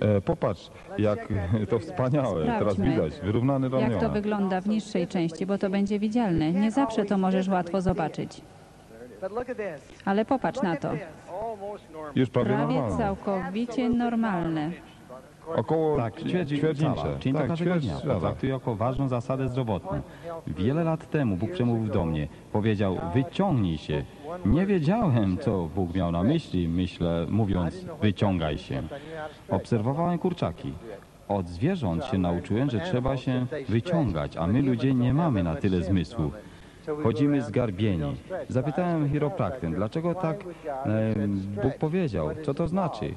E, popatrz, jak to wspaniałe. Teraz Sprawdźmy, widać, wyrównane Jak to ramiona. wygląda w niższej części, bo to będzie widzialne. Nie zawsze to możesz łatwo zobaczyć. Ale popatrz na to. Już prawie Prawie normalne. całkowicie normalne. Około Tak, ćwierć ćwierćincze. cała. Czyń to Tak, każdego ćwierć dnia. świata. Potraktuj jako ważną zasadę zdrowotną. Wiele lat temu Bóg przemówił do mnie. Powiedział, wyciągnij się. Nie wiedziałem, co Bóg miał na myśli, myślę, mówiąc, wyciągaj się. Obserwowałem kurczaki. Od zwierząt się nauczyłem, że trzeba się wyciągać, a my ludzie nie mamy na tyle zmysłów. Chodzimy zgarbieni. Zapytałem chiropraktę, dlaczego tak e, Bóg powiedział, co to znaczy.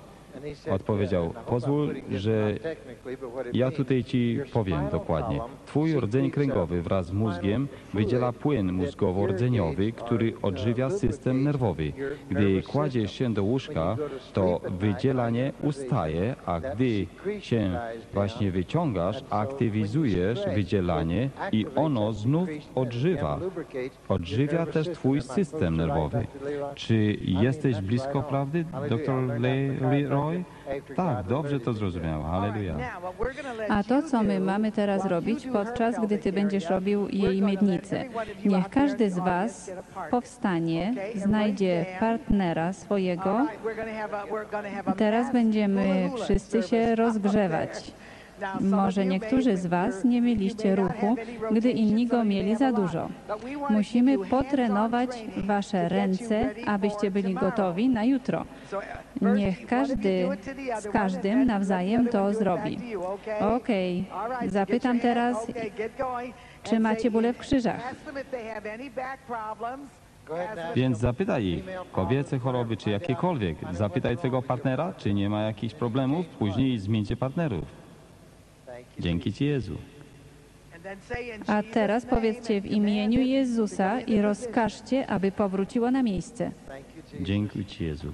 Odpowiedział, pozwól, że ja tutaj Ci powiem dokładnie. Twój rdzeń kręgowy wraz z mózgiem wydziela płyn mózgowo-rdzeniowy, który odżywia system nerwowy. Gdy kładziesz się do łóżka, to wydzielanie ustaje, a gdy się właśnie wyciągasz, aktywizujesz wydzielanie i ono znów odżywa. Odżywia też Twój system nerwowy. Czy jesteś blisko prawdy, dr Leroy? Tak, dobrze to zrozumiała. Halleluja. A to, co my mamy teraz robić, podczas gdy Ty będziesz robił jej miednicę. Niech każdy z Was powstanie, znajdzie partnera swojego. Teraz będziemy wszyscy się rozgrzewać. Może niektórzy z Was nie mieliście ruchu, gdy inni go mieli za dużo. Musimy potrenować Wasze ręce, abyście byli gotowi na jutro. Niech każdy z każdym nawzajem to zrobi. Okej, zapytam teraz, czy macie bóle w krzyżach? Więc zapytaj ich, kobiece choroby czy jakiekolwiek. Zapytaj twojego partnera, czy nie ma jakichś problemów. Później zmieńcie partnerów. Dzięki Ci Jezu. A teraz powiedzcie w imieniu Jezusa i rozkażcie, aby powróciło na miejsce. Dziękuję Ci Jezu.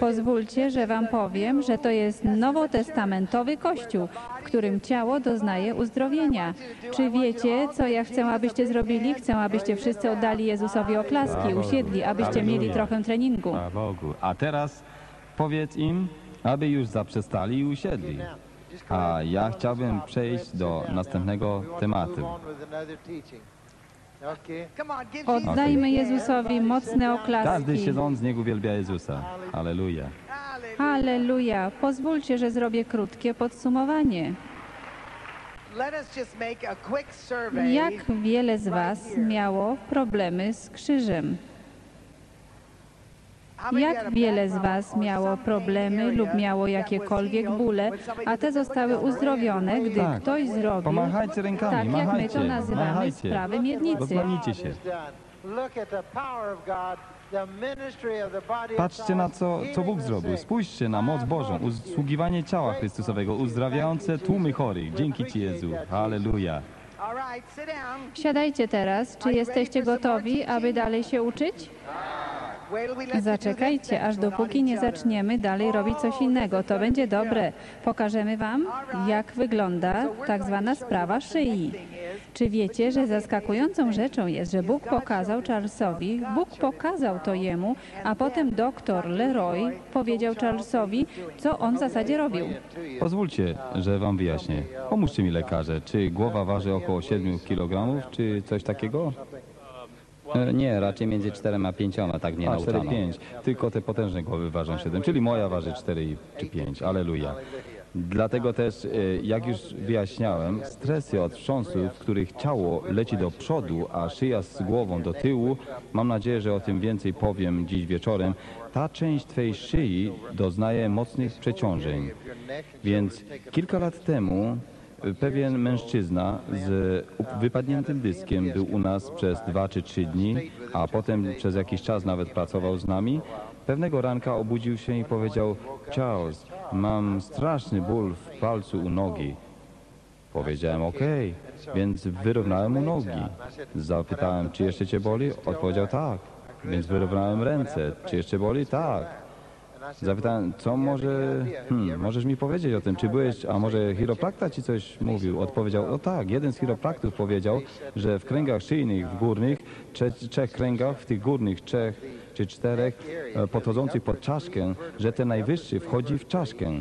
Pozwólcie, że Wam powiem, że to jest nowotestamentowy kościół, w którym ciało doznaje uzdrowienia. Czy wiecie, co ja chcę, abyście zrobili? Chcę, abyście wszyscy oddali Jezusowi oklaski, usiedli, abyście mieli trochę treningu. Bogu. A teraz powiedz im, aby już zaprzestali i usiedli. A ja chciałbym przejść do następnego tematu. Oddajmy Jezusowi mocne Każdy oklaski. siedząc niech uwielbia Jezusa. Aleluja. Halleluja. Pozwólcie, że zrobię krótkie podsumowanie. Jak wiele z Was miało problemy z krzyżem? Jak wiele z Was miało problemy lub miało jakiekolwiek bóle, a te zostały uzdrowione, gdy Tak. ktoś zrobił Pomachajcie rękami, tak, jak my machajcie, to nazywamy, machajcie. sprawy miednicy. Się. Patrzcie na co, co Bóg zrobił. Spójrzcie na moc Bożą, usługiwanie ciała Chrystusowego, uzdrawiające tłumy chorych. Dzięki Ci Jezu. Halleluja. Siadajcie teraz. Czy jesteście gotowi, aby dalej się uczyć? Zaczekajcie, aż dopóki nie zaczniemy dalej robić coś innego. To będzie dobre. Pokażemy Wam, jak wygląda tak zwana sprawa szyi. Czy wiecie, że zaskakującą rzeczą jest, że Bóg pokazał Charlesowi, Bóg pokazał to jemu, a potem doktor Leroy powiedział Charlesowi, co on w zasadzie robił. Pozwólcie, że wam wyjaśnię. Pomóżcie mi lekarze, czy głowa waży około 7 kg, czy coś takiego? E, Nie, raczej między 4 a 5, tak mnie A, nauczono. 4-5. Tylko te potężne głowy ważą 7, czyli moja waży 4 czy 5. Aleluja. Dlatego też, e, jak już wyjaśniałem, stresy od wstrząsów, w których ciało leci do przodu, a szyja z głową do tyłu, mam nadzieję, że o tym więcej powiem dziś wieczorem, ta część Twej szyi doznaje mocnych przeciążeń. Więc kilka lat temu pewien mężczyzna z wypadniętym dyskiem był u nas przez dwa czy trzy dni, a potem przez jakiś czas nawet pracował z nami. Pewnego ranka obudził się i powiedział, Charles, mam straszny ból w palcu u nogi. Powiedziałem, okej, więc wyrównałem mu nogi. Zapytałem, czy jeszcze cię boli? Odpowiedział, tak. Więc wyrównałem ręce. Czy jeszcze boli? Tak. Zapytałem, co może, hmm, możesz mi powiedzieć o tym, czy byłeś, a może chiroprakta ci coś mówił? Odpowiedział, o tak, jeden z chiropraktów powiedział, że w kręgach szyjnych, w górnych, trze, trzech kręgach, w tych górnych trzech czy czterech e, podchodzących pod czaszkę, że ten najwyższy wchodzi w czaszkę.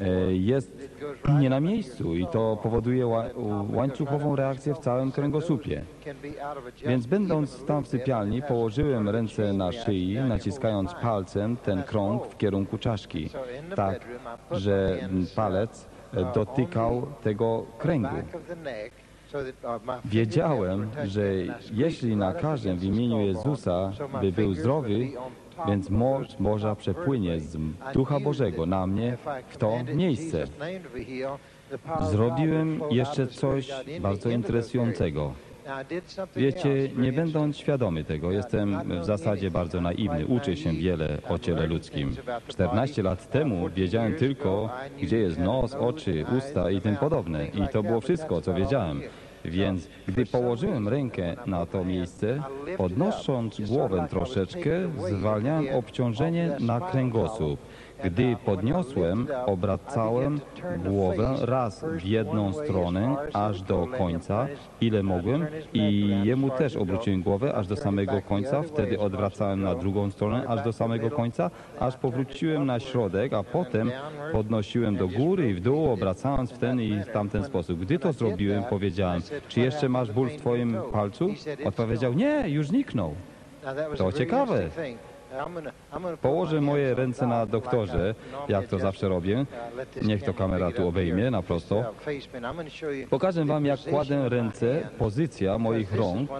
E, Jest nie na miejscu i to powoduje ła- łańcuchową reakcję w całym kręgosłupie. Więc będąc tam w sypialni, położyłem ręce na szyi, naciskając palcem ten krąg w kierunku czaszki, tak, że palec dotykał tego kręgu. Wiedziałem, że jeśli nakażę w imieniu Jezusa, by był zdrowy, więc moc Boża przepłynie z Ducha Bożego na mnie w to miejsce. Zrobiłem jeszcze coś bardzo interesującego. Wiecie, nie będąc świadomy tego, jestem w zasadzie bardzo naiwny, uczę się wiele o ciele ludzkim. 14 lat temu wiedziałem tylko, gdzie jest nos, oczy, usta i tym podobne. I to było wszystko, co wiedziałem. Więc gdy położyłem rękę na to miejsce, podnosząc głowę troszeczkę, zwalniałem obciążenie na kręgosłup. Gdy podniosłem, obracałem głowę raz w jedną stronę, aż do końca, ile mogłem i jemu też obróciłem głowę aż do samego końca, wtedy odwracałem na drugą stronę, aż do samego końca, aż powróciłem na środek, a potem podnosiłem do góry i w dół, obracając w ten i w tamten sposób. Gdy to zrobiłem, powiedziałem, czy jeszcze masz ból w twoim palcu? Odpowiedział, nie, już zniknął. To ciekawe. Położę moje ręce na doktorze, jak to zawsze robię. Niech to kamera tu obejmie na prosto. Pokażę wam, jak kładę ręce, pozycja moich rąk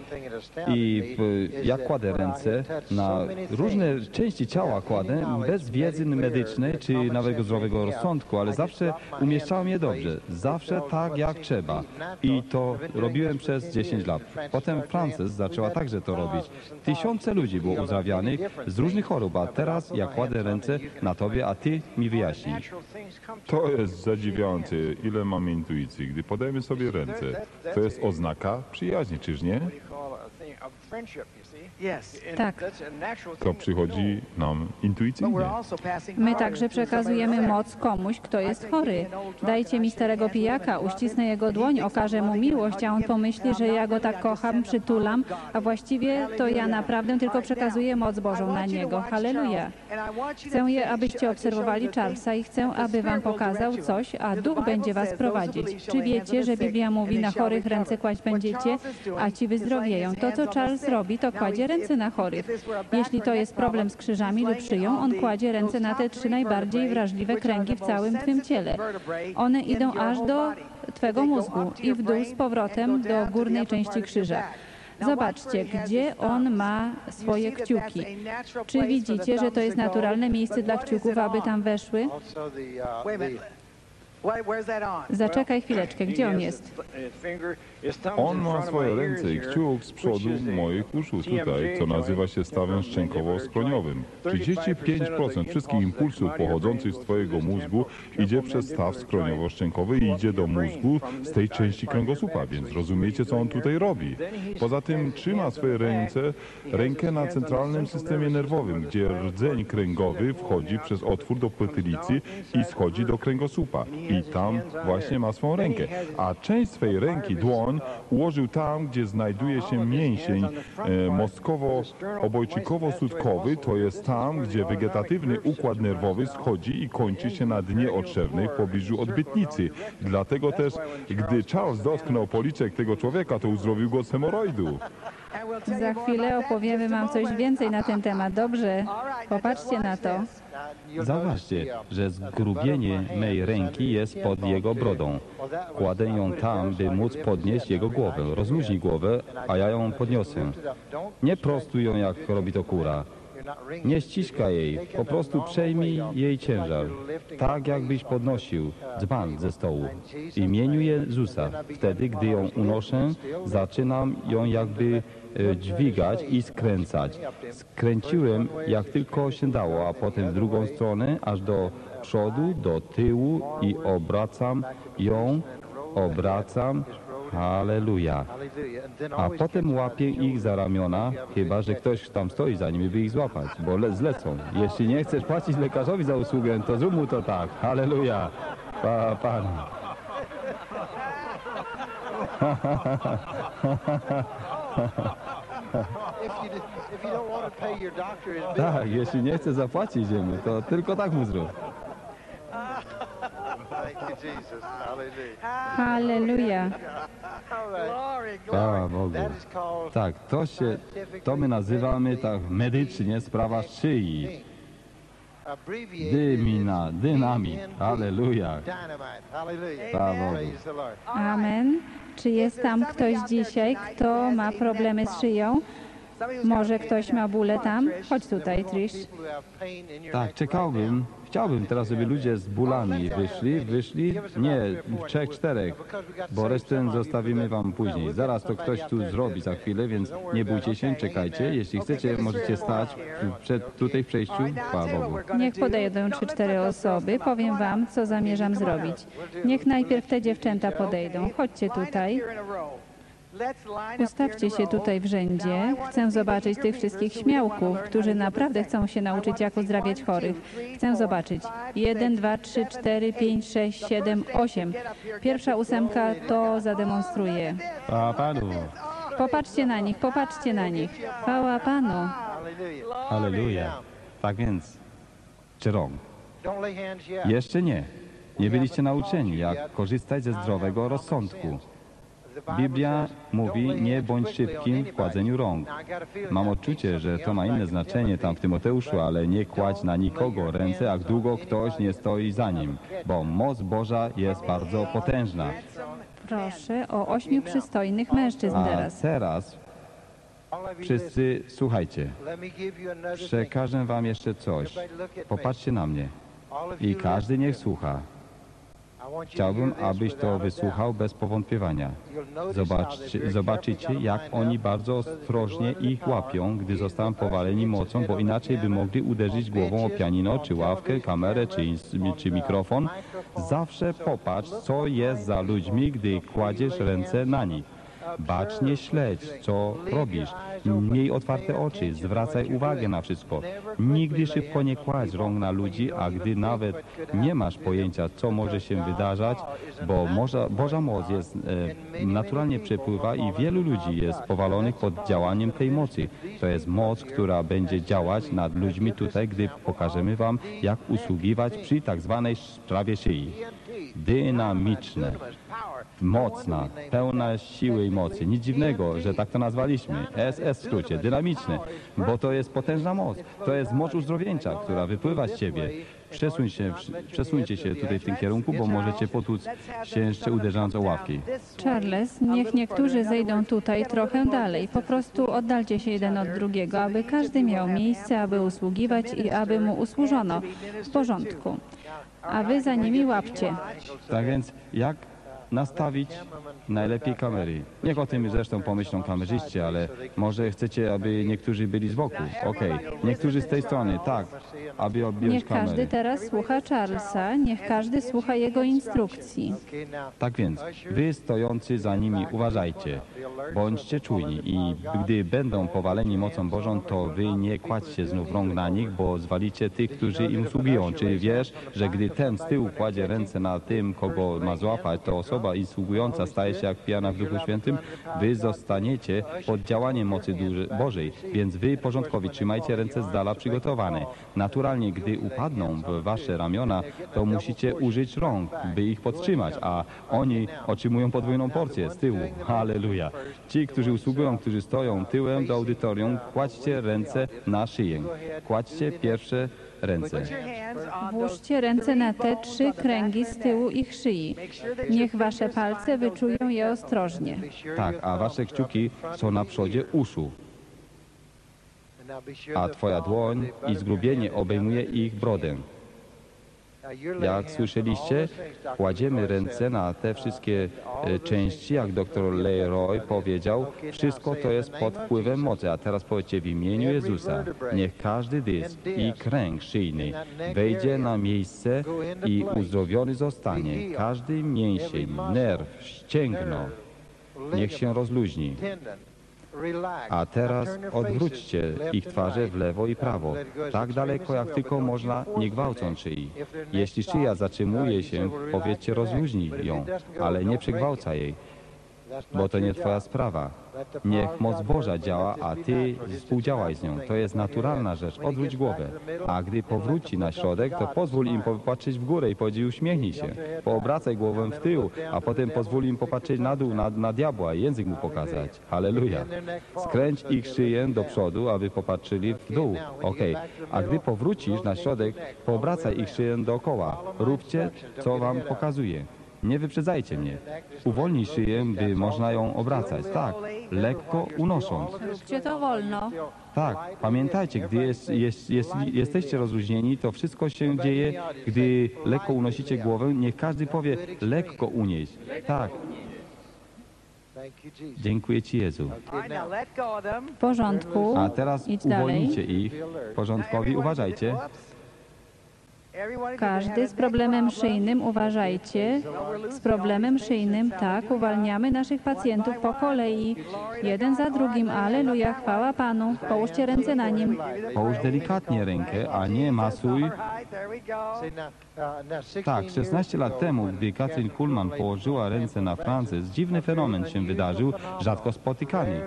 i y, jak kładę ręce na różne części ciała kładę bez wiedzy medycznej czy nawet zdrowego rozsądku, ale zawsze umieszczałem je dobrze, zawsze tak jak trzeba. I to robiłem przez 10 lat. Potem Frances zaczęła także to robić. Tysiące ludzi było uzdrawianych z różnych chorób, a teraz ja kładę ręce na tobie, a ty mi wyjaśnisz. To jest zadziwiające, ile mamy intuicji, gdy podajemy sobie ręce. To jest oznaka przyjaźni, czyż nie? Tak. To przychodzi nam intuicyjnie. My także przekazujemy moc komuś, kto jest chory. Dajcie mi starego pijaka, uścisnę jego dłoń, okażę mu miłość, a on pomyśli, że ja go tak kocham, przytulam, a właściwie to ja naprawdę tylko przekazuję moc Bożą na niego. Halleluja. Chcę je, abyście obserwowali Charlesa i chcę, aby wam pokazał coś, a duch będzie was prowadzić. Czy wiecie, że Biblia mówi, na chorych ręce kłaść będziecie, a ci wyzdrowieją? To, co Charles robi, to kładzie ręce na chorych. Jeśli to jest problem z krzyżami lub szyją, on kładzie ręce na te trzy najbardziej wrażliwe kręgi w całym twym ciele. One idą aż do twego mózgu i w dół z powrotem do górnej części krzyża. Zobaczcie, gdzie on ma swoje kciuki. Czy widzicie, że to jest naturalne miejsce dla kciuków, aby tam weszły? Zaczekaj chwileczkę, gdzie on jest? On ma swoje ręce i kciuk z przodu moich uszu tutaj, co nazywa się stawem szczękowo-skroniowym. 35% wszystkich impulsów pochodzących z Twojego mózgu idzie przez staw skroniowo-szczękowy i idzie do mózgu z tej części kręgosłupa, więc rozumiecie, co on tutaj robi. Poza tym trzyma swoje ręce, rękę na centralnym systemie nerwowym, gdzie rdzeń kręgowy wchodzi przez otwór do potylicy i schodzi do kręgosłupa. I tam właśnie ma swą rękę. A część swej ręki, dłoń, ułożył tam, gdzie znajduje się mięsień e, mostkowo-obojczykowo-sutkowy, to jest tam, gdzie wegetatywny układ nerwowy schodzi i kończy się na dnie otrzewnej w pobliżu odbytnicy. Dlatego też, gdy Charles dotknął policzek tego człowieka, to uzdrowił go z hemoroidu. Za chwilę opowiemy wam coś więcej na ten temat. Dobrze, popatrzcie na to. Zauważcie, że zgrubienie mej ręki jest pod jego brodą. Kładę ją tam, by móc podnieść jego głowę. Rozluźnij głowę, a ja ją podniosę. Nie prostuj ją, jak robi to kura. Nie ściskaj jej, po prostu przejmij jej ciężar. Tak jakbyś podnosił dzban ze stołu. W imieniu Jezusa. Wtedy, gdy ją unoszę, zaczynam ją jakby dźwigać i skręcać. Skręciłem jak tylko się dało, a potem w drugą stronę, aż do przodu, do tyłu i obracam ją, obracam. Halleluja. A potem łapię ich za ramiona, chyba że ktoś tam stoi za nimi, by ich złapać, bo le zlecą. Jeśli nie chcesz płacić lekarzowi za usługę, to zrób mu to tak. Halleluja. Pa, pan. Tak, jeśli nie chce zapłacić jemu, to tylko tak mu zrób. Halleluja. Chwała Bogu. Tak, to się, to my nazywamy tak medycznie sprawa szyi. Dymina, dynamit. Halleluja. Chwała Bogu. Amen. Czy jest tam ktoś dzisiaj, kto ma problemy z szyją? Może ktoś ma bóle tam? Chodź tutaj, Trish. Tak, czekałbym. Chciałbym teraz, żeby ludzie z bólami wyszli, wyszli, nie, trzech, czterech, bo resztę zostawimy wam później. Zaraz to ktoś tu zrobi za chwilę, więc nie bójcie się, czekajcie. Jeśli chcecie, możecie stać przed, tutaj w przejściu. Chwała Bogu. Niech podejdą trzy, cztery osoby. Powiem wam, co zamierzam zrobić. Niech najpierw te dziewczęta podejdą. Chodźcie tutaj. Ustawcie się tutaj w rzędzie. Chcę zobaczyć tych wszystkich śmiałków, którzy naprawdę chcą się nauczyć, jak uzdrawiać chorych. Chcę zobaczyć. Jeden, dwa, trzy, cztery, pięć, sześć, siedem, osiem. Pierwsza ósemka to zademonstruje. Chwała Panu. Popatrzcie na nich, popatrzcie na nich. Chwała Panu. Halleluja. Tak więc, czy rąk? Jeszcze nie. Nie byliście nauczeni, jak korzystać ze zdrowego rozsądku. Biblia mówi, nie bądź szybkim w kładzeniu rąk. Mam odczucie, że to ma inne znaczenie tam w Tymoteuszu, ale nie kładź na nikogo ręce, jak długo ktoś nie stoi za nim, bo moc Boża jest bardzo potężna. Proszę o ośmiu przystojnych mężczyzn A teraz. teraz wszyscy słuchajcie. Przekażę wam jeszcze coś. Popatrzcie na mnie. I każdy niech słucha. Chciałbym, abyś to wysłuchał bez powątpiewania. Zobaczcie, zobaczycie, jak oni bardzo ostrożnie ich łapią, gdy zostaną powaleni mocą, bo inaczej by mogli uderzyć głową o pianino, czy ławkę, kamerę, czy, czy mikrofon. Zawsze popatrz, co jest za ludźmi, gdy kładziesz ręce na nich. Bacznie śledź, co robisz. Miej otwarte oczy, zwracaj uwagę na wszystko. Nigdy szybko nie kładź rąk na ludzi, a gdy nawet nie masz pojęcia, co może się wydarzać, bo Boża, Boża moc jest, e, naturalnie przepływa i wielu ludzi jest powalonych pod działaniem tej mocy. To jest moc, która będzie działać nad ludźmi tutaj, gdy pokażemy wam, jak usługiwać przy tak zwanej sprawie szyi. Dynamiczne, mocna, pełna siły i mocy. Nic dziwnego, że tak to nazwaliśmy. SS w skrócie, dynamiczne, bo to jest potężna moc. To jest moc uzdrowieńcza, która wypływa z ciebie. Przesuń się, przesuńcie się tutaj w tym kierunku, bo możecie potłuc się jeszcze uderzając o ławki. Charles, niech niektórzy zejdą tutaj trochę dalej. Po prostu oddalcie się jeden od drugiego, aby każdy miał miejsce, aby usługiwać i aby mu usłużono. W porządku. a wy za nimi łapcie. Tak więc jak nastawić najlepiej kamery? Niech o tym zresztą pomyślą kamerzyści, ale może chcecie, aby niektórzy byli z boku. Okej, niektórzy z tej strony, tak, aby objąć Niech każdy kamery. teraz słucha Charlesa, niech każdy słucha jego instrukcji. Tak więc, wy stojący za nimi uważajcie, bądźcie czujni i gdy będą powaleni mocą Bożą, to wy nie kładźcie znów rąk na nich, bo zwalicie tych, którzy im usługują. Czy wiesz, że gdy ten z tyłu kładzie ręce na tym, kogo ma złapać, to osoba usługująca staje się jak pijana w Duchu Świętym? Wy zostaniecie pod działaniem mocy Bożej, więc wy, porządkowi, trzymajcie ręce z dala przygotowane. Naturalnie, gdy upadną w wasze ramiona, to musicie użyć rąk, by ich podtrzymać, a oni otrzymują podwójną porcję z tyłu. Halleluja. Ci, którzy usługują, którzy stoją tyłem do audytorium, kładźcie ręce na szyję. Kładźcie pierwsze ręce. Włóżcie ręce na te trzy kręgi z tyłu ich szyi. Niech wasze palce wyczują je ostrożnie. Tak, a wasze kciuki są na przodzie uszu, a twoja dłoń i zgrubienie obejmuje ich brodę. Jak słyszeliście, kładziemy ręce na te wszystkie e, części, jak dr Leroy powiedział, wszystko to jest pod wpływem mocy. A teraz powiedzcie w imieniu Jezusa, niech każdy dysk i kręg szyjny wejdzie na miejsce i uzdrowiony zostanie. Każdy mięsień, nerw, ścięgno, niech się rozluźni. A teraz odwróćcie ich twarze w lewo i prawo, tak daleko jak tylko można, nie gwałcąc szyi. Jeśli szyja zatrzymuje się, powiedzcie rozluźnij ją, ale nie przygwałca jej, bo to nie twoja sprawa. Niech moc Boża działa, a ty współdziałaj z nią. To jest naturalna rzecz. Odwróć głowę. A gdy powróci na środek, to pozwól im popatrzeć w górę i powiedzieć uśmiechnij się. Poobracaj głowę w tył, a potem pozwól im popatrzeć na dół, na, na diabła i język mu pokazać. Halleluja. Skręć ich szyję do przodu, aby popatrzyli w dół. Okej. A gdy powrócisz na środek, poobracaj ich szyję dookoła. Róbcie, co wam pokazuje. Nie wyprzedzajcie mnie. Uwolnij szyję, by można ją obracać. Tak, lekko unosząc. Róbcie to wolno. Tak, pamiętajcie, gdy jest, jest, jest, jesteście rozluźnieni, to wszystko się dzieje, gdy lekko unosicie głowę. Niech każdy powie, lekko unieść. Tak, dziękuję Ci Jezu. W porządku. A teraz Idź dalej. uwolnijcie ich. Porządkowi, uważajcie. Każdy z problemem szyjnym, uważajcie. Z problemem szyjnym, tak, uwalniamy naszych pacjentów po kolei. Jeden za drugim. Aleluja, chwała Panu. Połóżcie ręce na nim. Połóż delikatnie rękę, a nie masuj. Tak, 16 lat temu, gdy Katrin Kuhlman położyła ręce na Frances, dziwny fenomen się wydarzył, rzadko spotykany.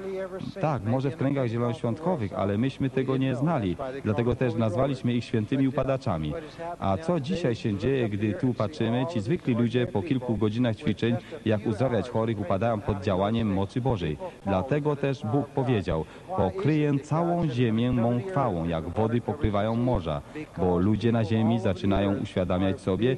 Tak, może w kręgach zielonoświątkowych, ale myśmy tego nie znali, dlatego też nazwaliśmy ich świętymi upadaczami. A co dzisiaj się dzieje, gdy tu patrzymy? Ci zwykli ludzie po kilku godzinach ćwiczeń, jak uzdrawiać chorych, upadają pod działaniem mocy Bożej. Dlatego też Bóg powiedział, pokryję całą ziemię mą chwałą, jak wody pokrywają morza, bo ludzie na ziemi zaczynają uświadamiać sobie,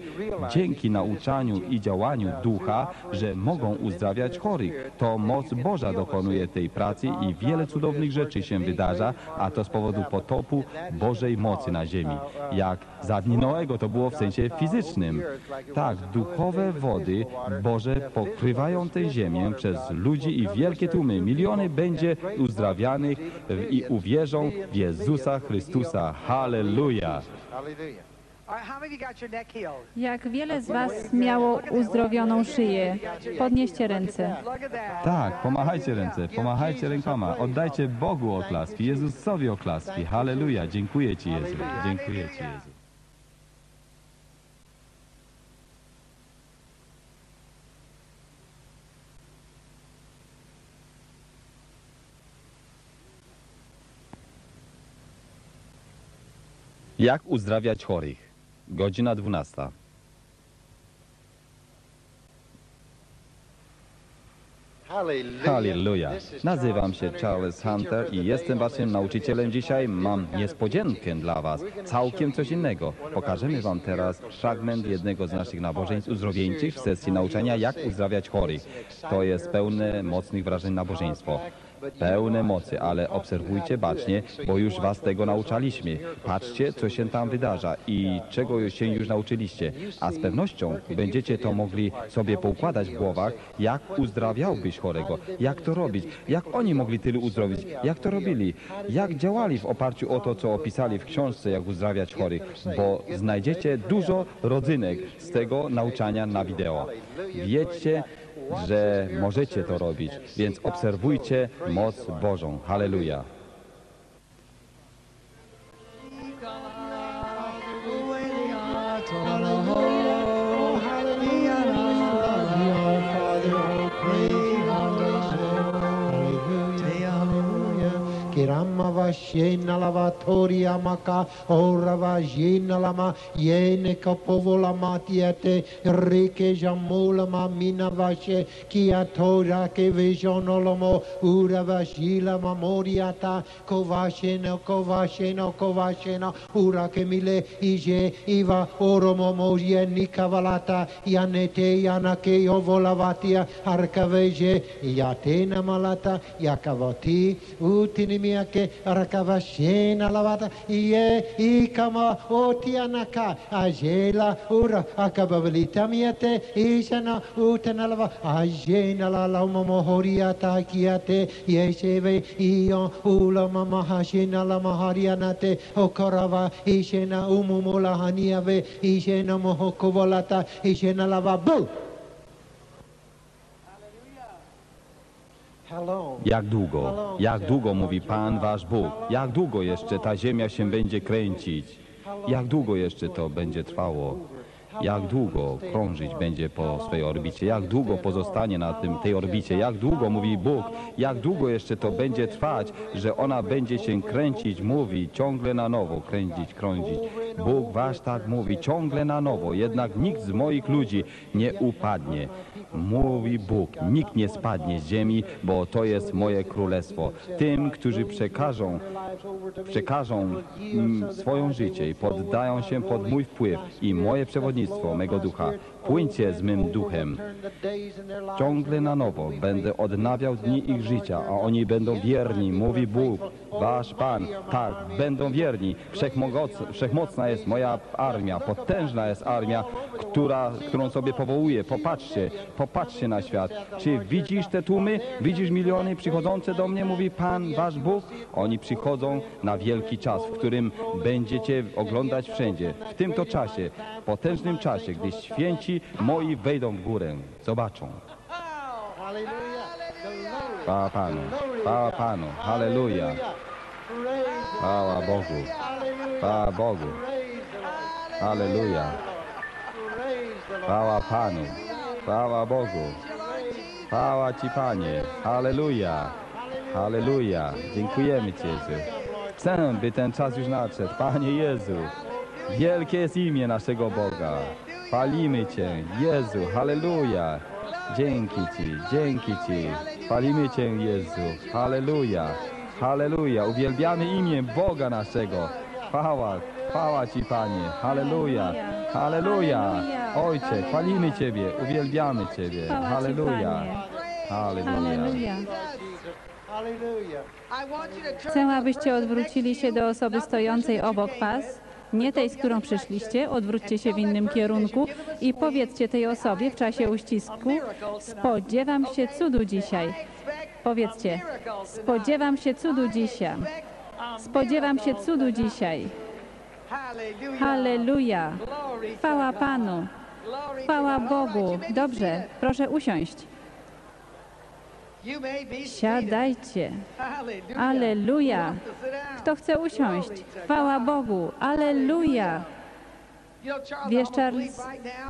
dzięki nauczaniu i działaniu ducha, że mogą uzdrawiać chorych. To moc Boża dokonuje tej pracy i wiele cudownych rzeczy się wydarza, a to z powodu potopu Bożej mocy na ziemi. Jak za dni Noego to było w sensie fizycznym. Tak, duchowe wody Boże pokrywają tę ziemię przez ludzi i wielkie tłumy. Miliony będzie uzdrawianych i uwierzą w Jezusa Chrystusa. Halleluja! Jak wiele z Was miało uzdrowioną szyję? Podnieście ręce. Tak, pomachajcie ręce, pomachajcie rękoma, oddajcie Bogu oklaski, Jezusowi oklaski. Halleluja, dziękuję Ci Jezu, dziękuję Ci Jezu. Jak uzdrawiać chorych? Godzina 12. Halleluja. Nazywam się Charles Hunter i jestem waszym nauczycielem dzisiaj. Mam niespodziankę dla was, całkiem coś innego. Pokażemy wam teraz fragment jednego z naszych nabożeństw uzdrowieńczych w sesji nauczania, jak uzdrawiać chorych. To jest pełne mocnych wrażeń nabożeństwo. Pełne mocy, ale obserwujcie bacznie, bo już was tego nauczaliśmy. Patrzcie, co się tam wydarza i czego się już nauczyliście, a z pewnością będziecie to mogli sobie poukładać w głowach, jak uzdrawiałbyś chorego, jak to robić, jak oni mogli tylu uzdrowić, jak to robili, jak działali w oparciu o to, co opisali w książce, jak uzdrawiać chorych, bo znajdziecie dużo rodzynek z tego nauczania na wideo. Wiecie, że możecie to robić, więc obserwujcie moc Bożą. Halleluja. Vashena lavatoria maka ora vajena lama yene kapovola matiate rike jamula ma mina vashe kia tora ke visionolomo ura vashila mamoriata kovashena kovashena kovashena ura ke mile ije iva oromo moje nikavalata yanete yanake yovolavatia arkaveje yatena malata yakavati utinimiake rakavashena lavata iye ikama otianaka ajela ura akabavalita miate ishana utana lava ajena la la mohoriata kiate yesheve iyo ulama mahashina la maharianate okarava ishena umumula haniave ishena mohokovolata ishena lava bu Jak długo, jak długo, mówi Pan wasz Bóg, jak długo jeszcze ta ziemia się będzie kręcić? Jak długo jeszcze to będzie trwało? Jak długo krążyć będzie po swojej orbicie? Jak długo pozostanie na tym, tej orbicie? Jak długo, mówi Bóg, jak długo jeszcze to będzie trwać, że ona będzie się kręcić, mówi, ciągle na nowo, kręcić, krążyć. Bóg wasz tak mówi, ciągle na nowo, jednak nikt z moich ludzi nie upadnie. Mówi Bóg, nikt nie spadnie z ziemi, bo to jest moje królestwo. Tym, którzy przekażą, przekażą mm, swoją życie i poddają się pod mój wpływ i moje przewodnictwo, mego ducha. Płyńcie z mym duchem. Ciągle na nowo będę odnawiał dni ich życia, a oni będą wierni, mówi Bóg, wasz Pan. Tak, będą wierni. Wszechmocna jest moja armia, potężna jest armia, która, którą sobie powołuję. Popatrzcie, popatrzcie na świat. Czy widzisz te tłumy? Widzisz miliony przychodzące do mnie, mówi Pan, wasz Bóg? Oni przychodzą na wielki czas, w którym będziecie oglądać wszędzie. W tym to czasie, potężnym czasie, gdy święci moi wejdą w górę, zobaczą. Chwała Panu, chwała Panu, halleluja, chwała Bogu, chwała Bogu, halleluja, chwała Panu, chwała Bogu, chwała Ci Panie, halleluja, halleluja, dziękujemy Ci Jezu. Chcę, by ten czas już nadszedł, Panie Jezu, wielkie jest imię naszego Boga, chwalimy Cię, Jezu, halleluja, dzięki Ci, dzięki Ci, chwalimy Cię Jezu, halleluja, halleluja, uwielbiamy imię Boga naszego, chwała, chwała Ci Panie, halleluja, halleluja, Ojcze, chwalimy Ciebie, uwielbiamy Ciebie, halleluja, halleluja. Chcę, abyście odwrócili się do osoby stojącej obok Was, nie tej, z którą przyszliście, odwróćcie się w innym kierunku i powiedzcie tej osobie w czasie uścisku, spodziewam się cudu dzisiaj. Powiedzcie, spodziewam się cudu dzisiaj. Spodziewam się cudu dzisiaj. Halleluja. Chwała Panu. Chwała Bogu. Dobrze, proszę usiąść. Siadajcie. Aleluja. Kto chce usiąść? Chwała Bogu. Aleluja. Wiesz, Charles,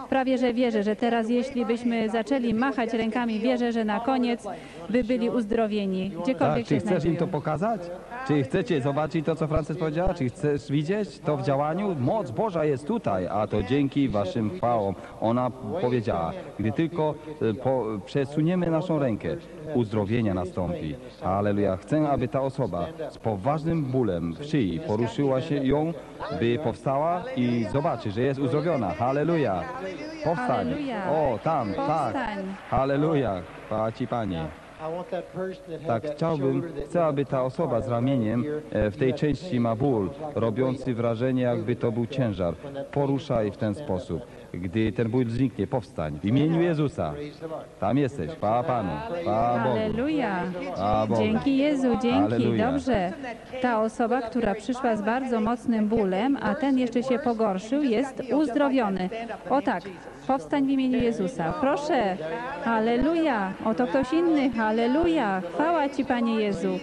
prawie że wierzę, że teraz jeśli byśmy zaczęli machać rękami, wierzę, że na koniec by byli uzdrowieni, Tak, gdziekolwiek czy się chcesz im to znajdują. pokazać? Czy chcecie zobaczyć to, co Frances powiedziała? Czy chcesz widzieć to w działaniu? Moc Boża jest tutaj, a to dzięki waszym chwałom. Ona powiedziała, gdy tylko e, po, przesuniemy naszą rękę, uzdrowienia nastąpi. Halleluja. Chcę, aby ta osoba z poważnym bólem w szyi poruszyła się ją, by powstała i zobaczy, że jest uzdrowiona. Halleluja. Powstań. Halleluja. O, tam, tak. Powstań. Halleluja. Chwała Ci, Panie. Tak, chciałbym, chcę, aby ta osoba z ramieniem e, w tej części ma ból, robiący wrażenie, jakby to był ciężar. Poruszaj w ten sposób. Gdy ten ból zniknie, powstań. W imieniu Jezusa. Tam jesteś. Chwała Panu. Chwała Bogu. Halleluja. Chwała Bogu. Dzięki Jezu, dzięki. Dobrze. Ta osoba, która przyszła z bardzo mocnym bólem, a ten jeszcze się pogorszył, jest uzdrowiony. O tak, powstań w imieniu Jezusa. Proszę. Halleluja. Oto ktoś inny. Halleluja. Chwała Ci, Panie Jezu.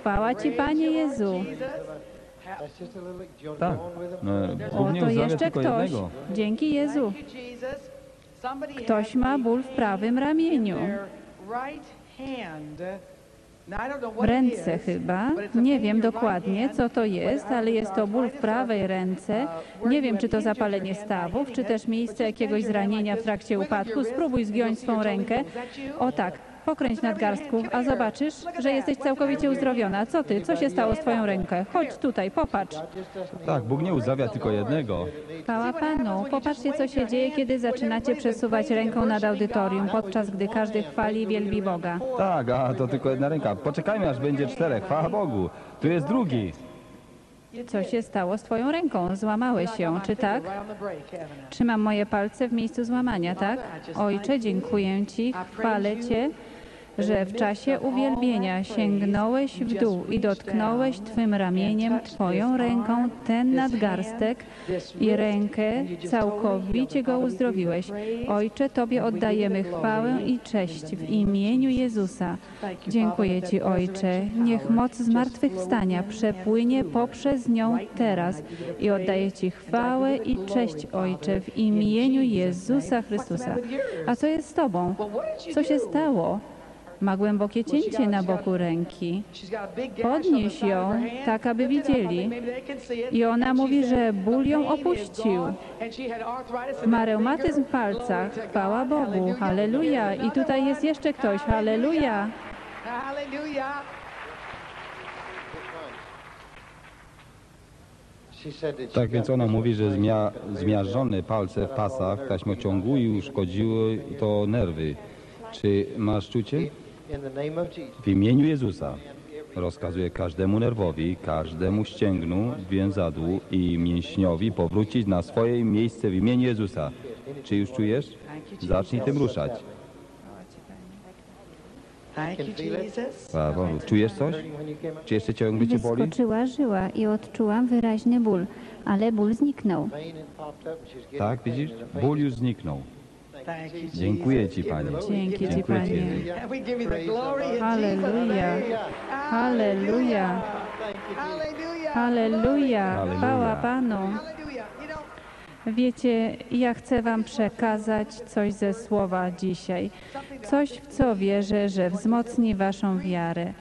Chwała Ci, Panie Jezu. Tak. No, Oto uzdrawia jeszcze tylko ktoś. jednego. Dzięki Jezu. Ktoś ma ból w prawym ramieniu. W ręce chyba. Nie wiem dokładnie, co to jest, ale jest to ból w prawej ręce. Nie wiem, czy to zapalenie stawów, czy też miejsce jakiegoś zranienia w trakcie upadku. Spróbuj zgiąć swą rękę. O tak, pokręć nadgarstków, a zobaczysz, że jesteś całkowicie uzdrowiona. Co ty? Co się stało z twoją ręką? Chodź tutaj, popatrz. Tak, Bóg nie uzdrawia tylko jednego. Chwała Panu. Popatrzcie, co się dzieje, kiedy zaczynacie przesuwać ręką nad audytorium, podczas gdy każdy chwali i wielbi Boga. Tak, a to tylko jedna ręka. Poczekajmy, aż będzie czterech. Chwała Bogu. Tu jest drugi. Co się stało z twoją ręką? Złamałeś ją, czy tak? Trzymam moje palce w miejscu złamania, tak? Ojcze, dziękuję Ci, chwalę Cię, że w czasie uwielbienia sięgnąłeś w dół i dotknąłeś Twym ramieniem, Twoją ręką ten nadgarstek i rękę całkowicie go uzdrowiłeś. Ojcze, Tobie oddajemy chwałę i cześć w imieniu Jezusa. Dziękuję Ci, Ojcze. Niech moc zmartwychwstania przepłynie poprzez nią teraz i oddaję Ci chwałę i cześć, Ojcze, w imieniu Jezusa Chrystusa. A co jest z Tobą? Co się stało? Ma głębokie cięcie na boku ręki. Podnieś ją, tak aby widzieli. I ona mówi, że ból ją opuścił. Ma reumatyzm w palcach. Chwała Bogu. Halleluja. I tutaj jest jeszcze ktoś. Halleluja. Tak więc ona mówi, że zmia, zmiażdżone palce w pasach taśmociągu i uszkodziły to nerwy. Czy masz czucie? W imieniu Jezusa rozkazuję każdemu nerwowi, każdemu ścięgnu, więzadłu i mięśniowi powrócić na swoje miejsce w imieniu Jezusa. Czy już czujesz? Zacznij tym ruszać. Bogu. Czujesz coś? Czy jeszcze ciągle cię boli? Wyskoczyła żyła i odczułam wyraźny ból, ale ból zniknął. Tak, widzisz? Ból już zniknął. Dziękuję Ci, Panie. Dzięki Ci, Dziękuję Ci, Panie. Jezu. Halleluja. Halleluja. Halleluja. Chwała Panu. Wiecie, ja chcę Wam przekazać coś ze słowa dzisiaj. Coś, w co wierzę, że wzmocni Waszą wiarę.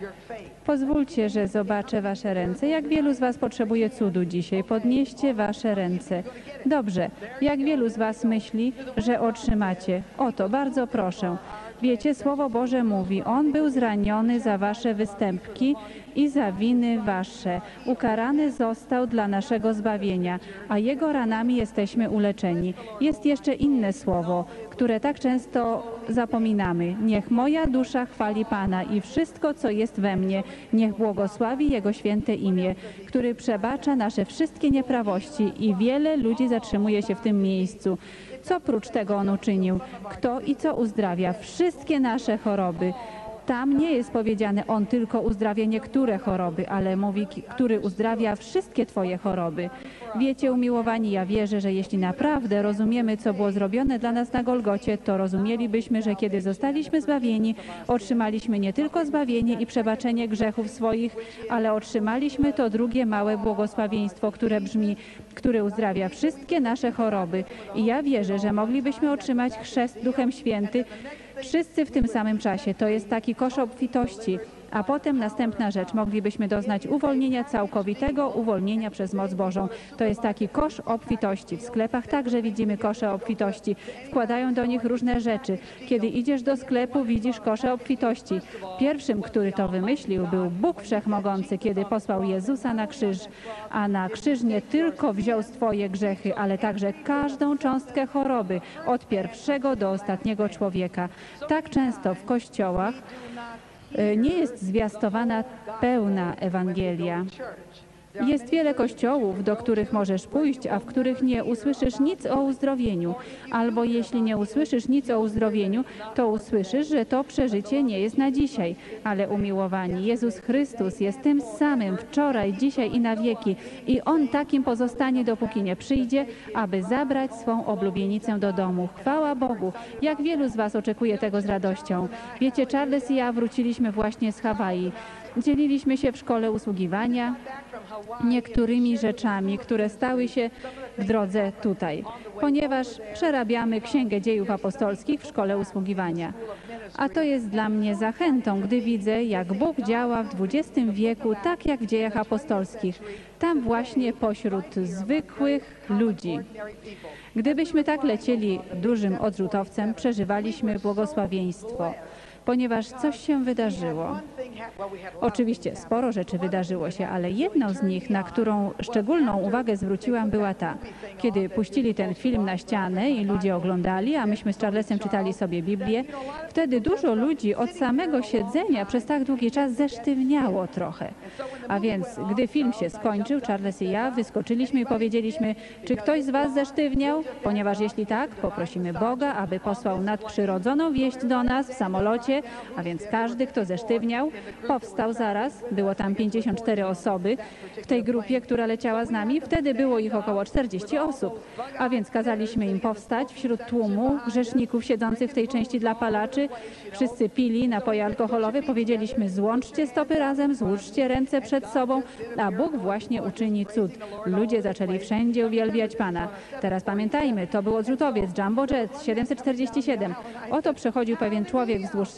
Pozwólcie, że zobaczę Wasze ręce. Jak wielu z Was potrzebuje cudu dzisiaj? Podnieście Wasze ręce. Dobrze. Jak wielu z Was myśli, że otrzymacie? Oto, bardzo proszę. Wiecie, Słowo Boże mówi, On był zraniony za Wasze występki i za winy Wasze. Ukarany został dla naszego zbawienia, a Jego ranami jesteśmy uleczeni. Jest jeszcze inne słowo, które tak często zapominamy. Niech moja dusza chwali Pana i wszystko, co jest we mnie, niech błogosławi Jego święte imię, który przebacza nasze wszystkie nieprawości i wiele ludzi zatrzymuje się w tym miejscu. Co prócz tego On uczynił? Kto i co uzdrawia? Wszystkie nasze choroby. Tam nie jest powiedziane, On tylko uzdrawia niektóre choroby, ale mówi, który uzdrawia wszystkie Twoje choroby. Wiecie, umiłowani, ja wierzę, że jeśli naprawdę rozumiemy, co było zrobione dla nas na Golgocie, to rozumielibyśmy, że kiedy zostaliśmy zbawieni, otrzymaliśmy nie tylko zbawienie i przebaczenie grzechów swoich, ale otrzymaliśmy to drugie małe błogosławieństwo, które brzmi, który uzdrawia wszystkie nasze choroby. I ja wierzę, że moglibyśmy otrzymać chrzest Duchem Święty, Wszyscy w tym samym czasie. To jest taki kosz obfitości. A potem następna rzecz. Moglibyśmy doznać uwolnienia całkowitego, uwolnienia przez moc Bożą. To jest taki kosz obfitości. W sklepach także widzimy kosze obfitości. Wkładają do nich różne rzeczy. Kiedy idziesz do sklepu, widzisz kosze obfitości. Pierwszym, który to wymyślił, był Bóg Wszechmogący, kiedy posłał Jezusa na krzyż. A na krzyż nie tylko wziął swoje grzechy, ale także każdą cząstkę choroby, od pierwszego do ostatniego człowieka. Tak często w kościołach nie jest zwiastowana pełna Ewangelia. Jest wiele kościołów, do których możesz pójść, a w których nie usłyszysz nic o uzdrowieniu. Albo jeśli nie usłyszysz nic o uzdrowieniu, to usłyszysz, że to przeżycie nie jest na dzisiaj. Ale umiłowani, Jezus Chrystus jest tym samym wczoraj, dzisiaj i na wieki. I On takim pozostanie, dopóki nie przyjdzie, aby zabrać swą oblubienicę do domu. Chwała Bogu. Jak wielu z Was oczekuje tego z radością. Wiecie, Charles i ja wróciliśmy właśnie z Hawaii. Dzieliliśmy się w szkole usługiwania niektórymi rzeczami, które stały się w drodze tutaj, ponieważ przerabiamy Księgę Dziejów Apostolskich w szkole usługiwania. A to jest dla mnie zachętą, gdy widzę, jak Bóg działa w XX wieku, tak jak w dziejach apostolskich, tam właśnie pośród zwykłych ludzi. Gdybyśmy tak lecieli dużym odrzutowcem, przeżywaliśmy błogosławieństwo ponieważ coś się wydarzyło. Oczywiście sporo rzeczy wydarzyło się, ale jedną z nich, na którą szczególną uwagę zwróciłam, była ta. Kiedy puścili ten film na ścianę i ludzie oglądali, a myśmy z Charlesem czytali sobie Biblię, wtedy dużo ludzi od samego siedzenia przez tak długi czas zesztywniało trochę. A więc, gdy film się skończył, Charles i ja wyskoczyliśmy i powiedzieliśmy, czy ktoś z Was zesztywniał? Ponieważ jeśli tak, poprosimy Boga, aby posłał nadprzyrodzoną wieść do nas w samolocie, a więc każdy, kto zesztywniał, powstał zaraz. Było tam 54 osoby w tej grupie, która leciała z nami. Wtedy było ich około 40 osób. A więc kazaliśmy im powstać wśród tłumu grzeszników siedzących w tej części dla palaczy. Wszyscy pili napoje alkoholowe. Powiedzieliśmy, złączcie stopy razem, złóżcie ręce przed sobą, a Bóg właśnie uczyni cud. Ludzie zaczęli wszędzie uwielbiać Pana. Teraz pamiętajmy, to był odrzutowiec Jumbo Jet 747. Oto przechodził pewien człowiek wzdłuż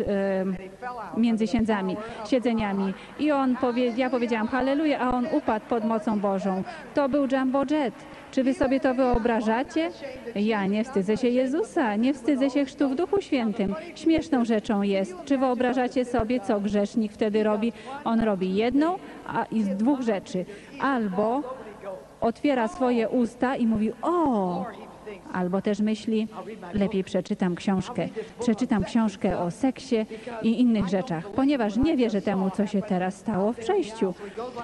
między siedzami, siedzeniami i on powie, ja powiedziałam halleluja, a on upadł pod mocą Bożą. To był Jumbo Jet. Czy wy sobie to wyobrażacie? Ja nie wstydzę się Jezusa, nie wstydzę się chrztu w Duchu Świętym. Śmieszną rzeczą jest. Czy wyobrażacie sobie, co grzesznik wtedy robi? On robi jedną a, i z dwóch rzeczy. Albo otwiera swoje usta i mówi o, Albo też myśli, lepiej przeczytam książkę. Przeczytam książkę o seksie i innych rzeczach, ponieważ nie wierzę temu, co się teraz stało w przejściu.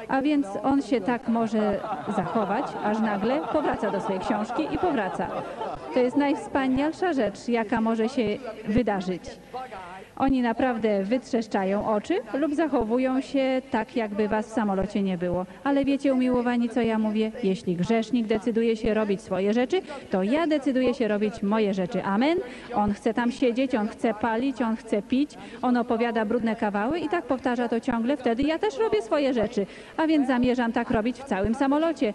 A więc on się tak może zachować, aż nagle powraca do swojej książki i powraca. To jest najwspanialsza rzecz, jaka może się wydarzyć. Oni naprawdę wytrzeszczają oczy lub zachowują się tak, jakby was w samolocie nie było. Ale wiecie, umiłowani, co ja mówię? Jeśli grzesznik decyduje się robić swoje rzeczy, to ja decyduję się robić moje rzeczy. Amen. On chce tam siedzieć, on chce palić, on chce pić, on opowiada brudne kawały i tak powtarza to ciągle. Wtedy ja też robię swoje rzeczy. A więc zamierzam tak robić w całym samolocie.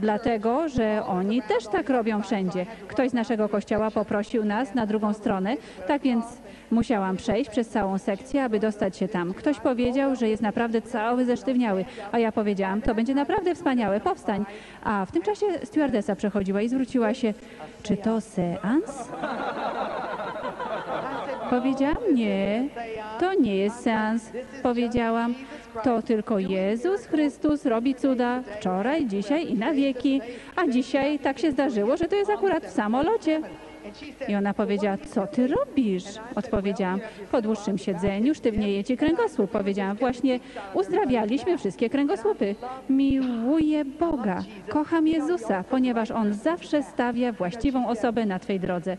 Dlatego, że oni też tak robią wszędzie. Ktoś z naszego kościoła poprosił nas na drugą stronę, tak więc musiałam przejść przez całą sekcję, aby dostać się tam. Ktoś powiedział, że jest naprawdę cały zesztywniały, a ja powiedziałam, to będzie naprawdę wspaniałe, powstań. A w tym czasie stewardesa przechodziła i zwróciła się, czy to seans? Powiedziałam, nie, to nie jest seans. Powiedziałam, to tylko Jezus Chrystus robi cuda wczoraj, dzisiaj i na wieki. A dzisiaj tak się zdarzyło, że to jest akurat w samolocie. I ona powiedziała, co ty robisz? Odpowiedziałam, po dłuższym siedzeniu sztywnieje ci kręgosłup. Powiedziałam, właśnie uzdrawialiśmy wszystkie kręgosłupy. Miłuję Boga, kocham Jezusa, ponieważ On zawsze stawia właściwą osobę na Twej drodze.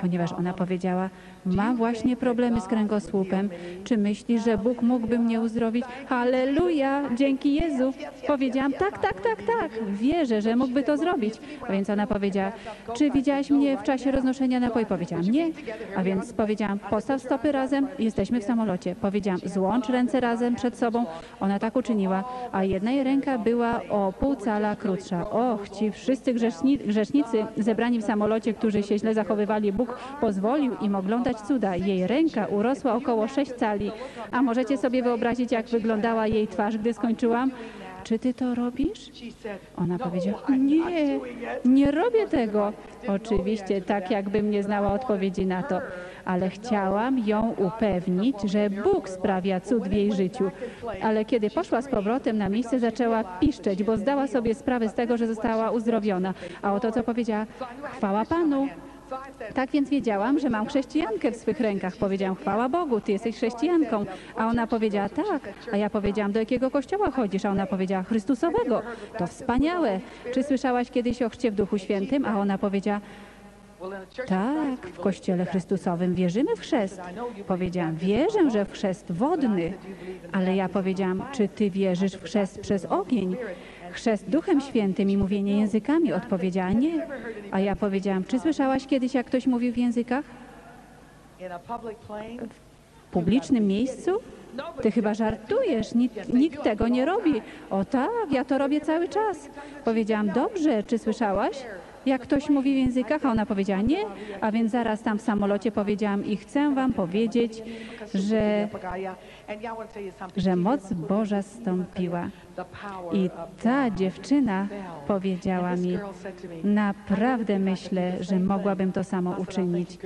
Ponieważ ona powiedziała, mam właśnie problemy z kręgosłupem. Czy myślisz, że Bóg mógłby mnie uzdrowić? Halleluja, dzięki Jezu. Powiedziałam, tak, tak, tak, tak, wierzę, że mógłby to zrobić. A więc ona powiedziała, czy widziałaś mnie w czasie roznoszenia napoi? Powiedziałam, nie. A więc powiedziałam, postaw stopy razem, jesteśmy w samolocie. Powiedziałam, złącz ręce razem przed sobą. Ona tak uczyniła, a jedna ręka była o pół cala krótsza. Och, ci wszyscy grzeszni, grzesznicy zebrani w samolocie, którzy się źle zachowywali, Bóg pozwolił im oglądać cuda. Jej ręka urosła około 6 cali. A możecie sobie wyobrazić, jak wyglądała jej twarz, gdy skończyłam? Czy ty to robisz? Ona powiedziała, nie, nie robię tego. Oczywiście, tak jakbym nie znała odpowiedzi na to, ale chciałam ją upewnić, że Bóg sprawia cud w jej życiu. Ale kiedy poszła z powrotem na miejsce, zaczęła piszczeć, bo zdała sobie sprawę z tego, że została uzdrowiona. A oto co powiedziała, chwała Panu, Tak więc wiedziałam, że mam chrześcijankę w swych rękach. Powiedziałam, chwała Bogu, ty jesteś chrześcijanką. A ona powiedziała, tak. A ja powiedziałam, do jakiego kościoła chodzisz? A ona powiedziała, Chrystusowego. To wspaniałe. Czy słyszałaś kiedyś o chrzcie w Duchu Świętym? A ona powiedziała, tak, w Kościele Chrystusowym wierzymy w chrzest. Powiedziałam, wierzę, że w chrzest wodny, ale ja powiedziałam, czy ty wierzysz w chrzest przez ogień? Chrzest Duchem Świętym i mówienie językami odpowiedziała nie. A ja powiedziałam, czy słyszałaś kiedyś, jak ktoś mówił w językach? W publicznym miejscu? Ty chyba żartujesz, nikt, nikt tego nie robi. O tak, ja to robię cały czas. Powiedziałam, dobrze, czy słyszałaś? Jak ktoś mówi w językach, a ona powiedziała nie, a więc zaraz tam w samolocie powiedziałam i chcę wam powiedzieć, że, że moc Boża stąpiła. I ta dziewczyna powiedziała mi, naprawdę myślę, że mogłabym to samo uczynić.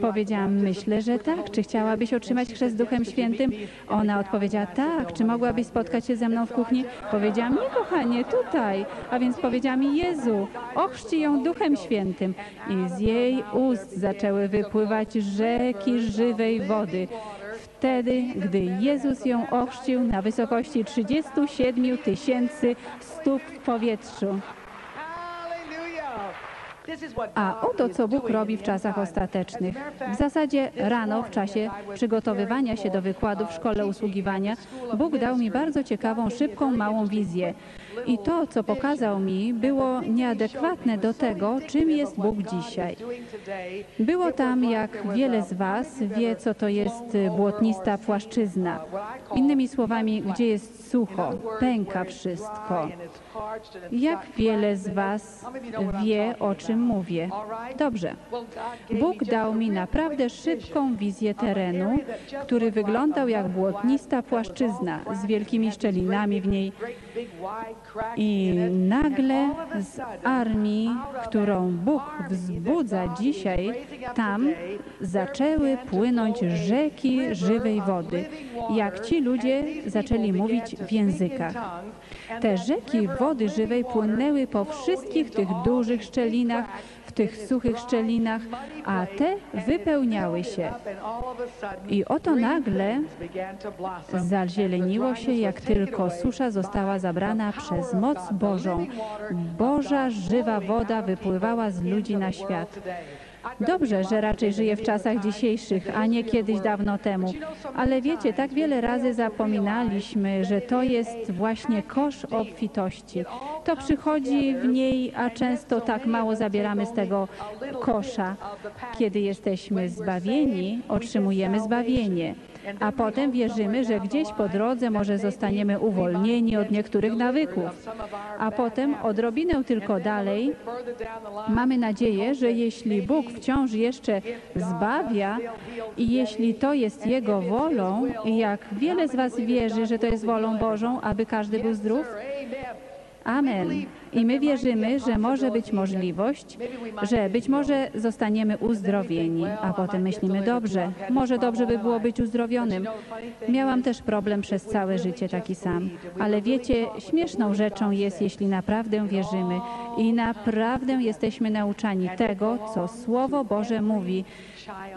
Powiedziałam, myślę, że tak. Czy chciałabyś otrzymać chrzest Duchem Świętym? Ona odpowiedziała, tak. Czy mogłabyś spotkać się ze mną w kuchni? Powiedziałam, nie kochanie, tutaj. A więc powiedziała mi, Jezu, ochrzci ją Duchem Świętym. I z jej ust zaczęły wypływać rzeki żywej wody wtedy, gdy Jezus ją ochrzcił na wysokości 37 tysięcy stóp w powietrzu. A oto co Bóg robi w czasach ostatecznych. W zasadzie rano, w czasie przygotowywania się do wykładu w szkole usługiwania, Bóg dał mi bardzo ciekawą, szybką, małą wizję. I to, co pokazał mi, było nieadekwatne do tego, czym jest Bóg dzisiaj. Było tam, jak wiele z Was wie, co to jest błotnista płaszczyzna. Innymi słowami, gdzie jest sucho, pęka wszystko. Jak wiele z Was wie, o czym mówię? Dobrze. Bóg dał mi naprawdę szybką wizję terenu, który wyglądał jak błotnista płaszczyzna z wielkimi szczelinami w niej. I nagle z armii, którą Bóg wzbudza dzisiaj, tam zaczęły płynąć rzeki żywej wody, jak ci ludzie zaczęli mówić w językach. Te rzeki wody żywej płynęły po wszystkich tych dużych szczelinach, tych suchych szczelinach, a te wypełniały się. I oto nagle zazieleniło się, jak tylko susza została zabrana przez moc Bożą. Boża żywa woda wypływała z ludzi na świat. Dobrze, że raczej żyję w czasach dzisiejszych, a nie kiedyś dawno temu. Ale wiecie, tak wiele razy zapominaliśmy, że to jest właśnie kosz obfitości. To przychodzi w niej, a często tak mało zabieramy z tego kosza. Kiedy jesteśmy zbawieni, otrzymujemy zbawienie a potem wierzymy, że gdzieś po drodze może zostaniemy uwolnieni od niektórych nawyków. A potem odrobinę tylko dalej mamy nadzieję, że jeśli Bóg wciąż jeszcze zbawia i jeśli to jest Jego wolą, jak wiele z Was wierzy, że to jest wolą Bożą, aby każdy był zdrów, Amen. I my wierzymy, że może być możliwość, że być może zostaniemy uzdrowieni, a potem myślimy, dobrze, może dobrze by było być uzdrowionym. Miałam też problem przez całe życie taki sam. Ale wiecie, śmieszną rzeczą jest, jeśli naprawdę wierzymy i naprawdę jesteśmy nauczani tego, co Słowo Boże mówi,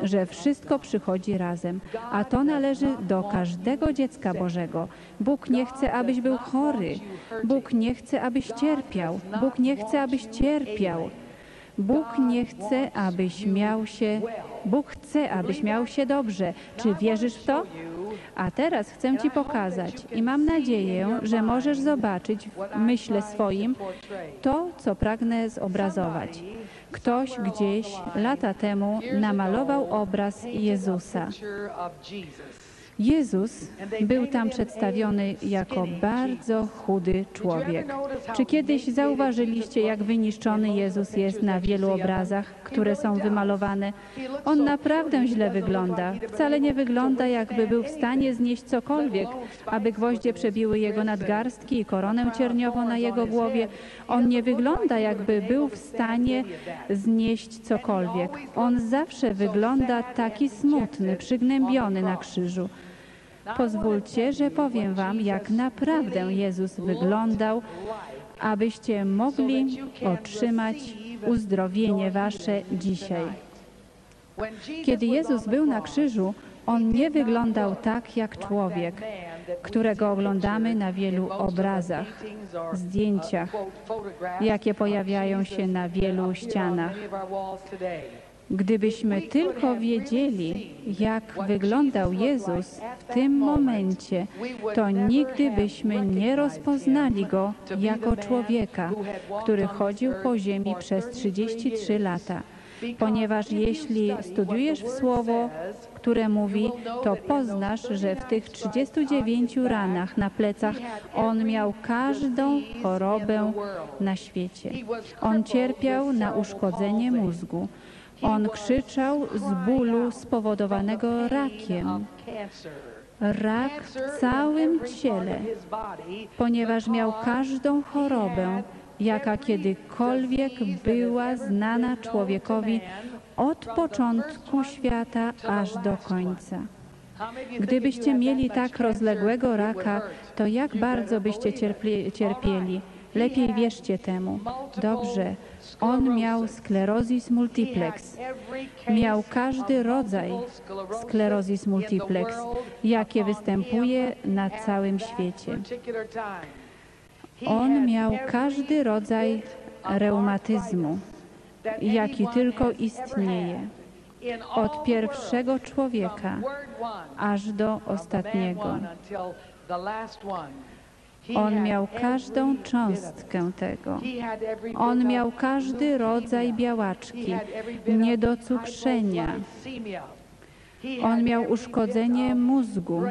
że wszystko przychodzi razem, a to należy do każdego dziecka Bożego. Bóg nie chce, abyś był chory. Bóg nie chce, abyś cierpiał. Bóg nie chce, abyś cierpiał. Bóg nie chce, abyś miał się. Bóg chce, abyś miał się dobrze. Czy wierzysz w to? A teraz chcę Ci pokazać i mam nadzieję, że możesz zobaczyć w myśle swoim to, co pragnę zobrazować. Ktoś gdzieś lata temu namalował obraz Jezusa. Jezus był tam przedstawiony jako bardzo chudy człowiek. Czy kiedyś zauważyliście, jak wyniszczony Jezus jest na wielu obrazach, które są wymalowane? On naprawdę źle wygląda. Wcale nie wygląda, jakby był w stanie znieść cokolwiek, aby gwoździe przebiły jego nadgarstki i koronę cierniową na jego głowie. On nie wygląda, jakby był w stanie znieść cokolwiek. On zawsze wygląda taki smutny, przygnębiony na krzyżu. Pozwólcie, że powiem Wam, jak naprawdę Jezus wyglądał, abyście mogli otrzymać uzdrowienie Wasze dzisiaj. Kiedy Jezus był na krzyżu, on nie wyglądał tak jak człowiek, którego oglądamy na wielu obrazach, zdjęciach, jakie pojawiają się na wielu ścianach. Gdybyśmy tylko wiedzieli, jak wyglądał Jezus w tym momencie, to nigdy byśmy nie rozpoznali Go jako człowieka, który chodził po ziemi przez 33 lata. Ponieważ jeśli studiujesz w Słowo, które mówi, to poznasz, że w tych 39 ranach na plecach On miał każdą chorobę na świecie. On cierpiał na uszkodzenie mózgu. On krzyczał z bólu spowodowanego rakiem. Rak w całym ciele, ponieważ miał każdą chorobę, jaka kiedykolwiek była znana człowiekowi od początku świata aż do końca. Gdybyście mieli tak rozległego raka, to jak bardzo byście cierpli, cierpieli? Lepiej wierzcie temu. Dobrze, on miał sklerozis multiplex. Miał każdy rodzaj sklerozis multiplex, jakie występuje na całym świecie. On miał każdy rodzaj reumatyzmu, jaki tylko istnieje, od pierwszego człowieka aż do ostatniego. On miał każdą cząstkę tego. On miał każdy rodzaj białaczki, niedocukrzenia. On miał uszkodzenie mózgu,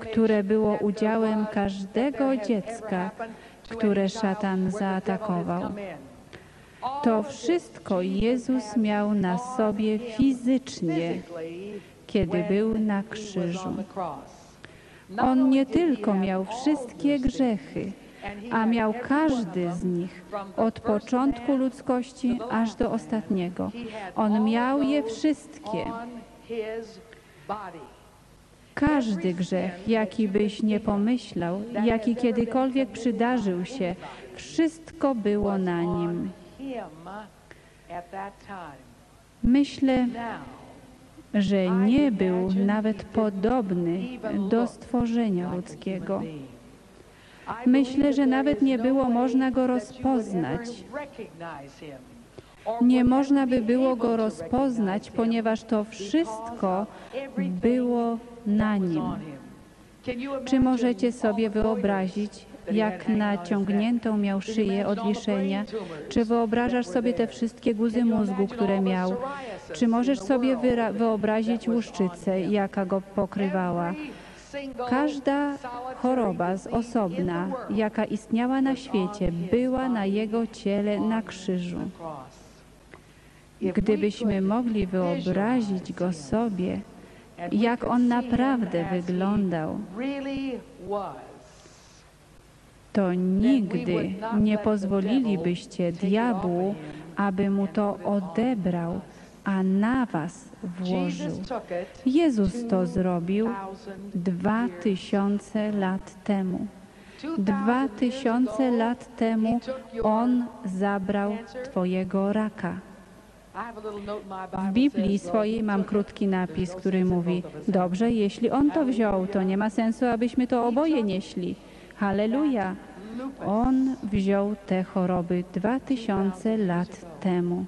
które było udziałem każdego dziecka, które szatan zaatakował. To wszystko Jezus miał na sobie fizycznie, kiedy był na krzyżu. On nie tylko miał wszystkie grzechy, a miał każdy z nich, od początku ludzkości aż do ostatniego. On miał je wszystkie. Każdy grzech, jaki byś nie pomyślał, jaki kiedykolwiek przydarzył się, wszystko było na nim. Myślę, że nie był nawet podobny do stworzenia ludzkiego. Myślę, że nawet nie było można go rozpoznać. Nie można by było go rozpoznać, ponieważ to wszystko było na nim. Czy możecie sobie wyobrazić, jak naciągniętą miał szyję od wiszenia? Czy wyobrażasz sobie te wszystkie guzy mózgu, które miał? Czy możesz sobie wyobrazić łuszczycę, jaka go pokrywała? Każda choroba z osobna, jaka istniała na świecie, była na jego ciele na krzyżu. Gdybyśmy mogli wyobrazić go sobie, jak on naprawdę wyglądał, to nigdy nie pozwolilibyście diabłu, aby mu to odebrał, a na was włożył. Jezus to zrobił dwa tysiące lat temu. Dwa tysiące lat temu On zabrał Twojego raka. W Biblii swojej mam krótki napis, który mówi: Dobrze, jeśli On to wziął, to nie ma sensu, abyśmy to oboje nieśli. Halleluja! On wziął te choroby dwa tysiące lat temu.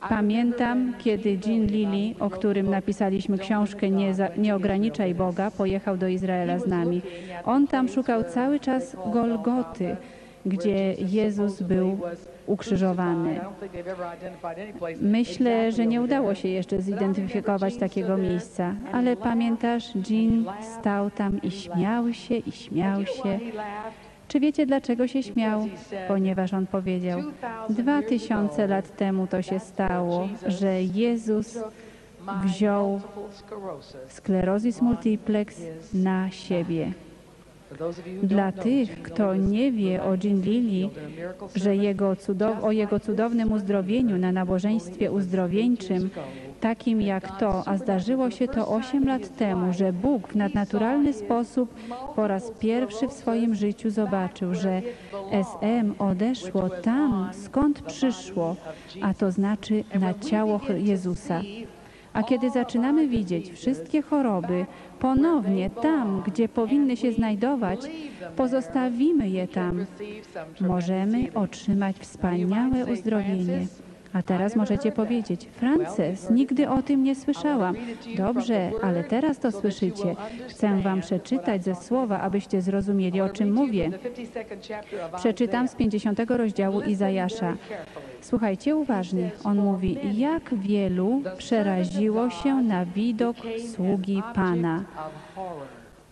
Pamiętam, kiedy Jean Lilly, o którym napisaliśmy książkę Nie, za, nie ograniczaj Boga, pojechał do Izraela z nami. On tam szukał cały czas Golgoty, gdzie Jezus był ukrzyżowany. Myślę, że nie udało się jeszcze zidentyfikować takiego miejsca, ale pamiętasz, Jean stał tam i śmiał się, i śmiał się. Czy wiecie, dlaczego się śmiał? Ponieważ on powiedział, dwa tysiące lat temu to się stało, że Jezus wziął sklerozis multiplex na siebie. Dla tych, kto nie wie o Jean Lilly, że jego cudow- o jego cudownym uzdrowieniu na nabożeństwie uzdrowieńczym takim jak to, a zdarzyło się to 8 lat temu, że Bóg w nadnaturalny sposób po raz pierwszy w swoim życiu zobaczył, że SM odeszło tam, skąd przyszło, a to znaczy na ciało Jezusa. A kiedy zaczynamy widzieć wszystkie choroby ponownie tam, gdzie powinny się znajdować, pozostawimy je tam, możemy otrzymać wspaniałe uzdrowienie. A teraz możecie powiedzieć, Frances, nigdy o tym nie słyszałam. Dobrze, ale teraz to słyszycie. Chcę wam przeczytać ze słowa, abyście zrozumieli, o czym mówię. Przeczytam z 50 rozdziału Izajasza. Słuchajcie uważnie. On mówi, jak wielu przeraziło się na widok sługi Pana.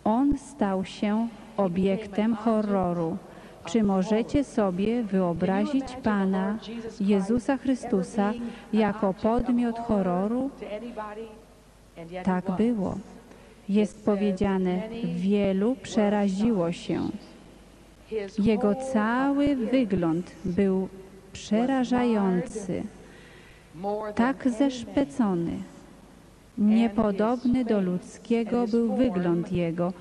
On stał się obiektem horroru. Czy możecie sobie wyobrazić Pana Jezusa Chrystusa jako podmiot horroru? Tak było. Jest powiedziane, wielu przeraziło się. Jego cały wygląd był przerażający, tak zeszpecony. Niepodobny do ludzkiego był wygląd jego.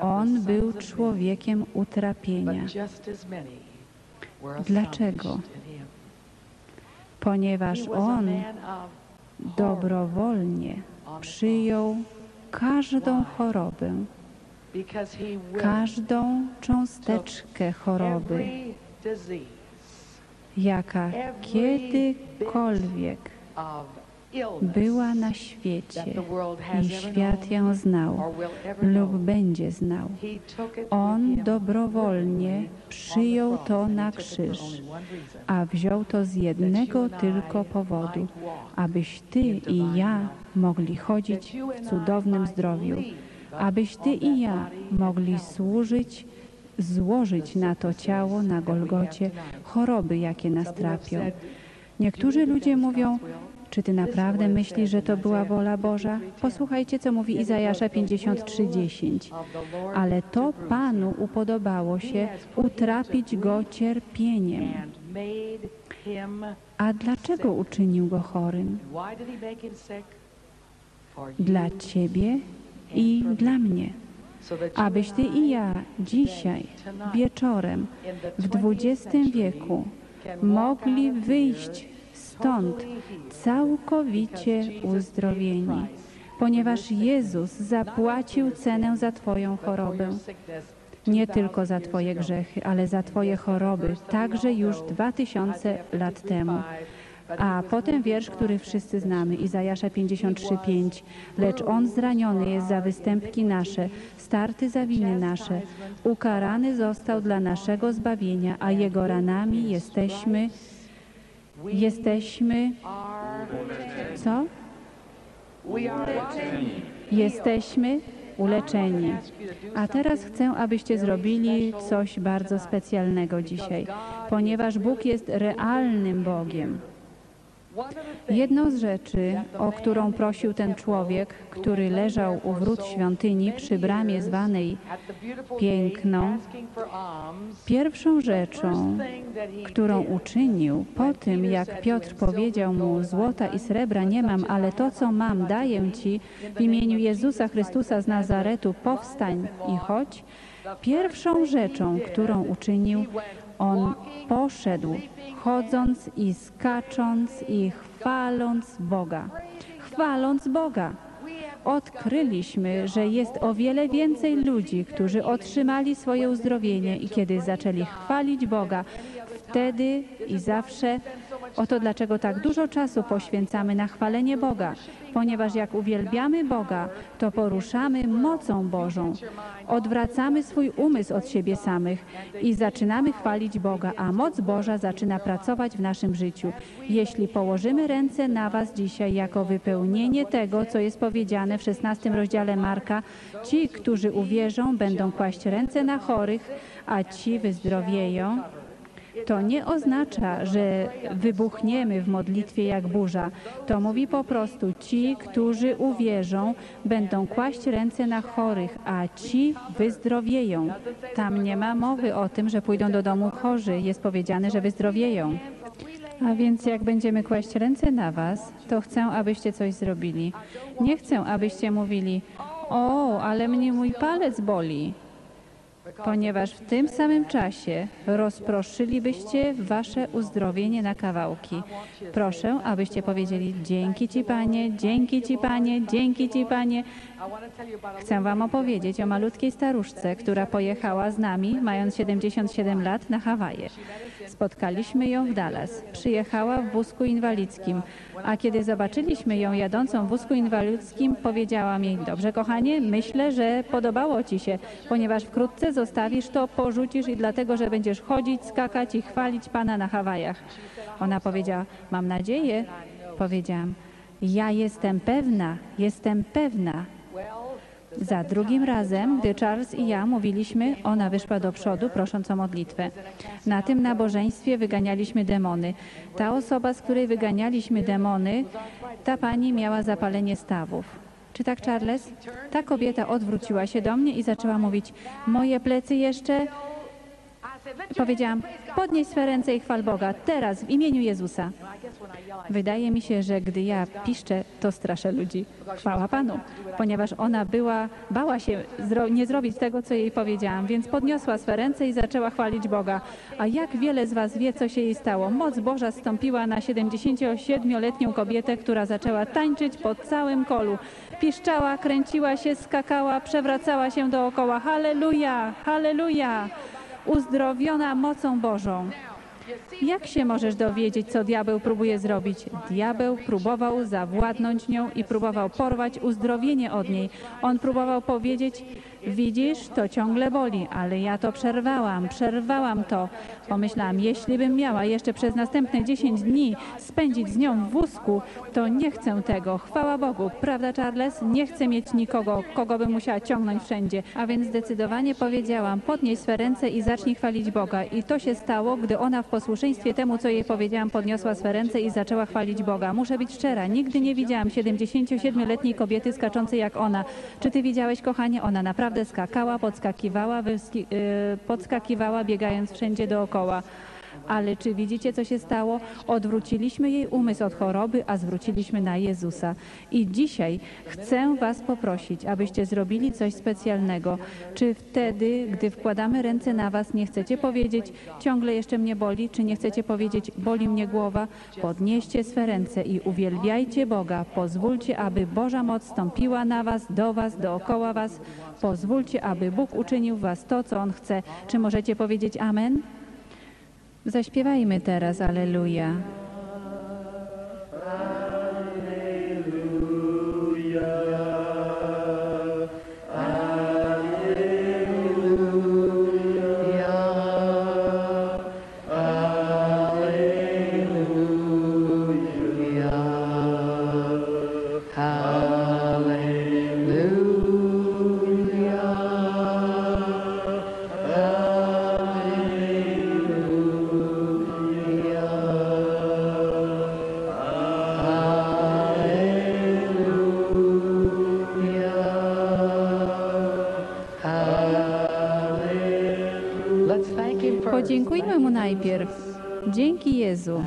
On był człowiekiem utrapienia. Dlaczego? Ponieważ on dobrowolnie przyjął każdą chorobę, każdą cząsteczkę choroby, jaka kiedykolwiek była na świecie i świat ją znał lub będzie znał. On dobrowolnie przyjął to na krzyż, a wziął to z jednego tylko powodu, abyś Ty i ja mogli chodzić w cudownym zdrowiu, abyś Ty i ja mogli służyć złożyć na to ciało na Golgocie choroby, jakie nas trapią. Niektórzy ludzie mówią, czy ty naprawdę myślisz, że to była wola Boża? Posłuchajcie, co mówi Izajasza 53:10. Ale to Panu upodobało się utrapić go cierpieniem. A dlaczego uczynił go chorym? Dla ciebie i dla mnie. Abyś ty i ja dzisiaj, wieczorem, w XX wieku, mogli wyjść stąd całkowicie uzdrowieni, ponieważ Jezus zapłacił cenę za Twoją chorobę. Nie tylko za Twoje grzechy, ale za Twoje choroby, także już dwa tysiące lat temu. A potem wiersz, który wszyscy znamy, Izajasza 53:5. Lecz On zraniony jest za występki nasze, starty za winy nasze. Ukarany został dla naszego zbawienia, a Jego ranami jesteśmy Jesteśmy. Co? Jesteśmy uleczeni. A teraz chcę, abyście zrobili coś bardzo specjalnego dzisiaj, ponieważ Bóg jest realnym Bogiem. Jedną z rzeczy, o którą prosił ten człowiek, który leżał u wrót świątyni przy bramie zwanej Piękną, pierwszą rzeczą, którą uczynił po tym, jak Piotr powiedział mu: Złota i srebra nie mam, ale to, co mam, daję ci w imieniu Jezusa Chrystusa z Nazaretu, powstań i chodź. Pierwszą rzeczą, którą uczynił, on poszedł, chodząc i skacząc i chwaląc Boga. Chwaląc Boga. Odkryliśmy, że jest o wiele więcej ludzi, którzy otrzymali swoje uzdrowienie i kiedy zaczęli chwalić Boga, wtedy i zawsze Oto dlaczego tak dużo czasu poświęcamy na chwalenie Boga, ponieważ jak uwielbiamy Boga, to poruszamy mocą Bożą. Odwracamy swój umysł od siebie samych i zaczynamy chwalić Boga, a moc Boża zaczyna pracować w naszym życiu. Jeśli położymy ręce na Was dzisiaj jako wypełnienie tego, co jest powiedziane w 16 rozdziale Marka, ci, którzy uwierzą, będą kłaść ręce na chorych, a ci wyzdrowieją. To nie oznacza, że wybuchniemy w modlitwie jak burza. To mówi po prostu, ci, którzy uwierzą, będą kłaść ręce na chorych, a ci wyzdrowieją. Tam nie ma mowy o tym, że pójdą do domu chorzy. Jest powiedziane, że wyzdrowieją. A więc jak będziemy kłaść ręce na was, to chcę, abyście coś zrobili. Nie chcę, abyście mówili, o, ale mnie mój palec boli. Ponieważ w tym samym czasie rozproszylibyście wasze uzdrowienie na kawałki. Proszę, abyście powiedzieli dzięki Ci Panie, dzięki Ci Panie, dzięki Ci Panie. Chcę Wam opowiedzieć o malutkiej staruszce, która pojechała z nami, mając 77 lat, na Hawaje. Spotkaliśmy ją w Dallas. Przyjechała w wózku inwalidzkim, a kiedy zobaczyliśmy ją jadącą w wózku inwalidzkim, powiedziałam jej, dobrze kochanie, myślę, że podobało Ci się, ponieważ wkrótce zostawisz to, porzucisz i dlatego, że będziesz chodzić, skakać i chwalić Pana na Hawajach. Ona powiedziała, mam nadzieję, powiedziałam, ja jestem pewna, jestem pewna. Za drugim razem, gdy Charles i ja mówiliśmy, ona wyszła do przodu, prosząc o modlitwę. Na tym nabożeństwie wyganialiśmy demony. Ta osoba, z której wyganialiśmy demony, ta pani miała zapalenie stawów. Czy tak, Charles? Ta kobieta odwróciła się do mnie i zaczęła mówić: Moje plecy jeszcze. Powiedziałam: Podnieś swe ręce i chwal Boga, teraz w imieniu Jezusa. Wydaje mi się, że gdy ja piszczę, to straszę ludzi. Chwała Panu, ponieważ ona była, bała się zro, nie zrobić tego, co jej powiedziałam, więc podniosła swe ręce i zaczęła chwalić Boga. A jak wiele z Was wie, co się jej stało? Moc Boża stąpiła na 77-letnią kobietę, która zaczęła tańczyć po całym kolu. Piszczała, kręciła się, skakała, przewracała się dookoła. Halleluja, halleluja! Uzdrowiona mocą Bożą. Jak się możesz dowiedzieć, co diabeł próbuje zrobić? Diabeł próbował zawładnąć nią i próbował porwać uzdrowienie od niej. On próbował powiedzieć, widzisz, to ciągle boli, ale ja to przerwałam, przerwałam to. Pomyślałam, jeśli bym miała jeszcze przez następne 10 dni spędzić z nią w wózku, to nie chcę tego. Chwała Bogu, prawda Charles? Nie chcę mieć nikogo, kogo bym musiała ciągnąć wszędzie. A więc zdecydowanie powiedziałam, podnieś swe ręce i zacznij chwalić Boga. I to się stało, gdy ona w posłuszeństwie temu, co jej powiedziałam, podniosła swe ręce i zaczęła chwalić Boga. Muszę być szczera, nigdy nie widziałam 77-letniej kobiety skaczącej jak ona. Czy ty widziałeś, kochanie? Ona naprawdę skakała, podskakiwała, yy, podskakiwała, biegając wszędzie dookoła. Ale czy widzicie, co się stało? Odwróciliśmy jej umysł od choroby, a zwróciliśmy na Jezusa. I dzisiaj chcę Was poprosić, abyście zrobili coś specjalnego. Czy wtedy, gdy wkładamy ręce na Was, nie chcecie powiedzieć, ciągle jeszcze mnie boli, czy nie chcecie powiedzieć, boli mnie głowa? Podnieście swe ręce i uwielbiajcie Boga. Pozwólcie, aby Boża moc stąpiła na Was, do Was, dookoła Was. Pozwólcie, aby Bóg uczynił Was to, co On chce. Czy możecie powiedzieć Amen? Zaśpiewajmy teraz Aleluja. Najpierw. Dzięki Jezu.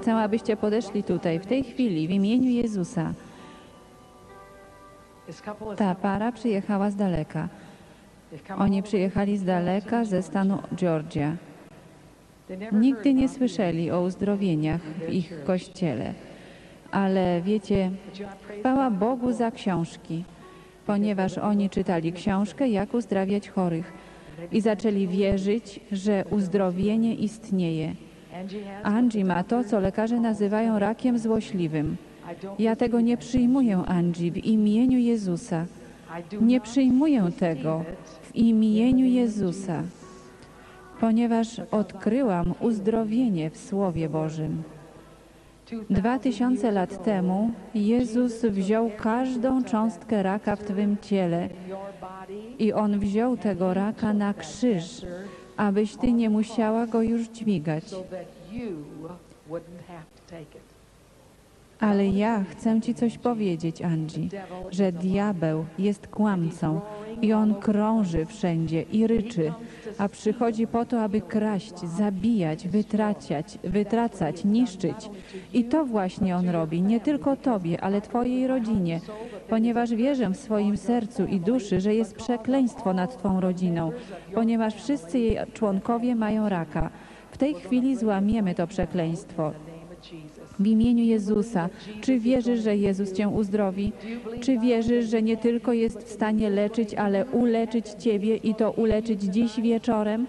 Chcę, abyście podeszli tutaj, w tej chwili, w imieniu Jezusa. Ta para przyjechała z daleka. Oni przyjechali z daleka ze stanu Georgia. Nigdy nie słyszeli o uzdrowieniach w ich kościele. Ale wiecie, chwała Bogu za książki, ponieważ oni czytali książkę, jak uzdrawiać chorych i zaczęli wierzyć, że uzdrowienie istnieje. Angie ma to, co lekarze nazywają rakiem złośliwym. Ja tego nie przyjmuję, Angie, w imieniu Jezusa. Nie przyjmuję tego w imieniu Jezusa, ponieważ odkryłam uzdrowienie w Słowie Bożym. Dwa tysiące lat temu Jezus wziął każdą cząstkę raka w Twym ciele i On wziął tego raka na krzyż, abyś Ty nie musiała go już dźwigać. Ale ja chcę Ci coś powiedzieć, Angie, że diabeł jest kłamcą i on krąży wszędzie i ryczy, a przychodzi po to, aby kraść, zabijać, wytraciać, wytracać, niszczyć. I to właśnie on robi, nie tylko Tobie, ale Twojej rodzinie, ponieważ wierzę w swoim sercu i duszy, że jest przekleństwo nad Twą rodziną, ponieważ wszyscy jej członkowie mają raka. W tej chwili złamiemy to przekleństwo w imieniu Jezusa. Czy wierzysz, że Jezus Cię uzdrowi? Czy wierzysz, że nie tylko jest w stanie leczyć, ale uleczyć Ciebie i to uleczyć dziś wieczorem?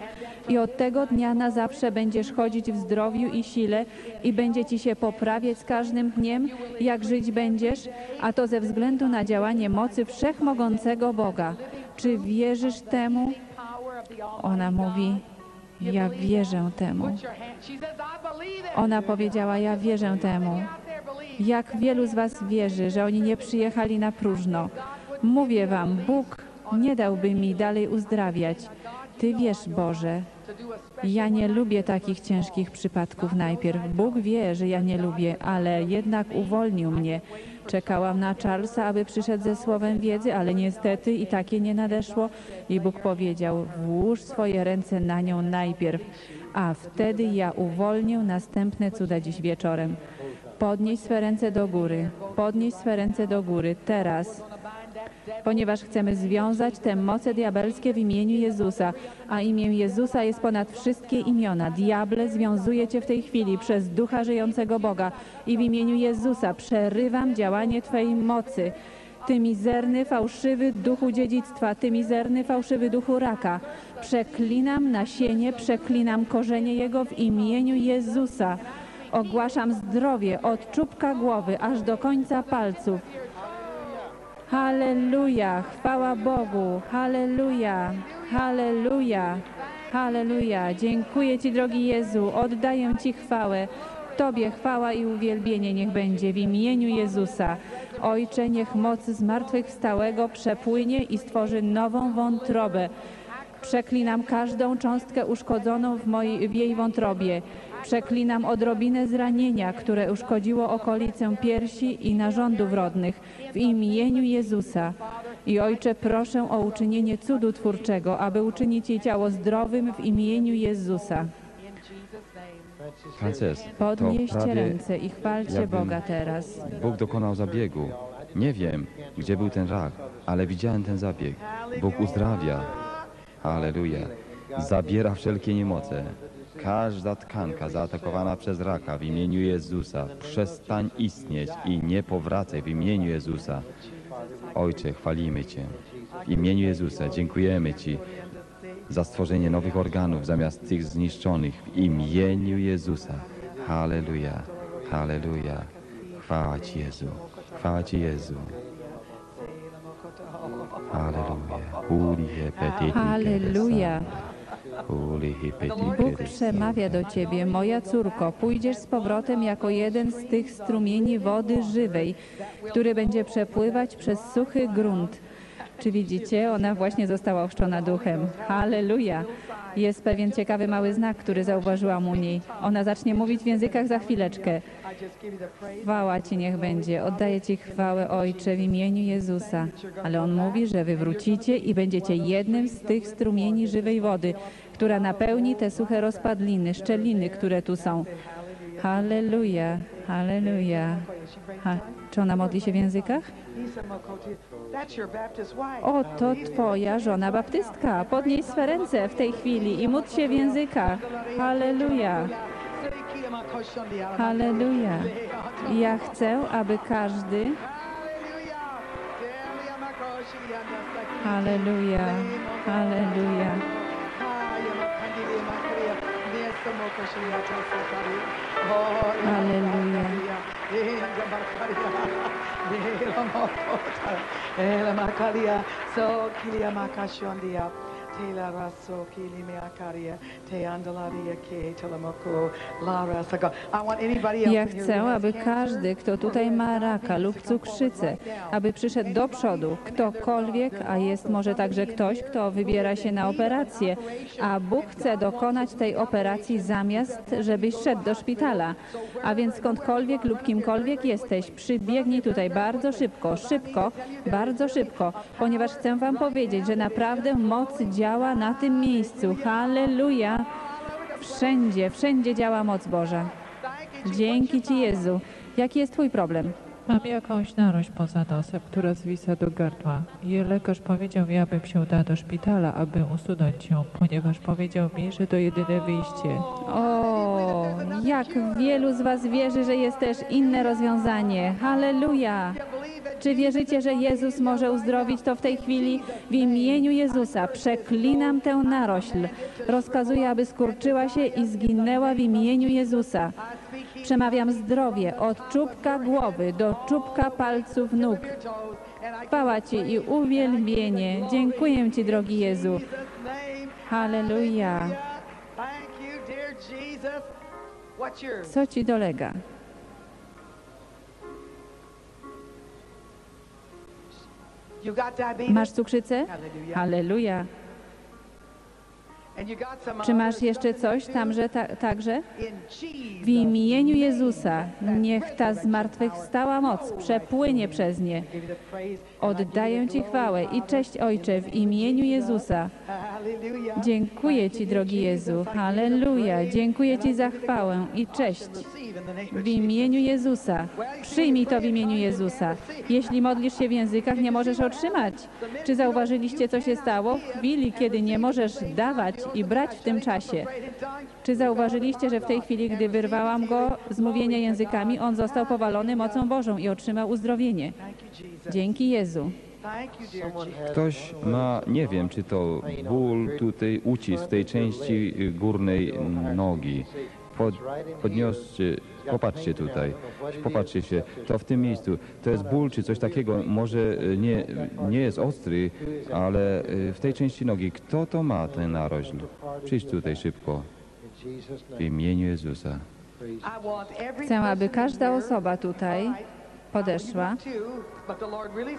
I od tego dnia na zawsze będziesz chodzić w zdrowiu i sile i będzie Ci się poprawiać z każdym dniem, jak żyć będziesz, a to ze względu na działanie mocy wszechmogącego Boga. Czy wierzysz temu? Ona mówi, ja wierzę temu. Ona powiedziała, ja wierzę temu. Jak wielu z Was wierzy, że oni nie przyjechali na próżno? Mówię Wam, Bóg nie dałby mi dalej uzdrawiać. Ty wiesz, Boże, ja nie lubię takich ciężkich przypadków najpierw. Bóg wie, że ja nie lubię, ale jednak uwolnił mnie. Czekałam na Charlesa, aby przyszedł ze słowem wiedzy, ale niestety i takie nie nadeszło. I Bóg powiedział, włóż swoje ręce na nią najpierw, a wtedy ja uwolnię następne cuda dziś wieczorem. Podnieś swe ręce do góry, podnieś swe ręce do góry, teraz ponieważ chcemy związać te moce diabelskie w imieniu Jezusa, a imię Jezusa jest ponad wszystkie imiona. Diable, związuję Cię w tej chwili przez Ducha żyjącego Boga i w imieniu Jezusa przerywam działanie Twojej mocy. Ty mizerny, fałszywy duchu dziedzictwa, ty mizerny, fałszywy duchu raka. Przeklinam nasienie, przeklinam korzenie jego w imieniu Jezusa. Ogłaszam zdrowie od czubka głowy aż do końca palców. Halleluja, chwała Bogu, halleluja, halleluja, halleluja. Dziękuję Ci, drogi Jezu, oddaję Ci chwałę. Tobie chwała i uwielbienie niech będzie w imieniu Jezusa. Ojcze, niech moc zmartwychwstałego przepłynie i stworzy nową wątrobę. Przeklinam każdą cząstkę uszkodzoną w, mojej, w jej wątrobie. Przeklinam odrobinę zranienia, które uszkodziło okolicę piersi i narządów rodnych w imieniu Jezusa. I Ojcze, proszę o uczynienie cudu twórczego, aby uczynić jej ciało zdrowym w imieniu Jezusa. Frances, Podnieście ręce i chwalcie jakbym- Boga teraz. Bóg dokonał zabiegu. Nie wiem, gdzie był ten rak, ale widziałem ten zabieg. Bóg uzdrawia. Halleluja. Zabiera wszelkie niemoce. Każda tkanka zaatakowana przez raka w imieniu Jezusa, przestań istnieć i nie powracaj w imieniu Jezusa. Ojcze, chwalimy Cię. W imieniu Jezusa dziękujemy Ci za stworzenie nowych organów zamiast tych zniszczonych w imieniu Jezusa. Halleluja, halleluja. Chwała Ci Jezu, chwała Ci Jezu. Halleluja. Halleluja. Bóg przemawia do ciebie, moja córko, pójdziesz z powrotem jako jeden z tych strumieni wody żywej, który będzie przepływać przez suchy grunt. Czy widzicie? Ona właśnie została ochrzczona duchem. Halleluja! Jest pewien ciekawy mały znak, który zauważyłam u niej. Ona zacznie mówić w językach za chwileczkę. Chwała Ci niech będzie. Oddaję Ci chwałę, Ojcze, w imieniu Jezusa. Ale On mówi, że wy wrócicie i będziecie jednym z tych strumieni żywej wody, która napełni te suche rozpadliny, szczeliny, które tu są. Halleluja, halleluja. Ha, czy ona modli się w językach? Wife. Oto twoja żona baptystka. Podnieś swe ręce w tej chwili i módl się w językach. Halleluja, halleluja. Ja chcę, aby każdy, halleluja, halleluja. Halleluja. Eh, so kilia makashondia. Tela raso kili me akaria. Te andalaria ke telamoko. La rasaga. Ja chcę, aby każdy, kto tutaj ma raka lub cukrzycę, aby przyszedł do przodu, ktokolwiek, a jest może także ktoś, kto wybiera się na operację, a Bóg chce dokonać tej operacji zamiast, żebyś szedł do szpitala. A więc skądkolwiek lub kimkolwiek jesteś, przybiegnij tutaj bardzo szybko, szybko, bardzo szybko, ponieważ chcę wam powiedzieć, że naprawdę moc działa na tym miejscu. Halleluja! Wszędzie, wszędzie działa moc Boża. Dzięki Ci Jezu. Jaki jest Twój problem? Mam jakąś narość poza nosem, która zwisa do gardła. I lekarz powiedział mi, abym się udała do szpitala, aby usunąć ją, ponieważ powiedział mi, że to jedyne wyjście. O, jak wielu z Was wierzy, że jest też inne rozwiązanie. Halleluja! Czy wierzycie, że Jezus może uzdrowić to w tej chwili? W imieniu Jezusa przeklinam tę narośl. Rozkazuję, aby skurczyła się i zginęła w imieniu Jezusa. Przemawiam zdrowie od czubka głowy do czubka palców nóg. Chwała Ci i uwielbienie. Dziękuję Ci, drogi Jezu. Halleluja. Co Ci dolega? Masz cukrzycę? Halleluja. Czy masz jeszcze coś tamże ta, także? W imieniu Jezusa niech ta zmartwychwstała moc przepłynie przez nie. Oddaję Ci chwałę i cześć Ojcze w imieniu Jezusa. Dziękuję Ci, drogi Jezu. Halleluja. Dziękuję Ci za chwałę i cześć. W imieniu Jezusa. Przyjmij to w imieniu Jezusa. Jeśli modlisz się w językach, nie możesz otrzymać. Czy zauważyliście, co się stało w chwili, kiedy nie możesz dawać i brać w tym czasie? Czy zauważyliście, że w tej chwili, gdy wyrwałam go z mówienia językami, on został powalony mocą Bożą i otrzymał uzdrowienie? Dzięki Jezu. Ktoś ma, nie wiem, czy to ból tutaj, ucisk tej części górnej nogi. Pod, podnioscie, popatrzcie tutaj, popatrzcie się, to w tym miejscu, to jest ból czy coś takiego, może y, nie, nie jest ostry, ale y, w tej części nogi, kto to ma ten narośl? Przyjdź tutaj szybko, w imieniu Jezusa. Chcę, aby każda osoba tutaj podeszła.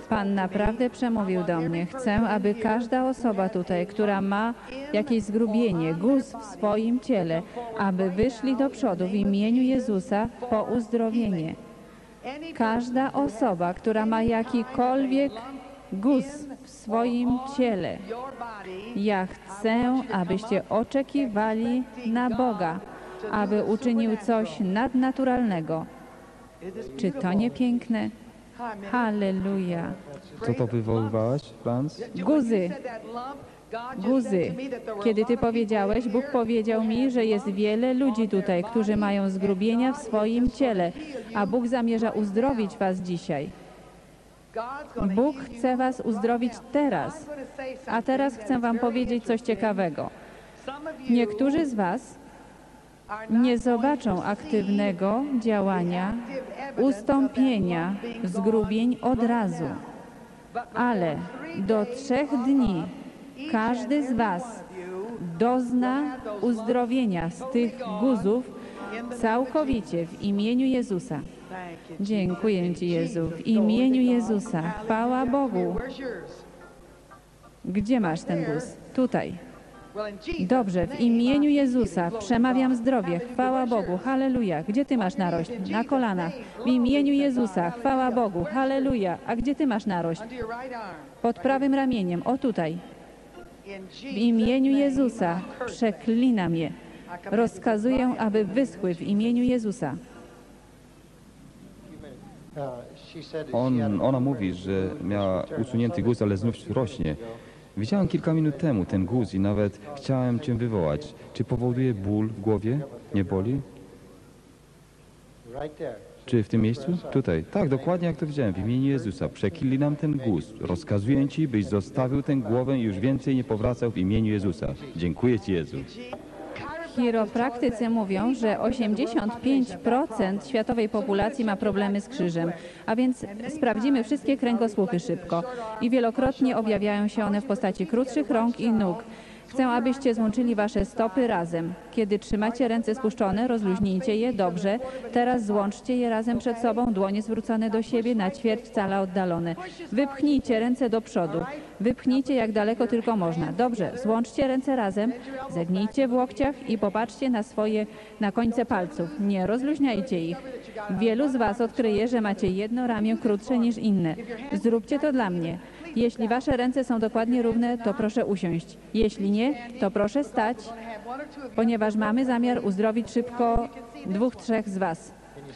Pan naprawdę przemówił do mnie. Chcę, aby każda osoba tutaj, która ma jakieś zgrubienie, guz w swoim ciele, aby wyszli do przodu w imieniu Jezusa po uzdrowienie. Każda osoba, która ma jakikolwiek guz w swoim ciele, ja chcę, abyście oczekiwali na Boga, aby uczynił coś nadnaturalnego. Czy to nie piękne? Halleluja. Co to wywoływałaś, Franz? Guzy, guzy. Kiedy Ty powiedziałeś, Bóg powiedział mi, że jest wiele ludzi tutaj, którzy mają zgrubienia w swoim ciele, a Bóg zamierza uzdrowić Was dzisiaj. Bóg chce Was uzdrowić teraz. A teraz chcę Wam powiedzieć coś ciekawego. Niektórzy z Was nie zobaczą aktywnego działania, ustąpienia zgrubień od razu. Ale do trzech dni każdy z Was dozna uzdrowienia z tych guzów całkowicie w imieniu Jezusa. Dziękuję Ci, Jezu, w imieniu Jezusa. Chwała Bogu. Gdzie masz ten guz? Tutaj. Dobrze, w imieniu Jezusa przemawiam zdrowie. Chwała Bogu. Halleluja. Gdzie Ty masz narość? Na kolanach. W imieniu Jezusa. Chwała Bogu. Halleluja. A gdzie Ty masz narość? Pod prawym ramieniem. O tutaj. W imieniu Jezusa przeklinam je. Rozkazuję, aby wyschły w imieniu Jezusa. On, ona mówi, że miała usunięty guz, ale znów rośnie. Widziałem kilka minut temu ten guz i nawet chciałem cię wywołać. Czy powoduje ból w głowie? Nie boli? Czy w tym miejscu? Tutaj. Tak, dokładnie jak to widziałem. W imieniu Jezusa. Przekili nam ten guz. Rozkazuję Ci, byś zostawił tę głowę i już więcej nie powracał w imieniu Jezusa. Dziękuję Ci, Jezu. Chiropraktycy mówią, że 85% światowej populacji ma problemy z krzyżem, a więc sprawdzimy wszystkie kręgosłupy szybko i wielokrotnie objawiają się one w postaci krótszych rąk i nóg. Chcę, abyście złączyli wasze stopy razem. Kiedy trzymacie ręce spuszczone, rozluźnijcie je dobrze. Teraz złączcie je razem przed sobą, dłonie zwrócone do siebie, na ćwierć cala oddalone. Wypchnijcie ręce do przodu. Wypchnijcie jak daleko tylko można. Dobrze, złączcie ręce razem, zegnijcie w łokciach i popatrzcie na swoje, na końce palców. Nie rozluźniajcie ich. Wielu z was odkryje, że macie jedno ramię krótsze niż inne. Zróbcie to dla mnie. Jeśli wasze ręce są dokładnie równe, to proszę usiąść. Jeśli nie, to proszę stać, ponieważ mamy zamiar uzdrowić szybko dwóch, trzech z was.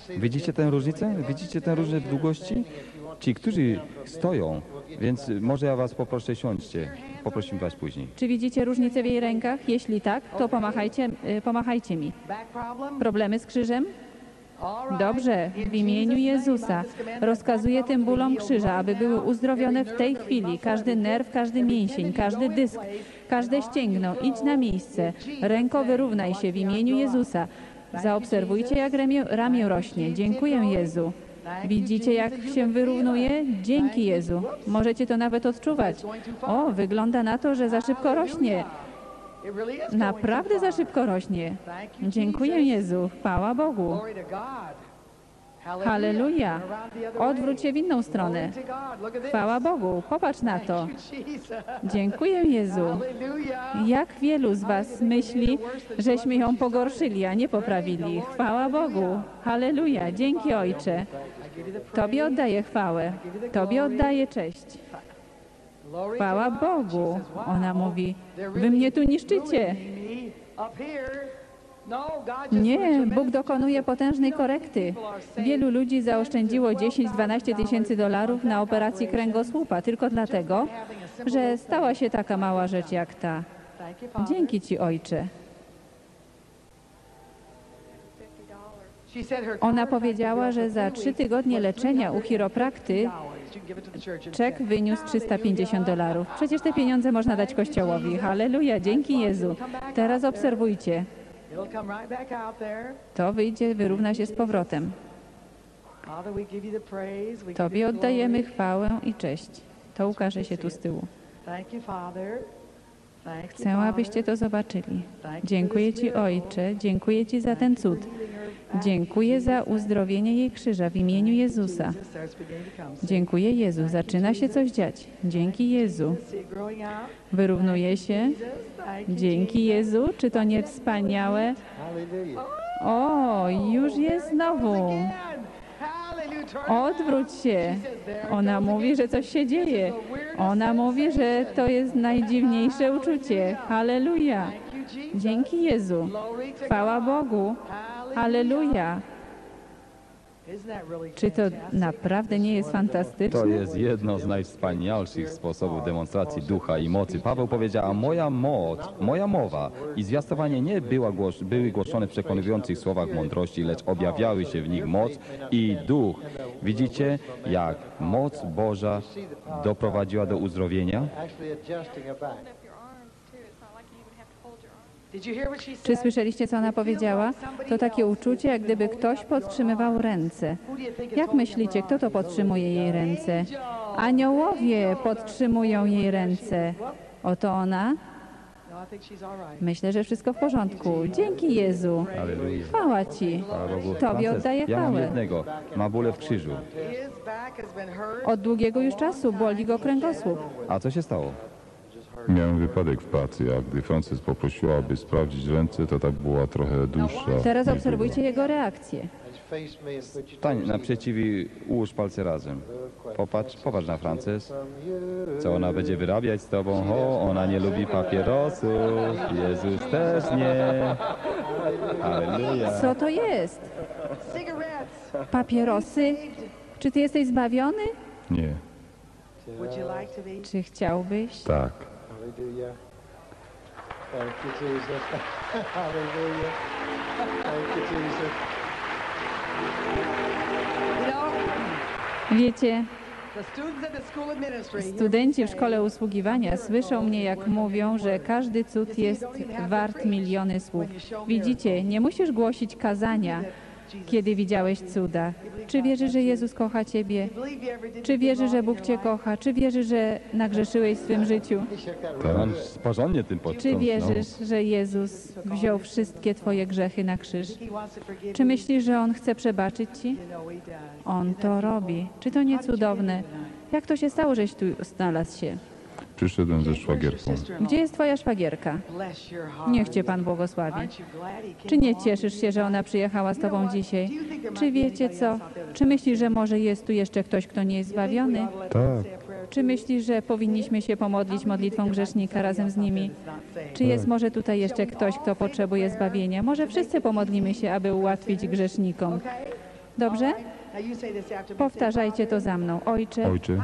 Widzicie tę różnicę? Widzicie tę różnicę w długości? Ci, którzy stoją, więc może ja Was poproszę, siądźcie. Poprosimy Was później. Czy widzicie różnicę w jej rękach? Jeśli tak, to pomachajcie, y, pomachajcie mi. Problemy z krzyżem? Dobrze, w imieniu Jezusa rozkazuję tym bólom krzyża, aby były uzdrowione w tej chwili. Każdy nerw, każdy mięsień, każdy dysk, każde ścięgno, idź na miejsce. Ręko, wyrównaj się w imieniu Jezusa. Zaobserwujcie, jak ramię rośnie. Dziękuję Jezu. Widzicie, jak się wyrównuje? Dzięki Jezu. Możecie to nawet odczuwać. O, wygląda na to, że za szybko rośnie. Naprawdę za szybko rośnie. Dziękuję. Jezu. Chwała Bogu. Halleluja. Odwróć się w inną stronę. Chwała Bogu. Popatrz na to. Dziękuję Jezu. Jak wielu z Was myśli, żeśmy ją pogorszyli, a nie poprawili. Chwała Bogu. Halleluja. Dzięki Ojcze. Tobie oddaję chwałę. Tobie oddaję cześć. Chwała. Bogu. Ona mówi, wy mnie tu niszczycie. No, Nie, Bóg dokonuje potężnej korekty. Wielu ludzi zaoszczędziło 10-12 tysięcy dolarów na operacji kręgosłupa tylko dlatego, że stała się taka mała rzecz jak ta. Dzięki Ci, Ojcze. Ona powiedziała, że za trzy tygodnie leczenia u chiroprakty $350. You can give it to the church in czek wyniósł 350 dolarów. Przecież te pieniądze można dać Kościołowi. Halleluja, dzięki Jezu. Teraz obserwujcie. To wyjdzie, wyrówna się z powrotem. Tobie oddajemy chwałę i cześć. To ukaże się tu z tyłu. Chcę, abyście to zobaczyli. For Dziękuję Ci. Ojcze, dziękuję Ci za ten cud. Back. Dziękuję za uzdrowienie jej krzyża w imieniu Jezusa. Dziękuję Jezu, zaczyna się coś dziać. Dzięki Jezu. Wyrównuje się. Dzięki. Jezu. Czy to nie wspaniałe? O, już jest znowu. Odwróć się. Ona mówi, że coś się dzieje. Ona mówi, że to jest najdziwniejsze uczucie. Halleluja. Dzięki Jezu. Chwała. Bogu. Halleluja. Czy to naprawdę nie jest fantastyczne? To jest jedno z najwspanialszych sposobów demonstracji ducha i mocy. Paweł powiedział, a moja moc, moja mowa i zwiastowanie nie była głos, były głoszone w przekonujących słowach mądrości, lecz objawiały się w nich moc i duch. Widzicie, jak moc Boża doprowadziła do uzdrowienia? Czy słyszeliście, co ona powiedziała? To takie uczucie, jak gdyby ktoś podtrzymywał ręce. Jak myślicie, kto to podtrzymuje jej ręce? Aniołowie podtrzymują jej ręce. Oto ona. No. Myślę, że wszystko w porządku. Dzięki Jezu. Chwała Ci. Chwała Bogu. Tobie Frances, oddaję Ja mam chwałę. jednego, ma bólę w krzyżu. Od długiego już czasu boli go kręgosłup. A co się stało? Miałem wypadek w pracy, a gdy Frances poprosiła, aby sprawdzić ręce, to ta była trochę dłuższa. Teraz obserwujcie jego reakcję. Stań naprzeciw i ułóż palce razem. Popatrz, popatrz na Frances. Co ona będzie wyrabiać z tobą? O, ona nie lubi papierosów. Jezus też nie. Halleluja. Co to jest? Papierosy? Czy ty jesteś zbawiony? Nie? Czy chciałbyś? tak. Hallelujah. Thank you, Jesus. Hallelujah. Thank you, Jesus. Know, Wiecie, studenci w szkole usługiwania słyszą mnie, jak mówią, że każdy cud jest wart miliony słów. Widzicie, nie musisz głosić kazania, kiedy widziałeś cuda. Czy wierzysz, że Jezus kocha ciebie? Czy wierzysz, że Bóg cię kocha? Czy wierzysz, że nagrzeszyłeś w swym życiu? Porządnie tym Czy wierzysz, że Jezus wziął wszystkie twoje grzechy na krzyż? Czy myślisz, że On chce przebaczyć ci? On to robi. Czy to nie cudowne? Jak to się stało, żeś tu znalazł się? Przyszedłem ze szwagierką. Gdzie jest twoja szwagierka? Niech cię Pan błogosławi. Czy nie cieszysz się, że ona przyjechała z tobą dzisiaj? Czy wiecie co? Czy myślisz, że może jest tu jeszcze ktoś, kto nie jest zbawiony? Tak, Czy myślisz, że powinniśmy się pomodlić modlitwą grzesznika razem z nimi? Czy jest może tutaj jeszcze ktoś, kto potrzebuje zbawienia? Może wszyscy pomodlimy się, aby ułatwić grzesznikom. Dobrze? Powtarzajcie to za mną. Ojcze, ojcze,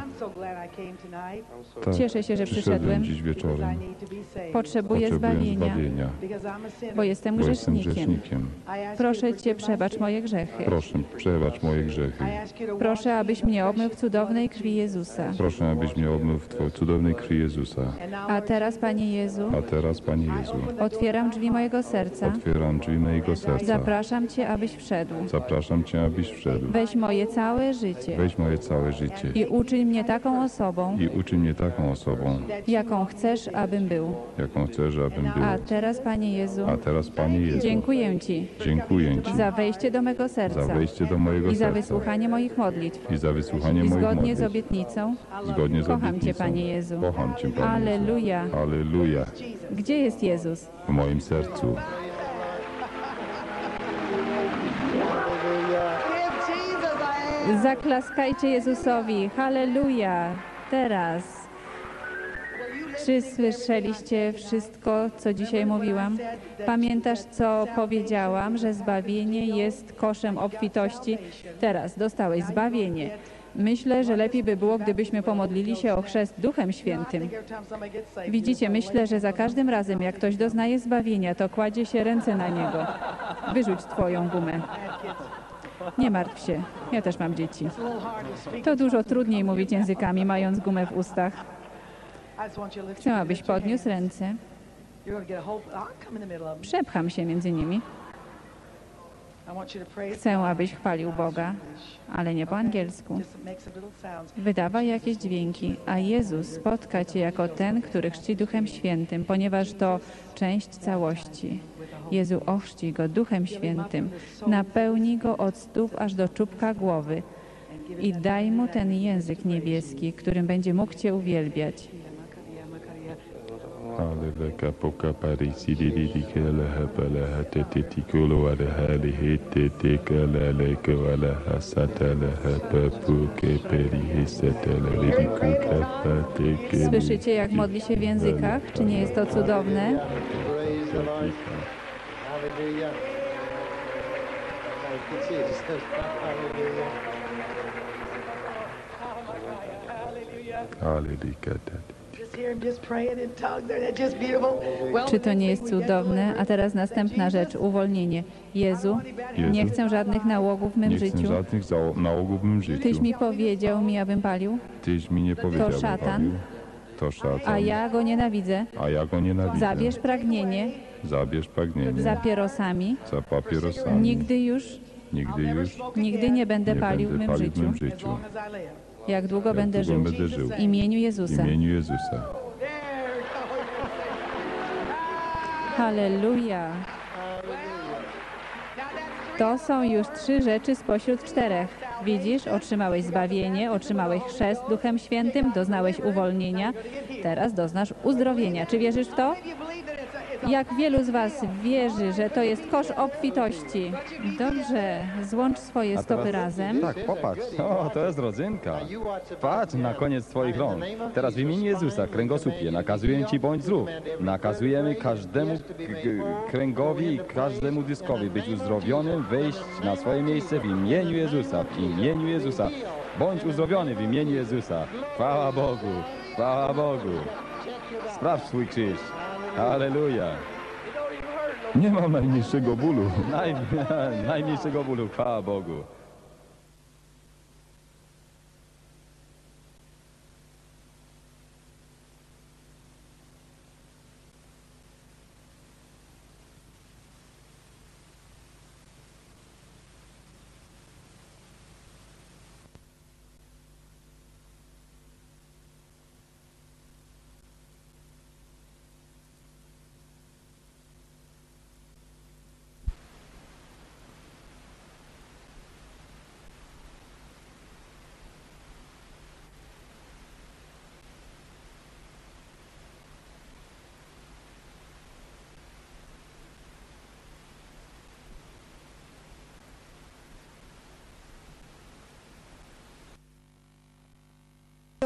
tak. cieszę się, że Przyszedłem dziś wieczorem. Potrzebuję Potrzebuję zbawienia, bo jestem bo jestem grzesznikiem. Proszę Cię, przebacz moje grzechy. Proszę, przebacz moje grzechy. Proszę, abyś mnie obmył w cudownej krwi Jezusa. Proszę, abyś mnie obmył w Twojej cudownej krwi Jezusa. A teraz, Panie Jezu, A teraz, Panie Jezu, otwieram drzwi mojego serca. otwieram drzwi mojego serca. Zapraszam Cię, abyś wszedł. Zapraszam Cię, abyś wszedł. Weź moje całe życie Weź moje całe życie i uczyń mnie taką osobą, i uczyń mnie taką osobą, jaką chcesz, abym był. jaką chcesz, abym był. A teraz, Panie Jezu, A teraz, Panie Jezu, dziękuję Ci dziękuję Ci za wejście do mego za serca wejście do mojego i za serca wysłuchanie moich modlitw. i za wysłuchanie I moich zgodnie z modlitw. obietnicą, Zgodnie z Kocham Cię, obietnicą. Panie Jezu. Kocham Cię, Panie Jezu. Alleluja. Halleluja. Gdzie jest Jezus? W moim sercu. Give Jesus a hand. Zaklaskajcie Jezusowi. Halleluja. Teraz. Czy słyszeliście wszystko, co dzisiaj mówiłam? Pamiętasz, co powiedziałam, że zbawienie jest koszem obfitości? Teraz dostałeś zbawienie. Myślę, że lepiej by było, gdybyśmy pomodlili się o chrzest Duchem Świętym. Widzicie, myślę, że za każdym razem, jak ktoś doznaje zbawienia, to kładzie się ręce na niego. Wyrzuć twoją gumę. Nie martw się, ja też mam dzieci. to dużo trudniej mówić językami, mając gumę w ustach. Chcę, abyś podniósł ręce. Przepcham się między nimi. Chcę, abyś chwalił Boga, ale nie po angielsku. Wydawaj jakieś dźwięki, a Jezus spotka cię jako ten, który chrzci Duchem Świętym, ponieważ to część całości. Jezu ochrzci go Duchem Świętym, napełni go od stóp aż do czubka głowy i daj mu ten język niebieski, którym będzie mógł cię uwielbiać. Poka parisi hali. Słyszycie, jak modli się w językach? Czy nie jest to cudowne? Hallelujah. Thank you, Jesus. Hallelujah. Czy to nie jest cudowne? A teraz następna rzecz, uwolnienie. Jezu, nie chcę żadnych nałogów w mym nie chcę życiu. żadnych nałogów w mym życiu. Tyś mi powiedział mi, abym palił, Tyś mi nie powiedział, To szatan. Paweł. To a ja go nienawidzę. A ja go nienawidzę. Zabierz pragnienie Zabierz pragnienie za pierosami. za papierosami. Nigdy już, Nigdy już nigdy nie będę nie palił w będę mym palił w mym życiu. Jak długo będę Jak długo żył. będę żył. W imieniu W Jezusa. imieniu Jezusa. There we go. Halleluja. To są już trzy rzeczy spośród czterech. Widzisz, otrzymałeś zbawienie, otrzymałeś chrzest Duchem Świętym, doznałeś uwolnienia, teraz doznasz uzdrowienia. Czy wierzysz w to? Jak wielu z Was wierzy, że to jest kosz obfitości? Dobrze, złącz swoje A stopy teraz- razem. Tak, popatrz. O, to jest rodzynka. Patrz na koniec twoich rąk. Teraz w imieniu Jezusa, kręgosłupie, nakazuję ci bądź zdrów. Nakazujemy każdemu k- k- kręgowi i każdemu dyskowi być uzdrowionym, wejść na swoje miejsce w imieniu Jezusa, w imieniu Jezusa. Bądź uzdrowiony w imieniu Jezusa. Chwała Bogu, chwała Bogu. Sprawdź swój krzyż. Halleluja. Nie mam najmniejszego bólu. Naj, najmniejszego bólu, chwała Bogu.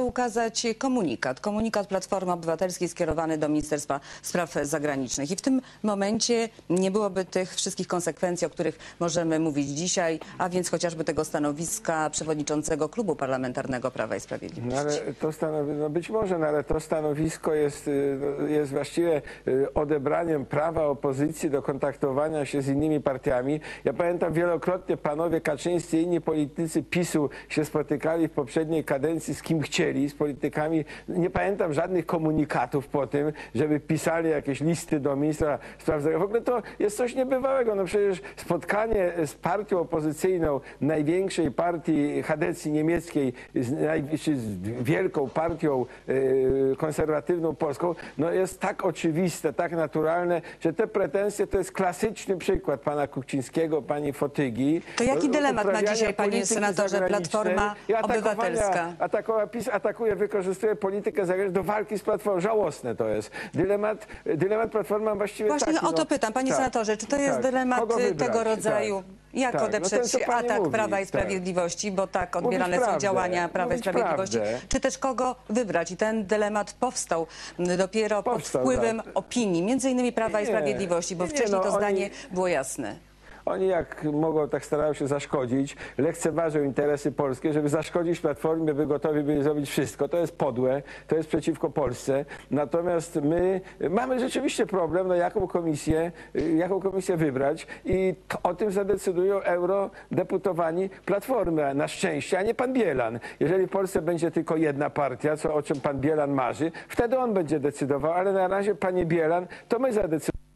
Ukazać komunikat. Komunikat Platformy Obywatelskiej skierowany do Ministerstwa Spraw Zagranicznych. I w tym momencie nie byłoby tych wszystkich konsekwencji, o których możemy mówić dzisiaj, a więc chociażby tego stanowiska przewodniczącego Klubu Parlamentarnego Prawa i Sprawiedliwości. No ale to stanowi, no być może, no ale to stanowisko jest, y, no, jest właściwie y, odebraniem prawa opozycji do kontaktowania się z innymi partiami. Ja pamiętam wielokrotnie panowie Kaczyńscy i inni politycy PiSu się spotykali w poprzedniej kadencji z kim chcieli, z politykami. Nie pamiętam żadnych komunikatów po tym, żeby pisali jakieś listy do ministra spraw zagranicznych. W ogóle to jest coś niebywałego. No przecież spotkanie z partią opozycyjną największej partii Hadecji niemieckiej, z, naj, czy z wielką partią y, konserwatywną polską, no jest tak oczywiste, tak naturalne, że te pretensje to jest klasyczny przykład pana Kuchcińskiego, pani Fotygi. To jaki dylemat ma dzisiaj, panie senatorze, Platforma Obywatelska? Atakowa, PiS atakuje, wykorzystuje politykę zagraniczną do walki z Platformą. Żałosne to jest. Dylemat, dylemat Platformy właściwie Właśnie taki. o to no, pytam, panie tak, senatorze, czy to jest tak. dylemat y, tego rodzaju? Tak. Jak Tak. No odeprzeć pani atak mówi, Prawa i tak. Sprawiedliwości, bo tak Mówić odbierane są prawdę, działania Prawa i Sprawiedliwości, prawdę. czy też kogo wybrać? I ten dylemat powstał m, dopiero Powstał, pod wpływem tak. opinii, między innymi Prawa i Nie, Sprawiedliwości, bo nie, wcześniej no to oni- zdanie było jasne. Oni jak mogą, tak starają się zaszkodzić, lekceważą interesy polskie, żeby zaszkodzić Platformie, by gotowi byli zrobić wszystko. To jest podłe, to jest przeciwko Polsce. Natomiast my mamy rzeczywiście problem, no jaką komisję, y, jaką komisję wybrać i to, o tym zadecydują eurodeputowani Platformy, na szczęście, a nie pan Bielan. Jeżeli w Polsce będzie tylko jedna partia, co, o czym pan Bielan marzy, wtedy on będzie decydował, ale na razie, panie Bielan, to my zadecydujemy.